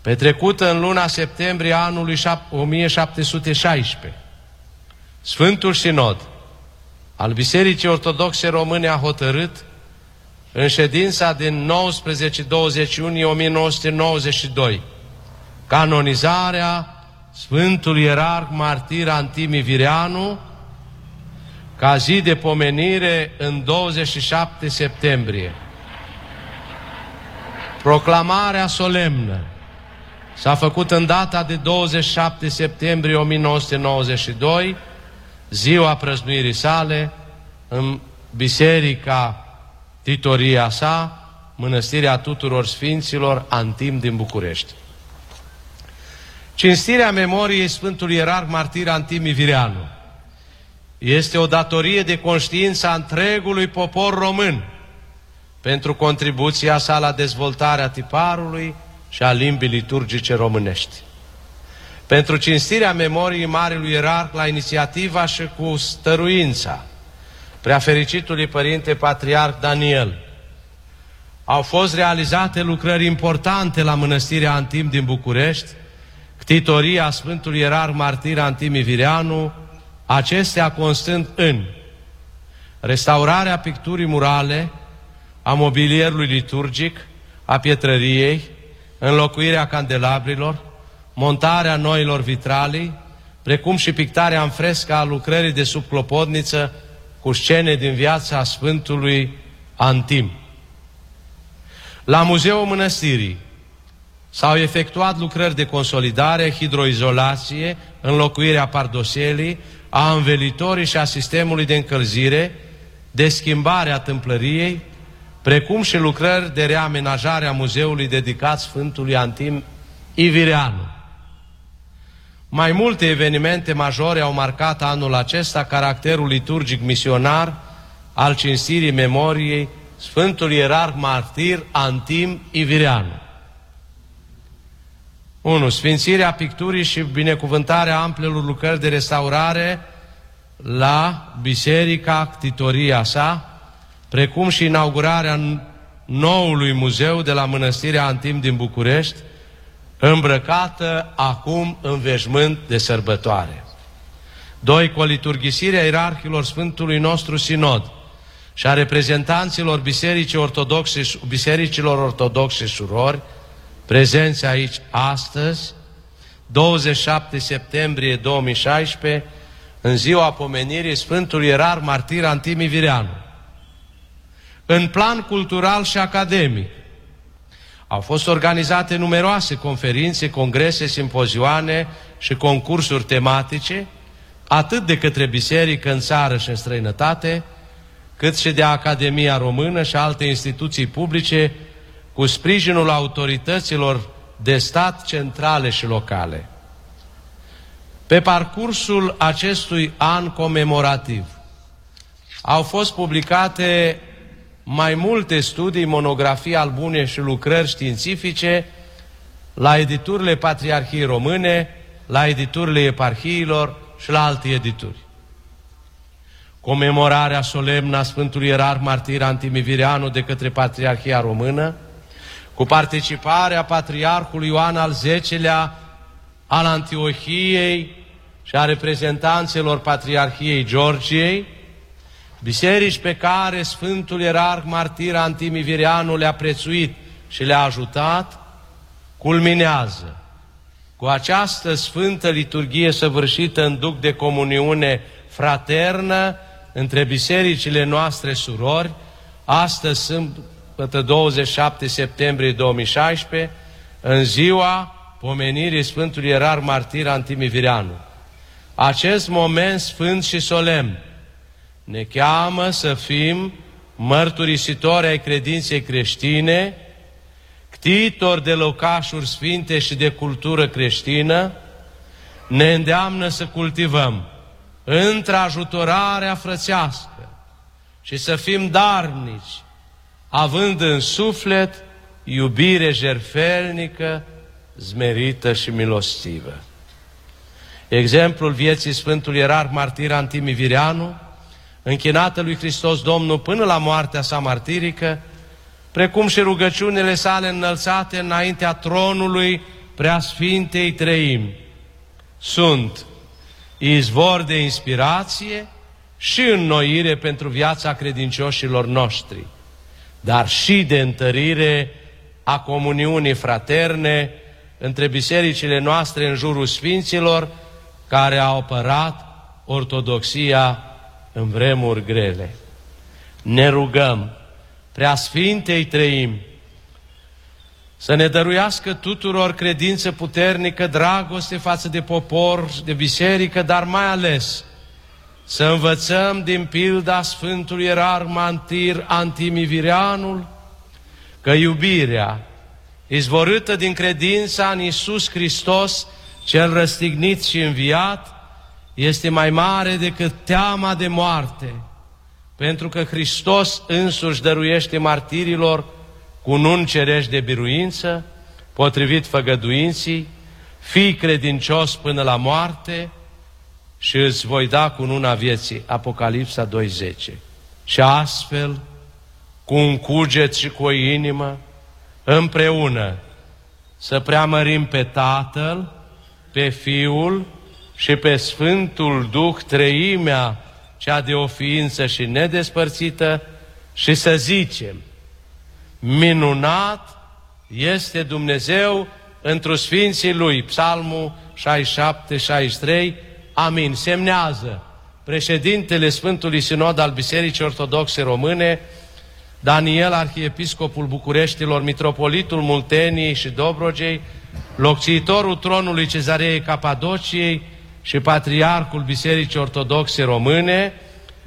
petrecută în luna septembrie anului 1716. Sfântul Sinod al Bisericii Ortodoxe Române a hotărât în ședința din 19-20 iunie 1992 canonizarea Sfântului Ierarh Martir Antimi Vireanu ca zi de pomenire în 27 septembrie. Proclamarea solemnă s-a făcut în data de 27 septembrie 1992, ziua prăznuirii sale, în biserica titoria sa, Mănăstirea Tuturor Sfinților, Antim din București. Cinstirea memoriei Sfântului Ierarh Martir Antimi Vireanu este o datorie de conștiință a întregului popor român pentru contribuția sa la dezvoltarea tiparului și a limbii liturgice românești. Pentru cinstirea memoriei Marelui Ierarh la inițiativa și cu stăruința preafericitului Părinte Patriarh Daniel, au fost realizate lucrări importante la Mănăstirea Antim din București, ctitoria Sfântului Ierarh Martir Antimi Vireanu, acestea constând în restaurarea picturii murale, a mobilierului liturgic, a pietrăriei, înlocuirea candelabrilor, montarea noilor vitralii, precum și pictarea în fresca a lucrării de sub clopotniță cu scene din viața Sfântului Antim. La Muzeul Mănăstirii s-au efectuat lucrări de consolidare, hidroizolație, înlocuirea pardoselii, a învelitorii și a sistemului de încălzire, de schimbare a tâmplăriei, precum și lucrări de reamenajare a muzeului dedicat Sfântului Antim Ivireanu. Mai multe evenimente majore au marcat anul acesta caracterul liturgic misionar al cinstirii memoriei Sfântul Ierarh Martir Antim Ivireanu. 1. Sfințirea picturii și binecuvântarea amplelor lucrări de restaurare la biserica, ctitoria sa, precum și inaugurarea noului muzeu de la Mănăstirea Antim din București, îmbrăcată acum în veșmânt de sărbătoare. 2. Coliturghisirea ierarhilor Sfântului nostru Sinod și a reprezentanților Bisericii Ortodoxe, Bisericilor Ortodoxe Surori, prezenți aici astăzi, 27 septembrie 2016, în ziua pomenirii Sfântului Ierarh Martir Antimi Vireanu. În plan cultural și academic, au fost organizate numeroase conferințe, congrese, simpozioane și concursuri tematice, atât de către biserică în țară și în străinătate, cât și de Academia Română și alte instituții publice, cu sprijinul autorităților de stat centrale și locale. Pe parcursul acestui an comemorativ au fost publicate mai multe studii, monografii, albune și lucrări științifice la editurile Patriarhiei Române, la editurile eparhiilor și la alte edituri. Comemorarea solemnă a Sfântului Ierarh Martir Antimivireanu de către Patriarhia Română, cu participarea Patriarhului Ioan al X-lea al Antiohiei și a reprezentanților Patriarhiei Georgiei, biserici pe care Sfântul Ierarh Martir Antimivireanu le-a prețuit și le-a ajutat, culminează cu această sfântă liturghie săvârșită în duc de comuniune fraternă între bisericile noastre surori, astăzi sâmbătă 27 septembrie 2016, în ziua pomenirii Sfântului Ierarh Martir Antimivireanu. Acest moment sfânt și solemn ne cheamă să fim mărturisitori ai credinței creștine, ctitori de locașuri sfinte și de cultură creștină, ne îndeamnă să cultivăm într-ajutorarea frățească și să fim darnici, având în suflet iubire jerfelnică, zmerită și milostivă. Exemplul vieții Sfântului Ierarh Martir Antimivireanu, închinată lui Hristos Domnul până la moartea sa martirică, precum și rugăciunile sale înălțate înaintea tronului Preasfintei Treimi. Sunt izvor de inspirație și înnoire pentru viața credincioșilor noștri, dar și de întărire a comuniunii fraterne între bisericile noastre în jurul Sfinților, care au apărat ortodoxia în vremuri grele. Ne rugăm, Preasfintei Trăim, să ne dăruiască tuturor credință puternică, dragoste față de popor, de biserică, dar mai ales să învățăm din pilda Sfântului Erar Mantir Antimivireanul că iubirea izvorâtă din credința în Iisus Hristos, cel răstignit și înviat, este mai mare decât teama de moarte, pentru că Hristos însuși dăruiește martirilor cu nun cerești de biruință, potrivit făgăduinții, fii credincios până la moarte și îți voi da cu nuna vieții. Apocalipsa 2.10. Și astfel, cu un cuget și cu o inimă, împreună să preamărim pe Tatăl, pe Fiul și pe Sfântul Duh, treimea cea de o ființă și nedespărțită, și să zicem, minunat este Dumnezeu într Sfinții Lui, Psalmul 67-63, amin, semnează președintele Sfântului Sinod al Bisericii Ortodoxe Române, Daniel, arhiepiscopul Bucureștilor, mitropolitul Multeniei și Dobrogei, locțitorul tronului Cezarei Capadociei și patriarhul Bisericii Ortodoxe Române,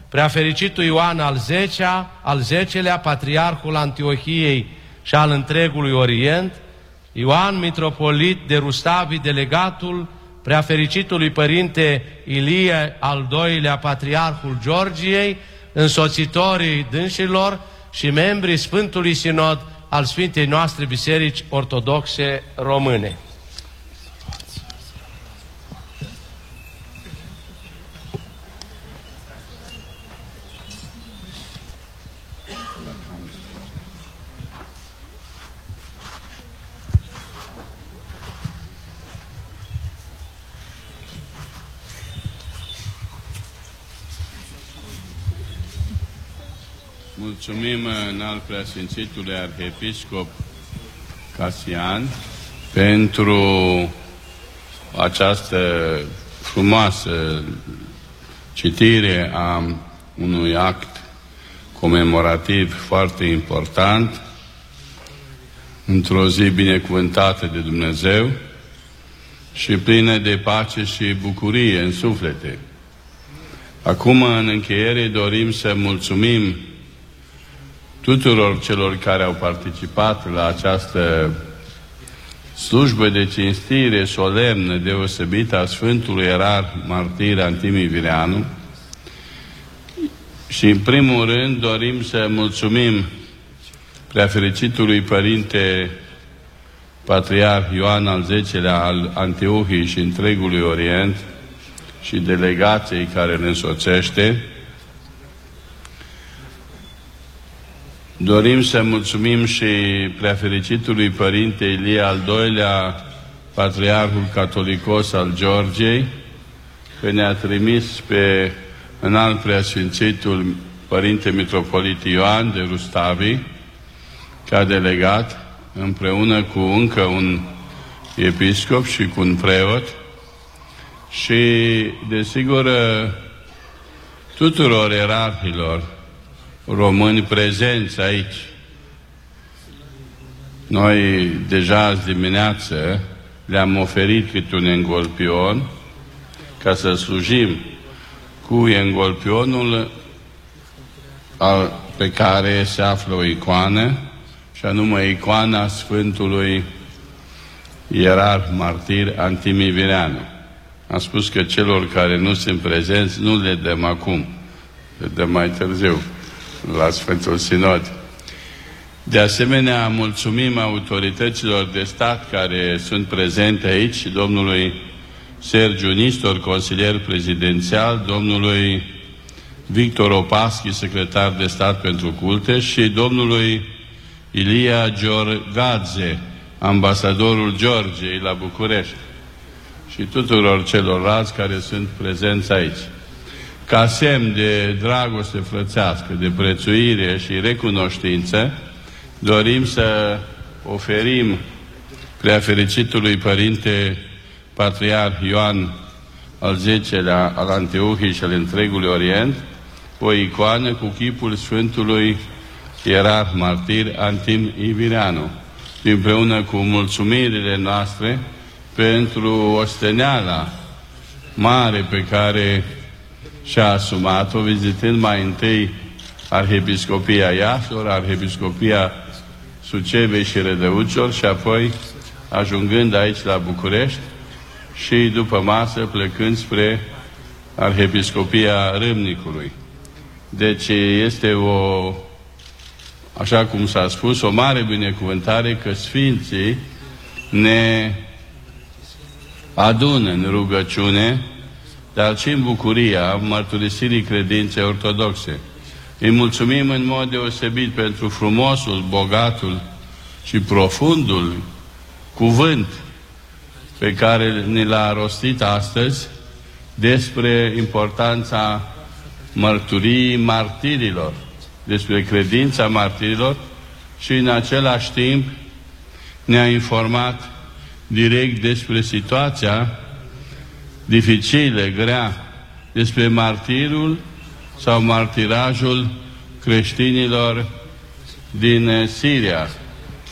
preafericitul Ioan al X-lea, al X-lea, patriarhul Antiohiei și al întregului Orient, Ioan, mitropolit de Rustavi, delegatul preafericitului părinte Ilie al doilea, patriarhul Georgiei, însoțitorii dânșilor și membrii Sfântului Sinod al Sfintei noastre Biserici Ortodoxe Române. Mulțumim în al preasfințitului arhiepiscop Casian pentru această frumoasă citire a unui act comemorativ foarte important într-o zi binecuvântată de Dumnezeu și plină de pace și bucurie în suflete. Acum, în încheiere, dorim să mulțumim tuturor celor care au participat la această slujbă de cinstire solemnă deosebită a Sfântului Erar Martir Antimii Vireanu. Și în primul rând dorim să mulțumim preafericitului Părinte Patriarh Ioan al X-lea al Antiohiei și întregului Orient și delegației care ne însoțește, Dorim să mulțumim și preafericitului Părinte Ilie al doilea, Patriarhul Catolicos al Georgiei, că ne-a trimis pe înalt preasfințitul Părinte Mitropolit Ioan de Rustavi, ca delegat, împreună cu încă un episcop și cu un preot. Și, desigur, tuturor erarhilor români prezenți aici. Noi deja azi dimineață le-am oferit câte un engolpion ca să slujim cu engolpionul al, pe care se află o icoană și anume icoana Sfântului Ierar Martir Antimivireanu. Am spus că celor care nu sunt prezenți nu le dăm acum, le dăm mai târziu la Sfântul Sinod. De asemenea, mulțumim autorităților de stat care sunt prezente aici și domnului Sergiu Nistor, consilier prezidențial, domnului Victor Opaschi, secretar de stat pentru culte și domnului Ilia Giorgadze, ambasadorul Georgiei la București și tuturor celorlalți care sunt prezenți aici. Ca semn de dragoste frățească, de prețuire și recunoștință, dorim să oferim prea fericitului Părinte Patriarh Ioan al X-lea al Antiohiei și al întregului Orient, o icoană cu chipul Sfântului Ierarh Martir Antim Ivireanu, împreună cu mulțumirile noastre pentru osteneala mare pe care și-a asumat-o, vizitând mai întâi Arhiepiscopia Iașilor, Arhiepiscopia Sucevei și Rădăuților și apoi ajungând aici la București și după masă plecând spre Arhiepiscopia Râmnicului. Deci este o, așa cum s-a spus, o mare binecuvântare că Sfinții ne adună în rugăciune, dar și în bucuria mărturisirii credinței ortodoxe. Îi mulțumim în mod deosebit pentru frumosul, bogatul și profundul cuvânt pe care ne l-a rostit astăzi despre importanța mărturiei martirilor, despre credința martirilor și în același timp ne-a informat direct despre situația dificilă, grea, despre martirul sau martirajul creștinilor din Siria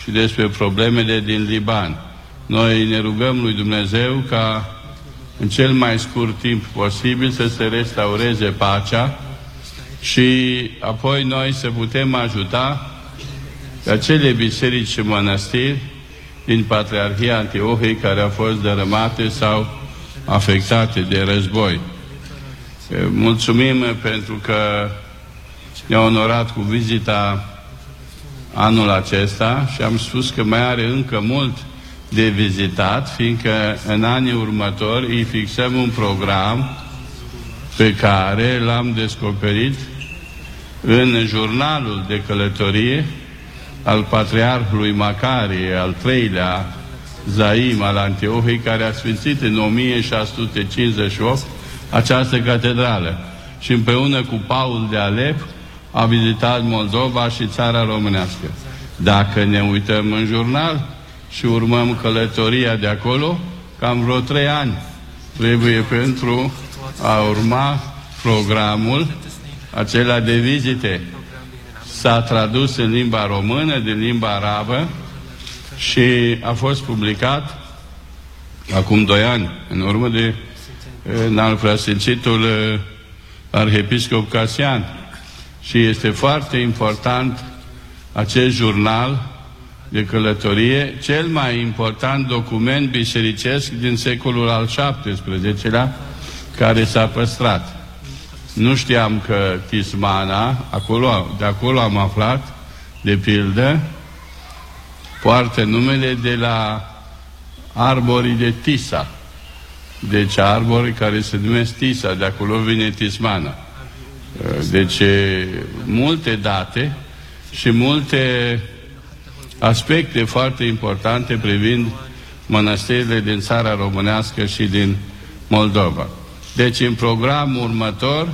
și despre problemele din Liban. Noi ne rugăm lui Dumnezeu ca în cel mai scurt timp posibil să se restaureze pacea și apoi noi să putem ajuta acele biserici și mănăstiri din Patriarhia Antiohiei care au fost dărâmate sau afectate de război. Mulțumim pentru că ne-a onorat cu vizita anul acesta și am spus că mai are încă mult de vizitat, fiindcă în anii următori îi fixăm un program pe care l-am descoperit în jurnalul de călătorie al Patriarhului Macarie, al treilea Zaim al Antiohiei, care a sfințit în 1658 această catedrală și împreună cu Paul de Alep a vizitat Moldova și țara românească. Dacă ne uităm în jurnal și urmăm călătoria de acolo, cam vreo trei ani trebuie pentru a urma programul acela de vizite. S-a tradus în limba română, din limba arabă și a fost publicat acum doi ani, în urmă de în al preasfințitul uh, arhiepiscop Casian. Și este foarte important acest jurnal de călătorie, cel mai important document bisericesc din secolul al XVII-lea, care s-a păstrat. Nu știam că Tismana, acolo, de acolo am aflat, de pildă, poartă numele de la arborii de Tisa. Deci arbori care se numesc Tisa, de acolo vine Tismana. Deci multe date și multe aspecte foarte importante privind mănăstirile din țara românească și din Moldova. Deci în programul următor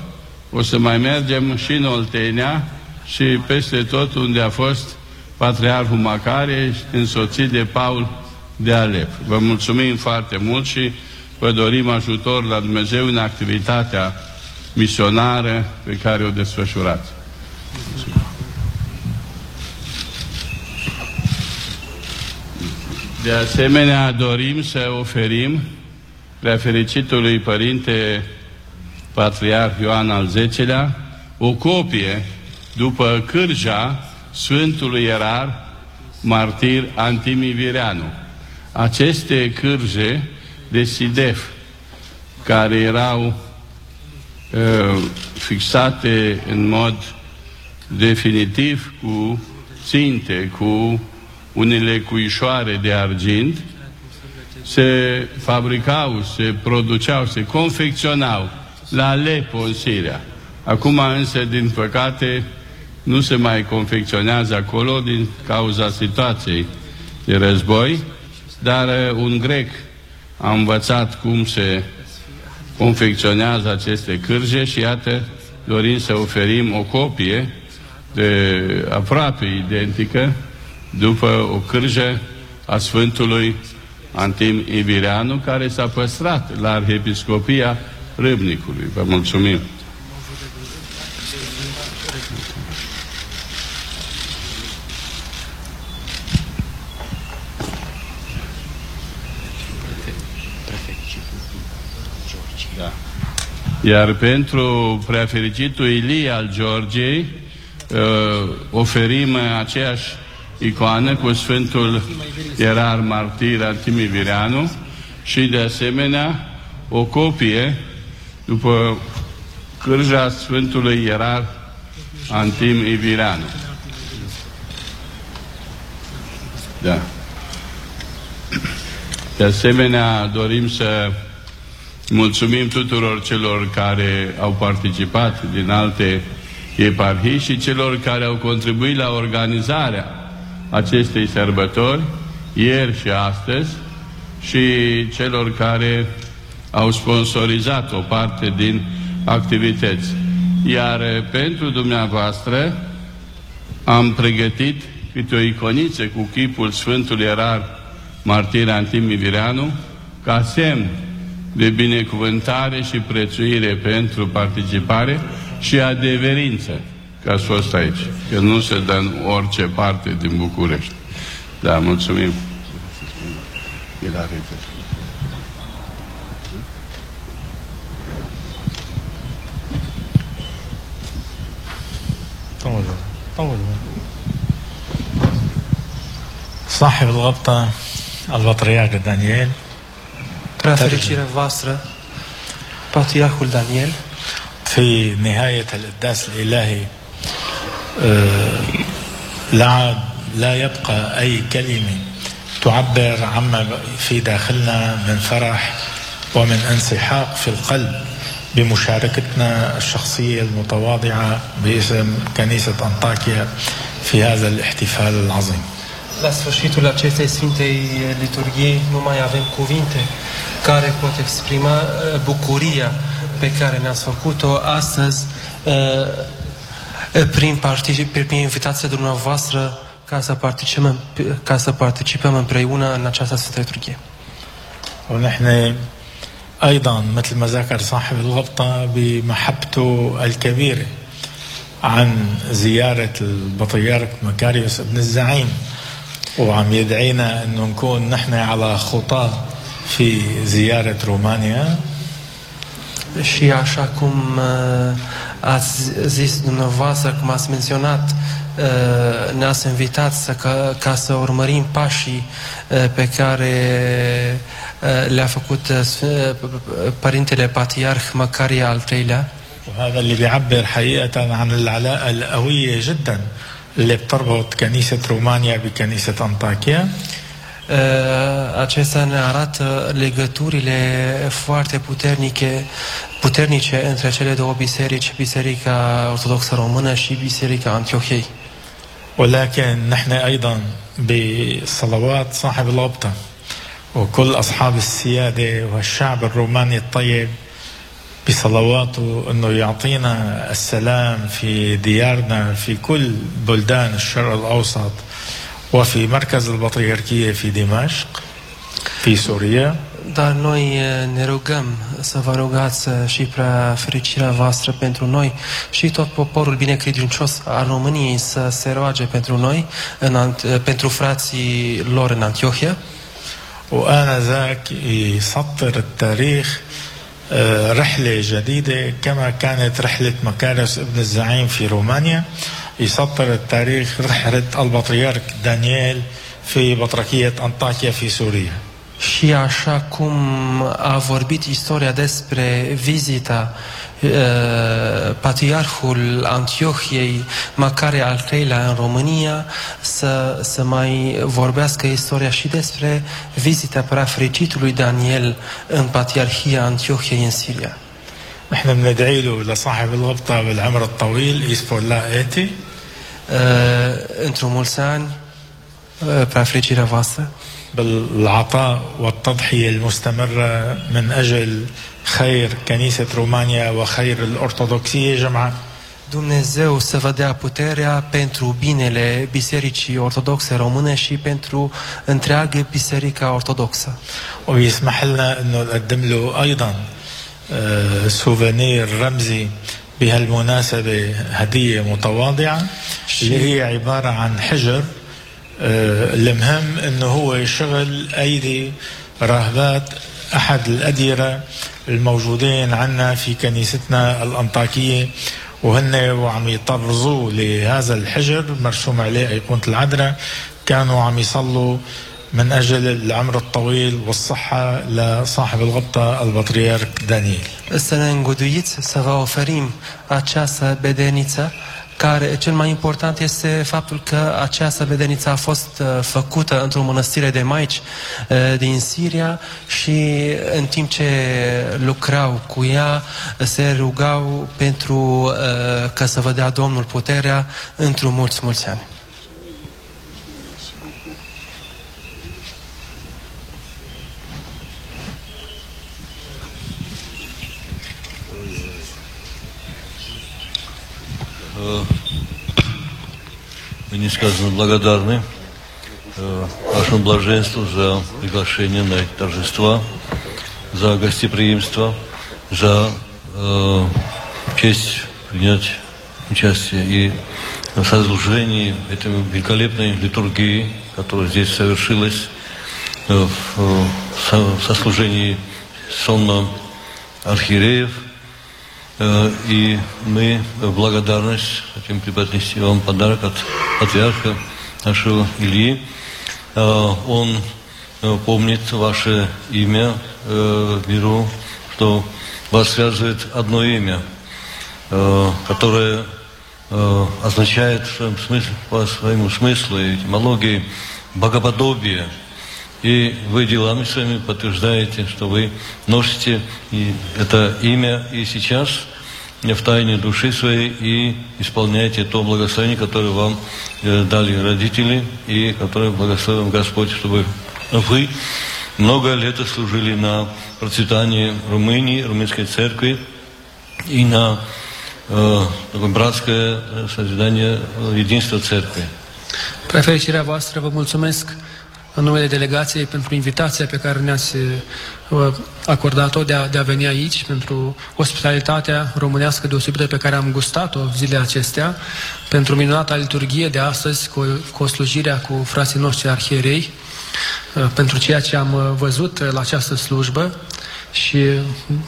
o să mai mergem și în Oltenia și peste tot unde a fost Patriarhul Macare, însoțit de Paul de Alep. Vă mulțumim foarte mult și vă dorim ajutor la Dumnezeu în activitatea misionară pe care o desfășurați. De asemenea, dorim să oferim preafericitului Părinte Patriarh Ioan al X-lea o copie după cârja Sfântului Ierar Martir Antimivireanu. Aceste cârje de Sidef care erau uh, fixate în mod definitiv cu ținte, cu unele cuișoare de argint, se fabricau, se produceau, se confecționau la Aleppo în Siria. Acum însă, din păcate, nu se mai confecționează acolo din cauza situației de război, dar uh, un grec a învățat cum se confecționează aceste cârje și iată, dorim să oferim o copie de aproape identică după o cârjă a Sfântului Antim Ibireanu, care s-a păstrat la Arhiepiscopia Râbnicului. Vă mulțumim! Iar pentru preafericitul Ilie al Georgiei, uh, oferim aceeași icoană cu Sfântul Ierar Martir Antimi Vireanu și de asemenea o copie după cârja Sfântului Ierar Antim Ivireanu. Da. De asemenea, dorim să mulțumim tuturor celor care au participat din alte eparhii și celor care au contribuit la organizarea acestei sărbători, ieri și astăzi, și celor care au sponsorizat o parte din activități. Iar pentru dumneavoastră am pregătit câte o iconiță cu chipul Sfântului Erar Martir Antimi Vireanu ca semn de binecuvântare și prețuire pentru participare și adeverință că ați fost aici, că nu se dă în orice parte din București. Da, mulțumim. صاحب الغبطة البطريرك دانيال Prea fericirea voastră, Patriarhul Daniel, في نهاية القداس الإلهي لا لا يبقى أي كلمة تعبر عما في داخلنا من فرح ومن انسحاق في القلب بمشاركتنا الشخصية المتواضعة باسم كنيسة أنطاكيا في هذا الاحتفال العظيم la sfârșitul acestei Sfintei Liturghii nu mai avem cuvinte. Care pot exprima uh, bucuria pe care ne-ați făcut-o astăzi uh, uh, prin, prin invitația dumneavoastră ca să participăm, ca să participăm împreună în această Sfântă Liturghie. ونحن أيضا مثل ما ذكر صاحب الغبطه بمحبته الكبيره عن زياره البطريرك مكاريوس ابن الزعيم وعم يدعينا انه نكون نحن على خطاه في زياره رومانيا Și așa cum uh, ați zis dumneavoastră, cum ați menționat, uh, ne-ați invitat să, ca, ca să urmărim pașii uh, pe care uh, le-a făcut uh, uh, Părintele Patriarh Macaria al treilea. وهذا اللي بيعبر حقيقة عن العلاقة القوية جدا اللي بتربط كنيسة رومانيا بكنيسة أنطاكيا Acesta ne arată legăturile foarte puternice, puternice între cele două biserici, Biserica Ortodoxă Română și Biserica Antiohiei. ولكن نحن أيضا بصلوات صاحب الغبطة وكل أصحاب السيادة والشعب الروماني الطيب بصلواته أنه يعطينا السلام في ديارنا في كل بلدان الشرق الأوسط وفي مركز البطريركية في دمشق في سوريا Dar noi eh, ne rugăm să vă rugați eh, și prea fericirea voastră pentru noi și tot poporul binecredincios al României să se roage pentru noi, în, Ant- eh, pentru frații lor în Antiohia. وآنذاك يسطر التاريخ آه، رحلة جديدة كما كانت رحلة مكارس ابن الزعيم في رومانيا يسطر التاريخ رحلة البطريرك دانيال في بطركية أنطاكيا في سوريا Și așa cum a vorbit istoria despre vizita uh, patriarhul Antiohiei, Macare al treilea în România, să, să mai vorbească istoria și despre vizita prea fericitului Daniel în patriarhia Antiohiei în Siria. نحن بندعي له لصاحب الغبطة بالعمر الطويل يسبور لا mulți ani, uh, prea fericirea voastră. بالعطاء والتضحية المستمرة من أجل خير كنيسة رومانيا وخير الأرثوذكسية جمعاء Dumnezeu să vă dea puterea pentru binele Bisericii Ortodoxe Române și pentru întreagă Biserica Ortodoxă. ويسمح لنا إنه نقدم له أيضا آه، سوفينير رمزي بهالمناسبة هدية متواضعة اللي هي عبارة عن حجر. آه، المهم إنه هو شغل أيدي راهبات أحد الأديرة الموجودين عنا في كنيستنا الأنطاكية وهن وعم يطرزوا لهذا الحجر مرسوم عليه أيقونة العذراء. كانوا عم يصلوا من اجل العمر الطويل والصحة لصاحب الغبطة البطريرك دانيال Să ne îngăduiți să vă oferim această bedeniță care cel mai important este faptul că această bedeniță a fost uh, făcută într-o mănăstire de maici uh, din Siria și în timp ce lucrau cu ea se rugau pentru uh, ca să vă dea Domnul puterea într-un mulți, mulți ani. Несказанно благодарны э, вашему блаженству за приглашение на эти торжества, за гостеприимство, за э, честь принять участие и в сослужении этой великолепной литургии, которая здесь совершилась, э, в, э, в сослужении сонма архиереев, И мы в благодарность хотим преподнести вам подарок от патриарха нашего Ильи. Э, Он э, помнит ваше имя э, миру, что вас связывает одно имя, э, которое э, означает в своем смысле, по своему смыслу и этимологии богоподобие. И вы делами своими подтверждаете, что вы носите это имя и сейчас в тайне души своей и исполняете то благословение, которое вам э, дали родители и которое благословил Господь, чтобы вы много лет служили на процветание Румынии, румынской церкви и на э, братское э, созидание э, единства церкви. Prea fericirea voastră, vă mulțumesc în numele delegației pentru invitația pe care ne-ați uh, acordat-o de a, de a veni aici, pentru ospitalitatea românească deosebită pe care am gustat-o zilele acestea, pentru minunata liturghie de astăzi cu, cu slujirea cu frații noștri arhierei, uh, pentru ceea ce am uh, văzut uh, la această slujbă. Și uh,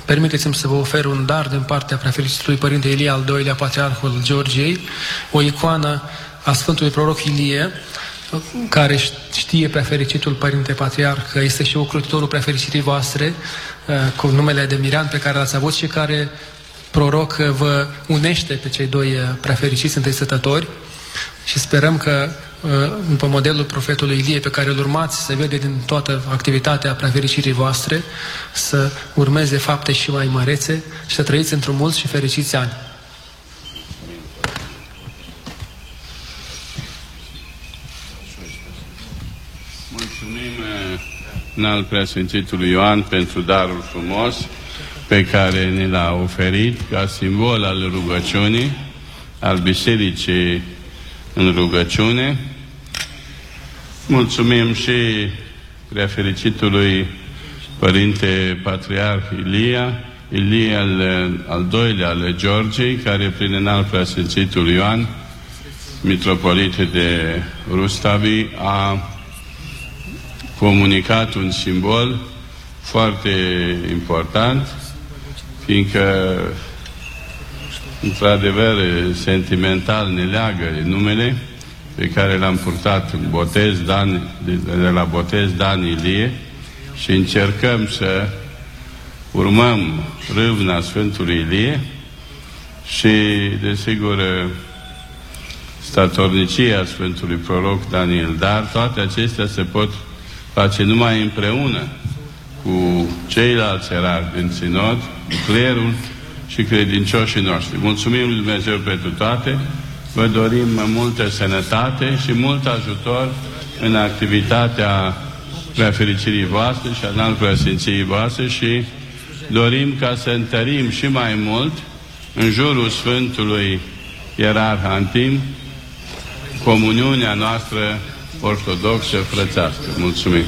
permiteți-mi să vă ofer un dar din partea preferitului Părinte Ilie al doilea Patriarhul Georgiei, o icoană a Sfântului Proroc Ilie, care știe prefericitul Părinte Patriarh că este și ocrotitorul prefericirii voastre uh, cu numele de Miran pe care l-ați avut și care proroc uh, vă unește pe cei doi uh, prefericiți întâi și sperăm că după modelul profetului Ilie pe care îl urmați, se vede din toată activitatea prefericirii voastre, să urmeze fapte și mai mărețe și să trăiți într-un mulți și fericiți ani. Mulțumim eh, în al preasfințitului Ioan pentru darul frumos pe care ne l-a oferit ca simbol al rugăciunii, al bisericii în rugăciune. Mulțumim și preafericitului Părinte Patriarh Ilia, Ilie al, al doilea al Georgiei, care prin înalt preasfințitul Ioan, mitropolite de Rustavi, a comunicat un simbol foarte important, fiindcă într-adevăr sentimental ne leagă numele pe care l-am purtat în botez Dan, de, de la botez Dan Ilie și încercăm să urmăm râvna Sfântului Ilie și, desigur, statornicia Sfântului Proroc Daniel, dar toate acestea se pot face numai împreună cu ceilalți erari din Sinod, cu clerul și credincioșii noștri. Mulțumim lui Dumnezeu pentru toate vă dorim multă sănătate și mult ajutor în activitatea preafericirii voastre și al preasfinției voastre și dorim ca să întărim și mai mult în jurul Sfântului Ierarh Antim comuniunea noastră ortodoxă frățească. Mulțumim!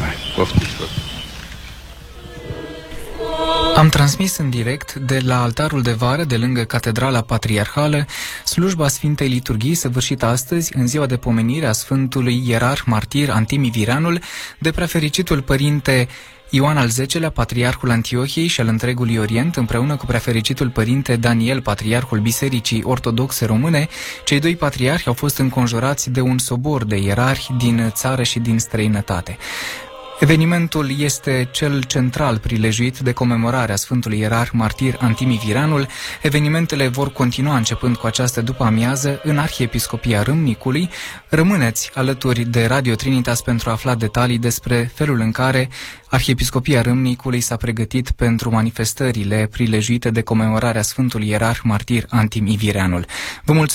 Hai, poftiți, poftiți. Am transmis în direct de la altarul de vară de lângă Catedrala Patriarhală slujba Sfintei Liturghii săvârșită astăzi în ziua de pomenire a Sfântului Ierarh Martir Antimi Viranul de prefericitul părinte Ioan al X-lea, patriarhul Antiohiei și al întregului Orient, împreună cu prefericitul părinte Daniel, patriarhul Bisericii Ortodoxe Române, cei doi patriarhi au fost înconjurați de un sobor de ierarhi din țară și din străinătate. Evenimentul este cel central prilejuit de comemorarea Sfântului Ierarh Martir Antimi Viranul. Evenimentele vor continua începând cu această după amiază în Arhiepiscopia Râmnicului. Rămâneți alături de Radio Trinitas pentru a afla detalii despre felul în care Arhiepiscopia Râmnicului s-a pregătit pentru manifestările prilejuite de comemorarea Sfântului Ierarh Martir Antimi Viranul. Vă mulțumim